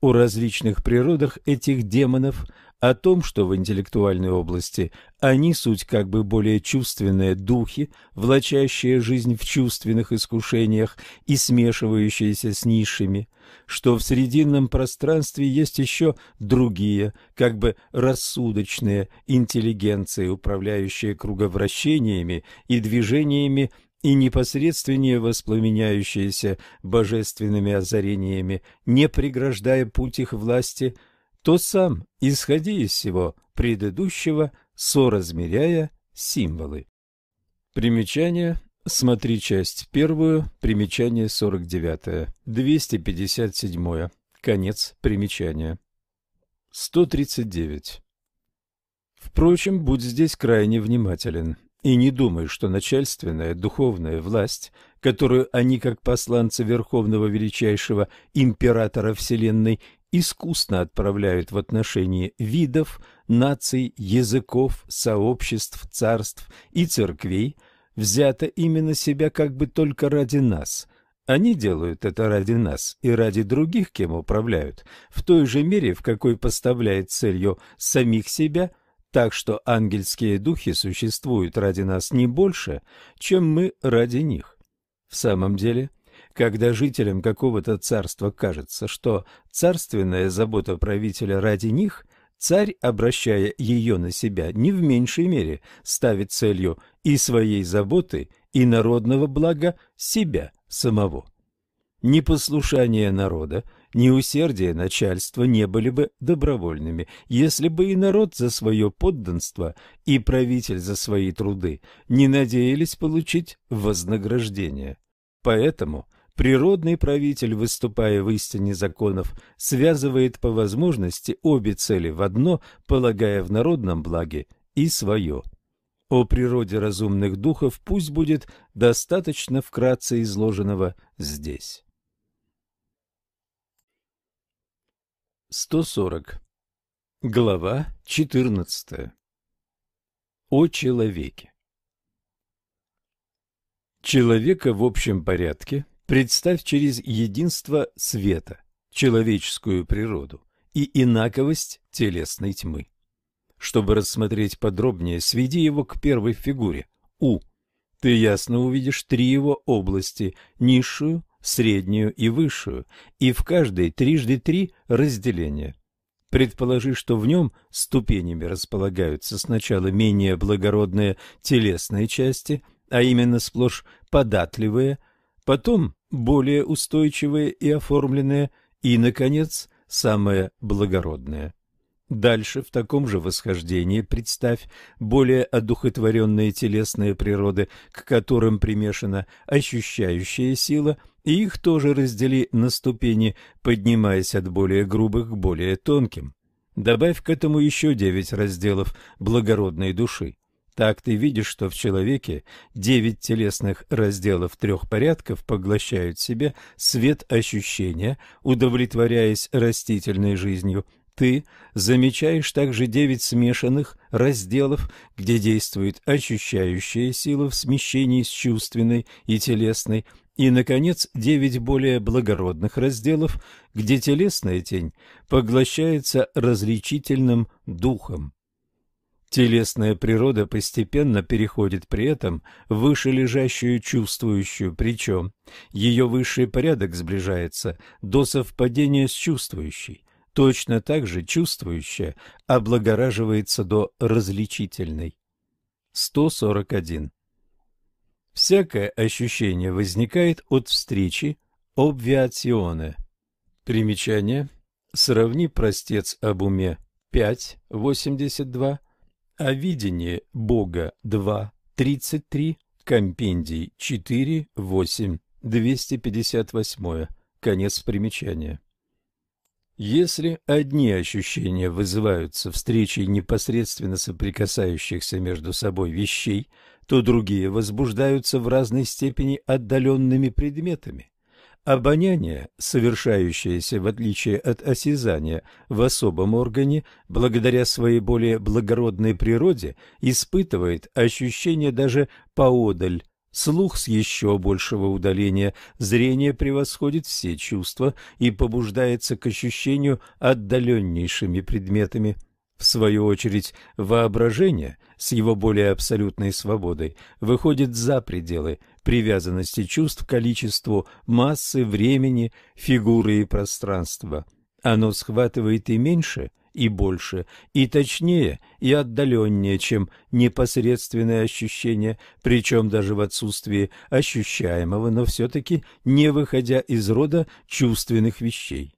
о различных природах этих демонов, о том, что в интеллектуальной области они суть как бы более чувственные духи, влачащие жизнь в чувственных искушениях и смешивающиеся с низшими, что в срединном пространстве есть еще другие, как бы рассудочные интеллигенции, управляющие круговращениями и движениями и непосредственнее воспламеняющиеся божественными озарениями, не преграждая путь их власти, то сам исходи из всего предыдущего, соразмеряя символы. Примечание. Смотри часть первую, примечание 49, 257, конец примечания. 139. Впрочем, будь здесь крайне внимателен. И не думай, что начальственная духовная власть, которую они, как посланцы Верховного Величайшего Императора Вселенной, искусно отправляют в отношении видов, наций, языков, сообществ, царств и церквей, взята именно себя как бы только ради нас. Они делают это ради нас и ради других, кем управляют, в той же мере, в какой поставляет целью самих себя – так что ангельские духи существуют ради нас не больше, чем мы ради них. В самом деле, когда жителям какого-то царства кажется, что царственная забота правителя ради них, царь, обращая ее на себя, не в меньшей мере ставит целью и своей заботы, и народного блага себя самого. Непослушание народа ни усердие начальства не были бы добровольными, если бы и народ за свое подданство, и правитель за свои труды не надеялись получить вознаграждение. Поэтому природный правитель, выступая в истине законов, связывает по возможности обе цели в одно, полагая в народном благе и свое. О природе разумных духов пусть будет достаточно вкратце изложенного здесь. 140. Глава 14. О человеке. Человека в общем порядке представь через единство света, человеческую природу и инаковость телесной тьмы. Чтобы рассмотреть подробнее, сведи его к первой фигуре – У. Ты ясно увидишь три его области – низшую, среднюю и высшую, и в каждой трижды три разделения. Предположи, что в нем ступенями располагаются сначала менее благородные телесные части, а именно сплошь податливые, потом более устойчивые и оформленные, и, наконец, самое благородное. Дальше в таком же восхождении представь более одухотворенные телесные природы, к которым примешана ощущающая сила, и их тоже раздели на ступени, поднимаясь от более грубых к более тонким. Добавь к этому еще девять разделов благородной души. Так ты видишь, что в человеке девять телесных разделов трех порядков поглощают себе свет ощущения, удовлетворяясь растительной жизнью. Ты замечаешь также девять смешанных разделов, где действует ощущающая сила в смещении с чувственной и телесной, и, наконец, девять более благородных разделов, где телесная тень поглощается различительным духом. Телесная природа постепенно переходит при этом в вышележащую чувствующую, причем ее высший порядок сближается до совпадения с чувствующей. Точно так же чувствующая облагораживается до различительной. 141. Всякое ощущение возникает от встречи обвиационе. Примечание. Сравни простец об уме 5.82 о видении Бога 2.33, компендий 4.8, 258, конец примечания. Если одни ощущения вызываются встречей непосредственно соприкасающихся между собой вещей, то другие возбуждаются в разной степени отдаленными предметами. Обоняние, совершающееся в отличие от осязания в особом органе, благодаря своей более благородной природе, испытывает ощущение даже поодаль. Слух с еще большего удаления, зрение превосходит все чувства и побуждается к ощущению отдаленнейшими предметами – в свою очередь, воображение с его более абсолютной свободой выходит за пределы привязанности чувств к количеству массы, времени, фигуры и пространства. Оно схватывает и меньше, и больше, и точнее, и отдаленнее, чем непосредственное ощущение, причем даже в отсутствии ощущаемого, но все-таки не выходя из рода чувственных вещей.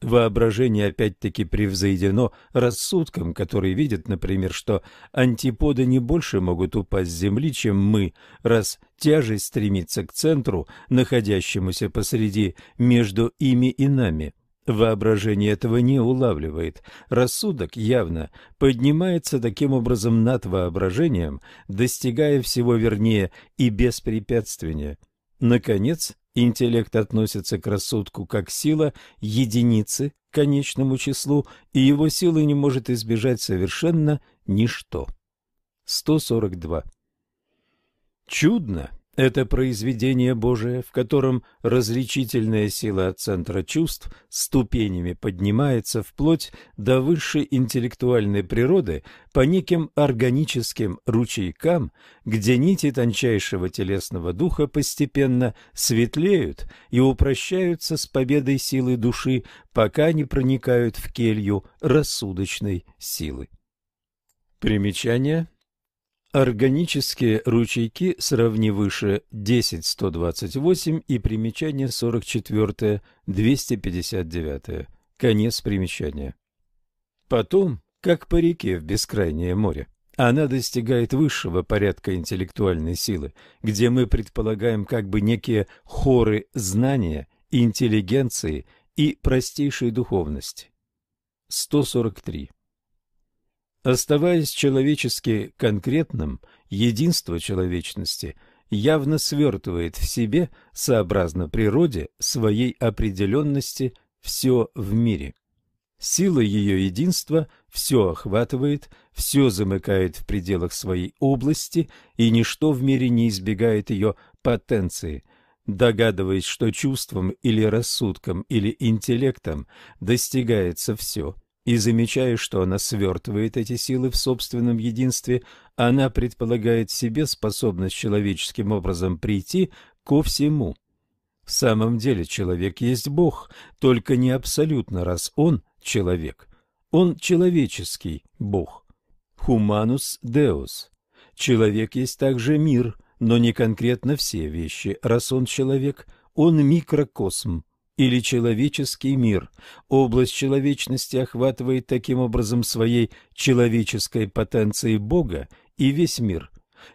Воображение опять-таки превзойдено рассудком, который видит, например, что антиподы не больше могут упасть с земли, чем мы, раз тяжесть стремится к центру, находящемуся посреди между ими и нами. Воображение этого не улавливает. Рассудок явно поднимается таким образом над воображением, достигая всего вернее и без препятствия. Наконец, Интеллект относится к рассудку как сила единицы к конечному числу, и его силы не может избежать совершенно ничто. 142. Чудно, это произведение Божие, в котором различительная сила от центра чувств ступенями поднимается вплоть до высшей интеллектуальной природы по неким органическим ручейкам, где нити тончайшего телесного духа постепенно светлеют и упрощаются с победой силы души, пока не проникают в келью рассудочной силы. Примечание Органические ручейки сравни выше 10.128 и примечание 44 259. Конец примечания. Потом, как по реке в бескрайнее море, она достигает высшего порядка интеллектуальной силы, где мы предполагаем как бы некие хоры знания, интеллигенции и простейшей духовности. 143. Оставаясь человечески конкретным, единство человечности явно свертывает в себе, сообразно природе, своей определенности все в мире. Сила ее единства все охватывает, все замыкает в пределах своей области, и ничто в мире не избегает ее потенции. Догадываясь, что чувством или рассудком или интеллектом достигается все – и замечая, что она свертывает эти силы в собственном единстве, она предполагает в себе способность человеческим образом прийти ко всему. В самом деле человек есть Бог, только не абсолютно, раз он человек. Он человеческий Бог. Humanus Deus. Человек есть также мир, но не конкретно все вещи, раз он человек, он микрокосм или человеческий мир. Область человечности охватывает таким образом своей человеческой потенцией Бога и весь мир.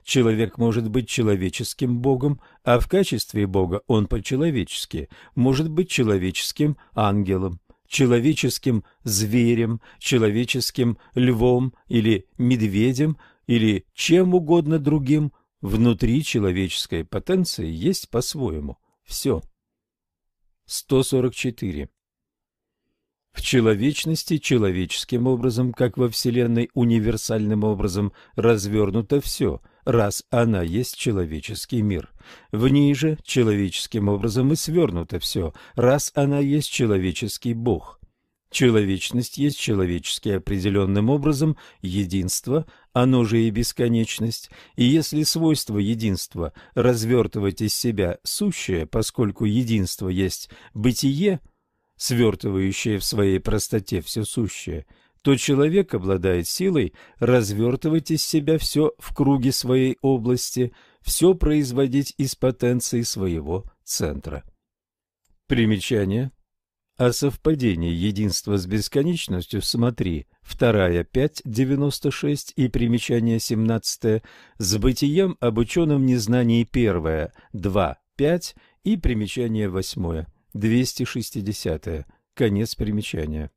Человек может быть человеческим Богом, а в качестве Бога он по-человечески может быть человеческим ангелом, человеческим зверем, человеческим львом или медведем или чем угодно другим, внутри человеческой потенции есть по-своему все. 144. В человечности человеческим образом, как во Вселенной универсальным образом, развернуто все, раз она есть человеческий мир. В ней же человеческим образом и свернуто все, раз она есть человеческий Бог. Человечность есть человеческий определенным образом единство, оно же и бесконечность, и если свойство единства развертывать из себя сущее, поскольку единство есть бытие, свертывающее в своей простоте все сущее, то человек обладает силой развертывать из себя все в круге своей области, все производить из потенции своего центра. Примечание – о совпадении единства с бесконечностью смотри. Вторая 5.96 и примечание 17 с бытием об ученом незнании первая 2.5 и примечание 8 260 конец примечания.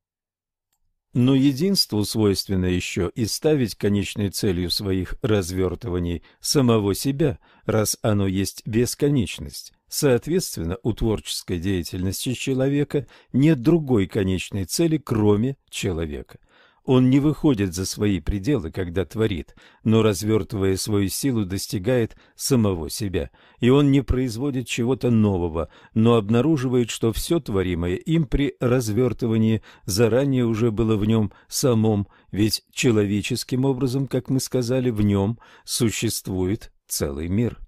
Но единству свойственно еще и ставить конечной целью своих развертываний самого себя, раз оно есть бесконечность. Соответственно, у творческой деятельности человека нет другой конечной цели, кроме человека. Он не выходит за свои пределы, когда творит, но, развертывая свою силу, достигает самого себя. И он не производит чего-то нового, но обнаруживает, что все творимое им при развертывании заранее уже было в нем самом, ведь человеческим образом, как мы сказали, в нем существует целый мир.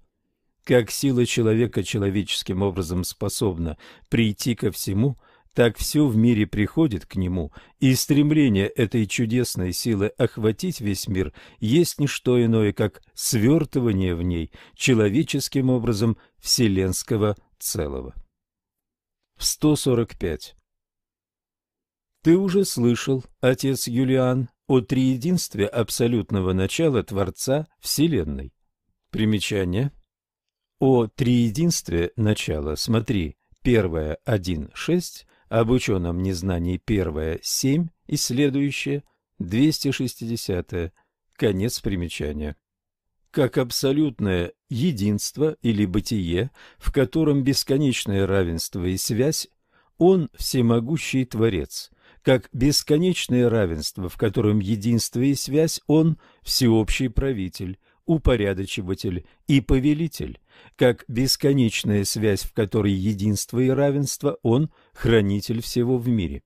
Как сила человека человеческим образом способна прийти ко всему, так все в мире приходит к нему, и стремление этой чудесной силы охватить весь мир есть не что иное, как свертывание в ней человеческим образом вселенского целого. В 145. Ты уже слышал, отец Юлиан, о триединстве абсолютного начала Творца Вселенной. Примечание. О триединстве начала смотри первое 1.6, об ученом незнании первое 7 и следующее 260 конец примечания. Как абсолютное единство или бытие, в котором бесконечное равенство и связь, он всемогущий Творец, как бесконечное равенство, в котором единство и связь, он всеобщий правитель, упорядочиватель и повелитель, как бесконечная связь, в которой единство и равенство, он – хранитель всего в мире.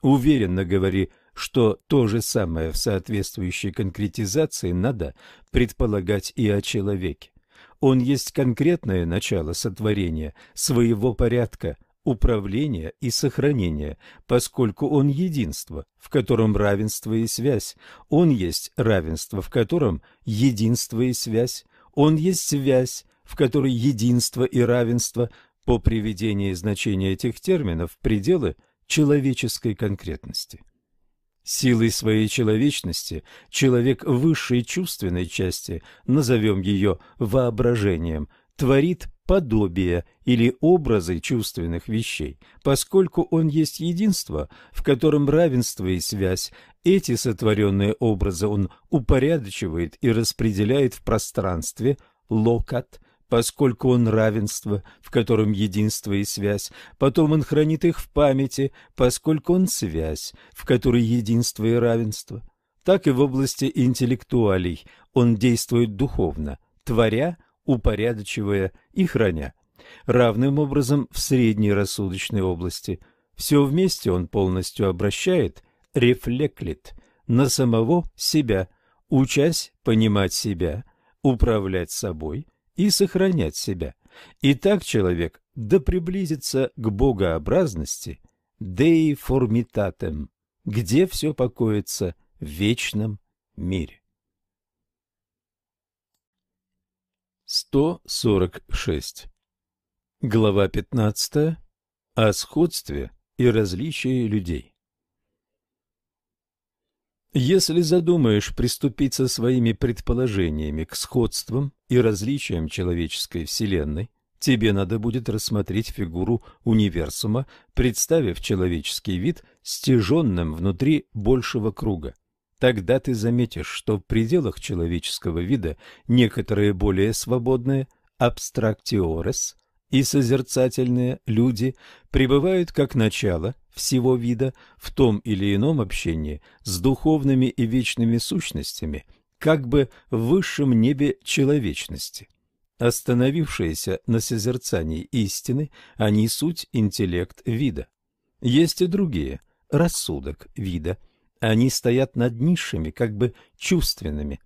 Уверенно говори, что то же самое в соответствующей конкретизации надо предполагать и о человеке. Он есть конкретное начало сотворения своего порядка, управления и сохранения, поскольку он единство, в котором равенство и связь, он есть равенство, в котором единство и связь, он есть связь, в которой единство и равенство по приведении значения этих терминов в пределы человеческой конкретности. Силой своей человечности человек высшей чувственной части, назовем ее воображением, творит подобия или образы чувственных вещей, поскольку он есть единство, в котором равенство и связь, эти сотворенные образы он упорядочивает и распределяет в пространстве, локат, поскольку он равенство, в котором единство и связь, потом он хранит их в памяти, поскольку он связь, в которой единство и равенство. Так и в области интеллектуалей он действует духовно, творя упорядочивая и храня. Равным образом в средней рассудочной области. Все вместе он полностью обращает рефлеклит на самого себя, учась понимать себя, управлять собой и сохранять себя. И так человек да приблизится к богообразности, formitatem, где все покоится в вечном мире. 146. Глава 15. О сходстве и различии людей. Если задумаешь приступить со своими предположениями к сходствам и различиям человеческой вселенной, тебе надо будет рассмотреть фигуру универсума, представив человеческий вид стяженным внутри большего круга. Тогда ты заметишь, что в пределах человеческого вида некоторые более свободные абстрактиорес и созерцательные люди пребывают как начало всего вида в том или ином общении с духовными и вечными сущностями, как бы в высшем небе человечности. Остановившиеся на созерцании истины, они суть интеллект вида. Есть и другие – рассудок вида. Они стоят над низшими, как бы чувственными.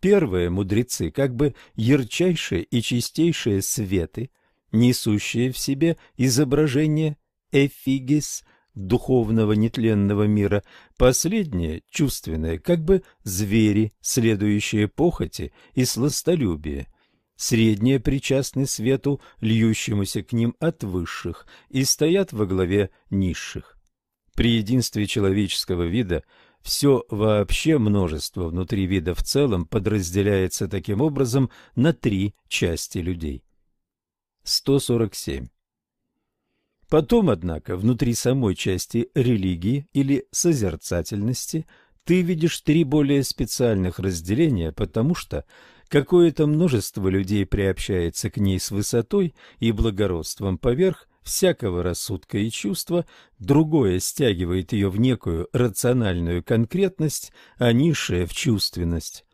Первые мудрецы, как бы ярчайшие и чистейшие светы, несущие в себе изображение эфигис духовного нетленного мира, последние чувственные, как бы звери, следующие похоти и сластолюбие. Средние причастны свету, льющемуся к ним от высших, и стоят во главе низших. При единстве человеческого вида все вообще множество внутри вида в целом подразделяется таким образом на три части людей. 147. Потом, однако, внутри самой части религии или созерцательности ты видишь три более специальных разделения, потому что какое-то множество людей приобщается к ней с высотой и благородством поверх всякого рассудка и чувства, другое стягивает ее в некую рациональную конкретность, а низшее в чувственность.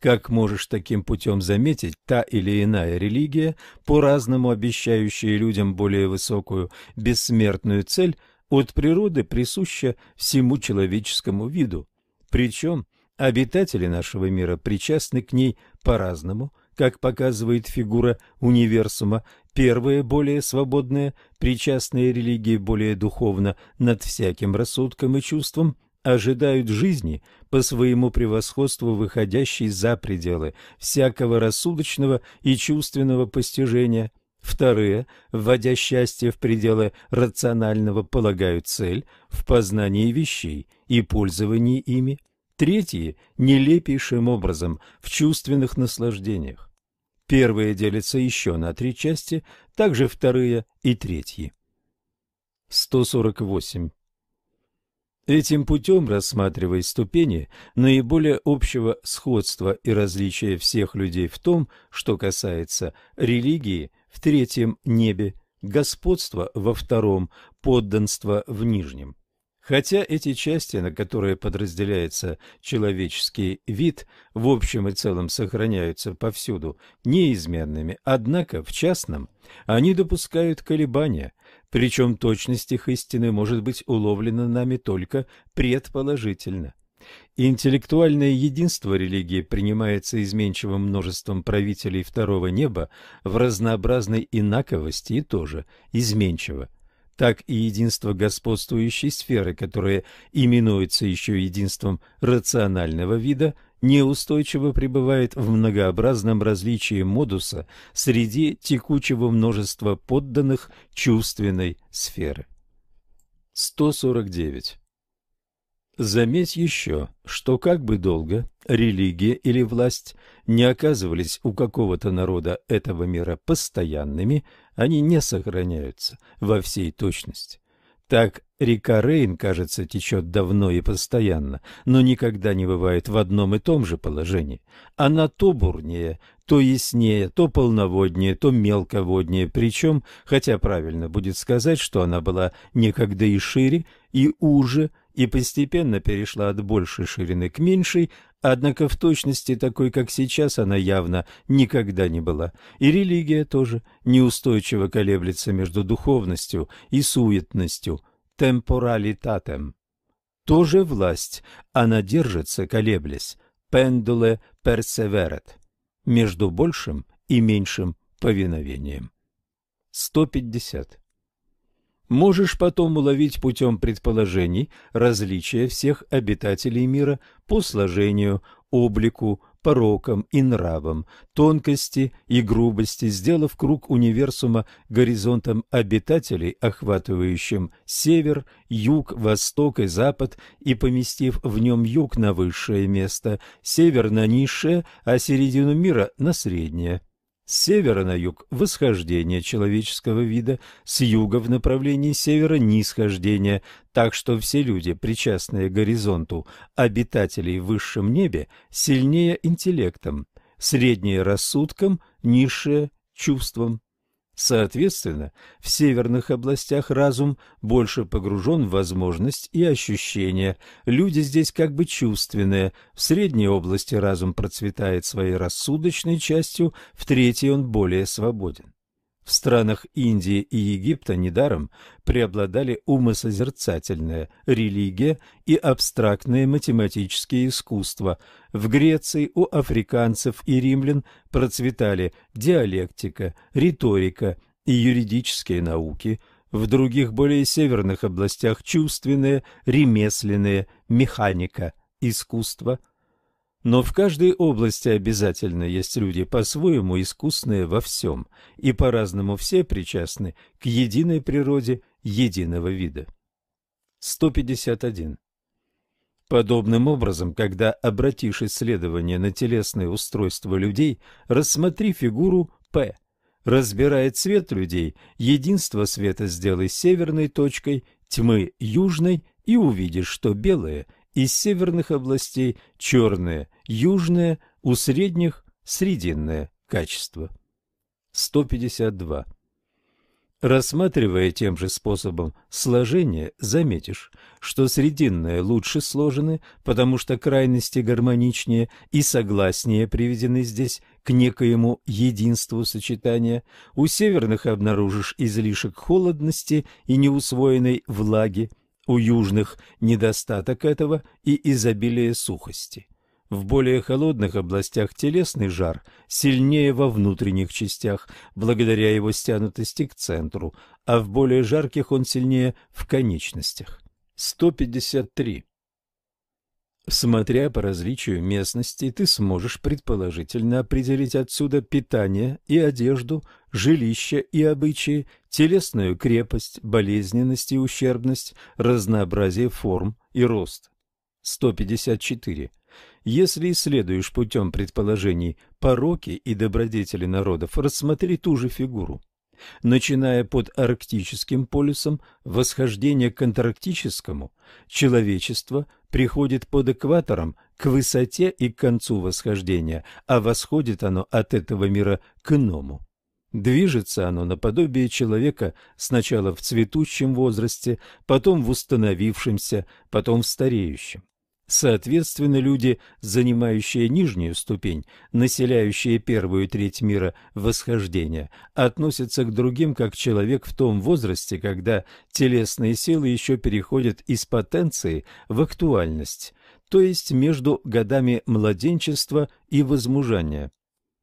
Как можешь таким путем заметить, та или иная религия, по-разному обещающая людям более высокую бессмертную цель, от природы присуща всему человеческому виду. Причем обитатели нашего мира причастны к ней по-разному, как показывает фигура универсума, первые более свободные, причастные религии более духовно над всяким рассудком и чувством, ожидают жизни по своему превосходству, выходящей за пределы всякого рассудочного и чувственного постижения. Вторые, вводя счастье в пределы рационального, полагают цель в познании вещей и пользовании ими. Третьи – нелепейшим образом в чувственных наслаждениях. Первые делятся еще на три части, также вторые и третьи. 148. Этим путем, рассматривая ступени наиболее общего сходства и различия всех людей в том, что касается религии в третьем небе, господства во втором, подданства в нижнем. Хотя эти части, на которые подразделяется человеческий вид, в общем и целом сохраняются повсюду неизменными, однако в частном они допускают колебания – причем точность их истины может быть уловлена нами только предположительно. Интеллектуальное единство религии принимается изменчивым множеством правителей второго неба в разнообразной инаковости и тоже изменчиво. Так и единство господствующей сферы, которое именуется еще единством рационального вида, неустойчиво пребывает в многообразном различии модуса среди текучего множества подданных чувственной сферы. 149. Заметь еще, что как бы долго религия или власть не оказывались у какого-то народа этого мира постоянными, они не сохраняются во всей точности. Так река Рейн, кажется, течет давно и постоянно, но никогда не бывает в одном и том же положении. Она то бурнее, то яснее, то полноводнее, то мелководнее, причем, хотя правильно будет сказать, что она была некогда и шире, и уже, и постепенно перешла от большей ширины к меньшей, однако в точности такой, как сейчас, она явно никогда не была. И религия тоже неустойчиво колеблется между духовностью и суетностью, темпоралитатем. тоже власть, она держится, колеблясь, пендуле персеверет, между большим и меньшим повиновением. 150. Можешь потом уловить путем предположений различия всех обитателей мира по сложению, облику, порокам и нравам, тонкости и грубости, сделав круг универсума горизонтом обитателей, охватывающим север, юг, восток и запад, и поместив в нем юг на высшее место, север на низшее, а середину мира на среднее. С севера на юг – восхождение человеческого вида, с юга в направлении севера – нисхождение, так что все люди, причастные к горизонту обитателей в высшем небе, сильнее интеллектом, среднее – рассудком, низшее – чувством. Соответственно, в северных областях разум больше погружен в возможность и ощущения. Люди здесь как бы чувственные. В средней области разум процветает своей рассудочной частью, в третьей он более свободен. В странах Индии и Египта недаром преобладали умосозерцательная религия и абстрактные математические искусства. В Греции у африканцев и римлян процветали диалектика, риторика и юридические науки, в других более северных областях чувственные, ремесленные, механика, искусство – но в каждой области обязательно есть люди по-своему искусные во всем, и по-разному все причастны к единой природе единого вида. 151. Подобным образом, когда обратишь исследование на телесное устройство людей, рассмотри фигуру П. Разбирая цвет людей, единство света сделай северной точкой, тьмы – южной, и увидишь, что белое из северных областей черное, южное, у средних срединное качество. 152. Рассматривая тем же способом сложение, заметишь, что срединные лучше сложены, потому что крайности гармоничнее и согласнее приведены здесь к некоему единству сочетания. У северных обнаружишь излишек холодности и неусвоенной влаги, у южных недостаток этого и изобилие сухости. В более холодных областях телесный жар сильнее во внутренних частях, благодаря его стянутости к центру, а в более жарких он сильнее в конечностях. 153. Смотря по различию местности, ты сможешь предположительно определить отсюда питание и одежду, жилище и обычаи, телесную крепость, болезненность и ущербность, разнообразие форм и рост. 154. Если исследуешь путем предположений пороки и добродетели народов, рассмотри ту же фигуру. Начиная под арктическим полюсом, восхождение к антарктическому, человечество приходит под экватором к высоте и к концу восхождения, а восходит оно от этого мира к иному. Движется оно наподобие человека сначала в цветущем возрасте, потом в установившемся, потом в стареющем. Соответственно, люди, занимающие нижнюю ступень, населяющие первую треть мира восхождения, относятся к другим как человек в том возрасте, когда телесные силы еще переходят из потенции в актуальность, то есть между годами младенчества и возмужания.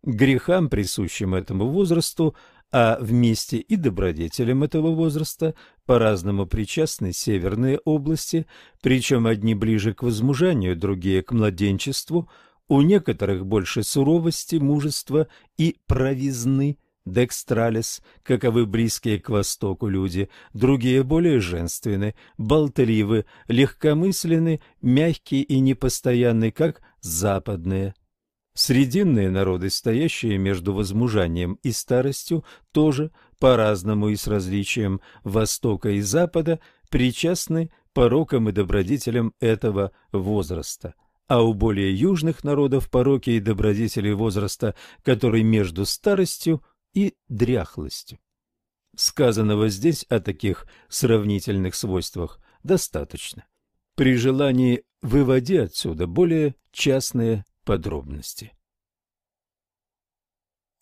Грехам, присущим этому возрасту, а вместе и добродетелям этого возраста по-разному причастны северные области, причем одни ближе к возмужанию, другие к младенчеству, у некоторых больше суровости, мужества и правизны, декстралис, каковы близкие к востоку люди, другие более женственны, болтливы, легкомысленны, мягкие и непостоянны, как западные. Срединные народы, стоящие между возмужанием и старостью, тоже по-разному и с различием Востока и Запада причастны порокам и добродетелям этого возраста. А у более южных народов пороки и добродетели возраста, который между старостью и дряхлостью. Сказанного здесь о таких сравнительных свойствах достаточно. При желании выводи отсюда более частные подробности.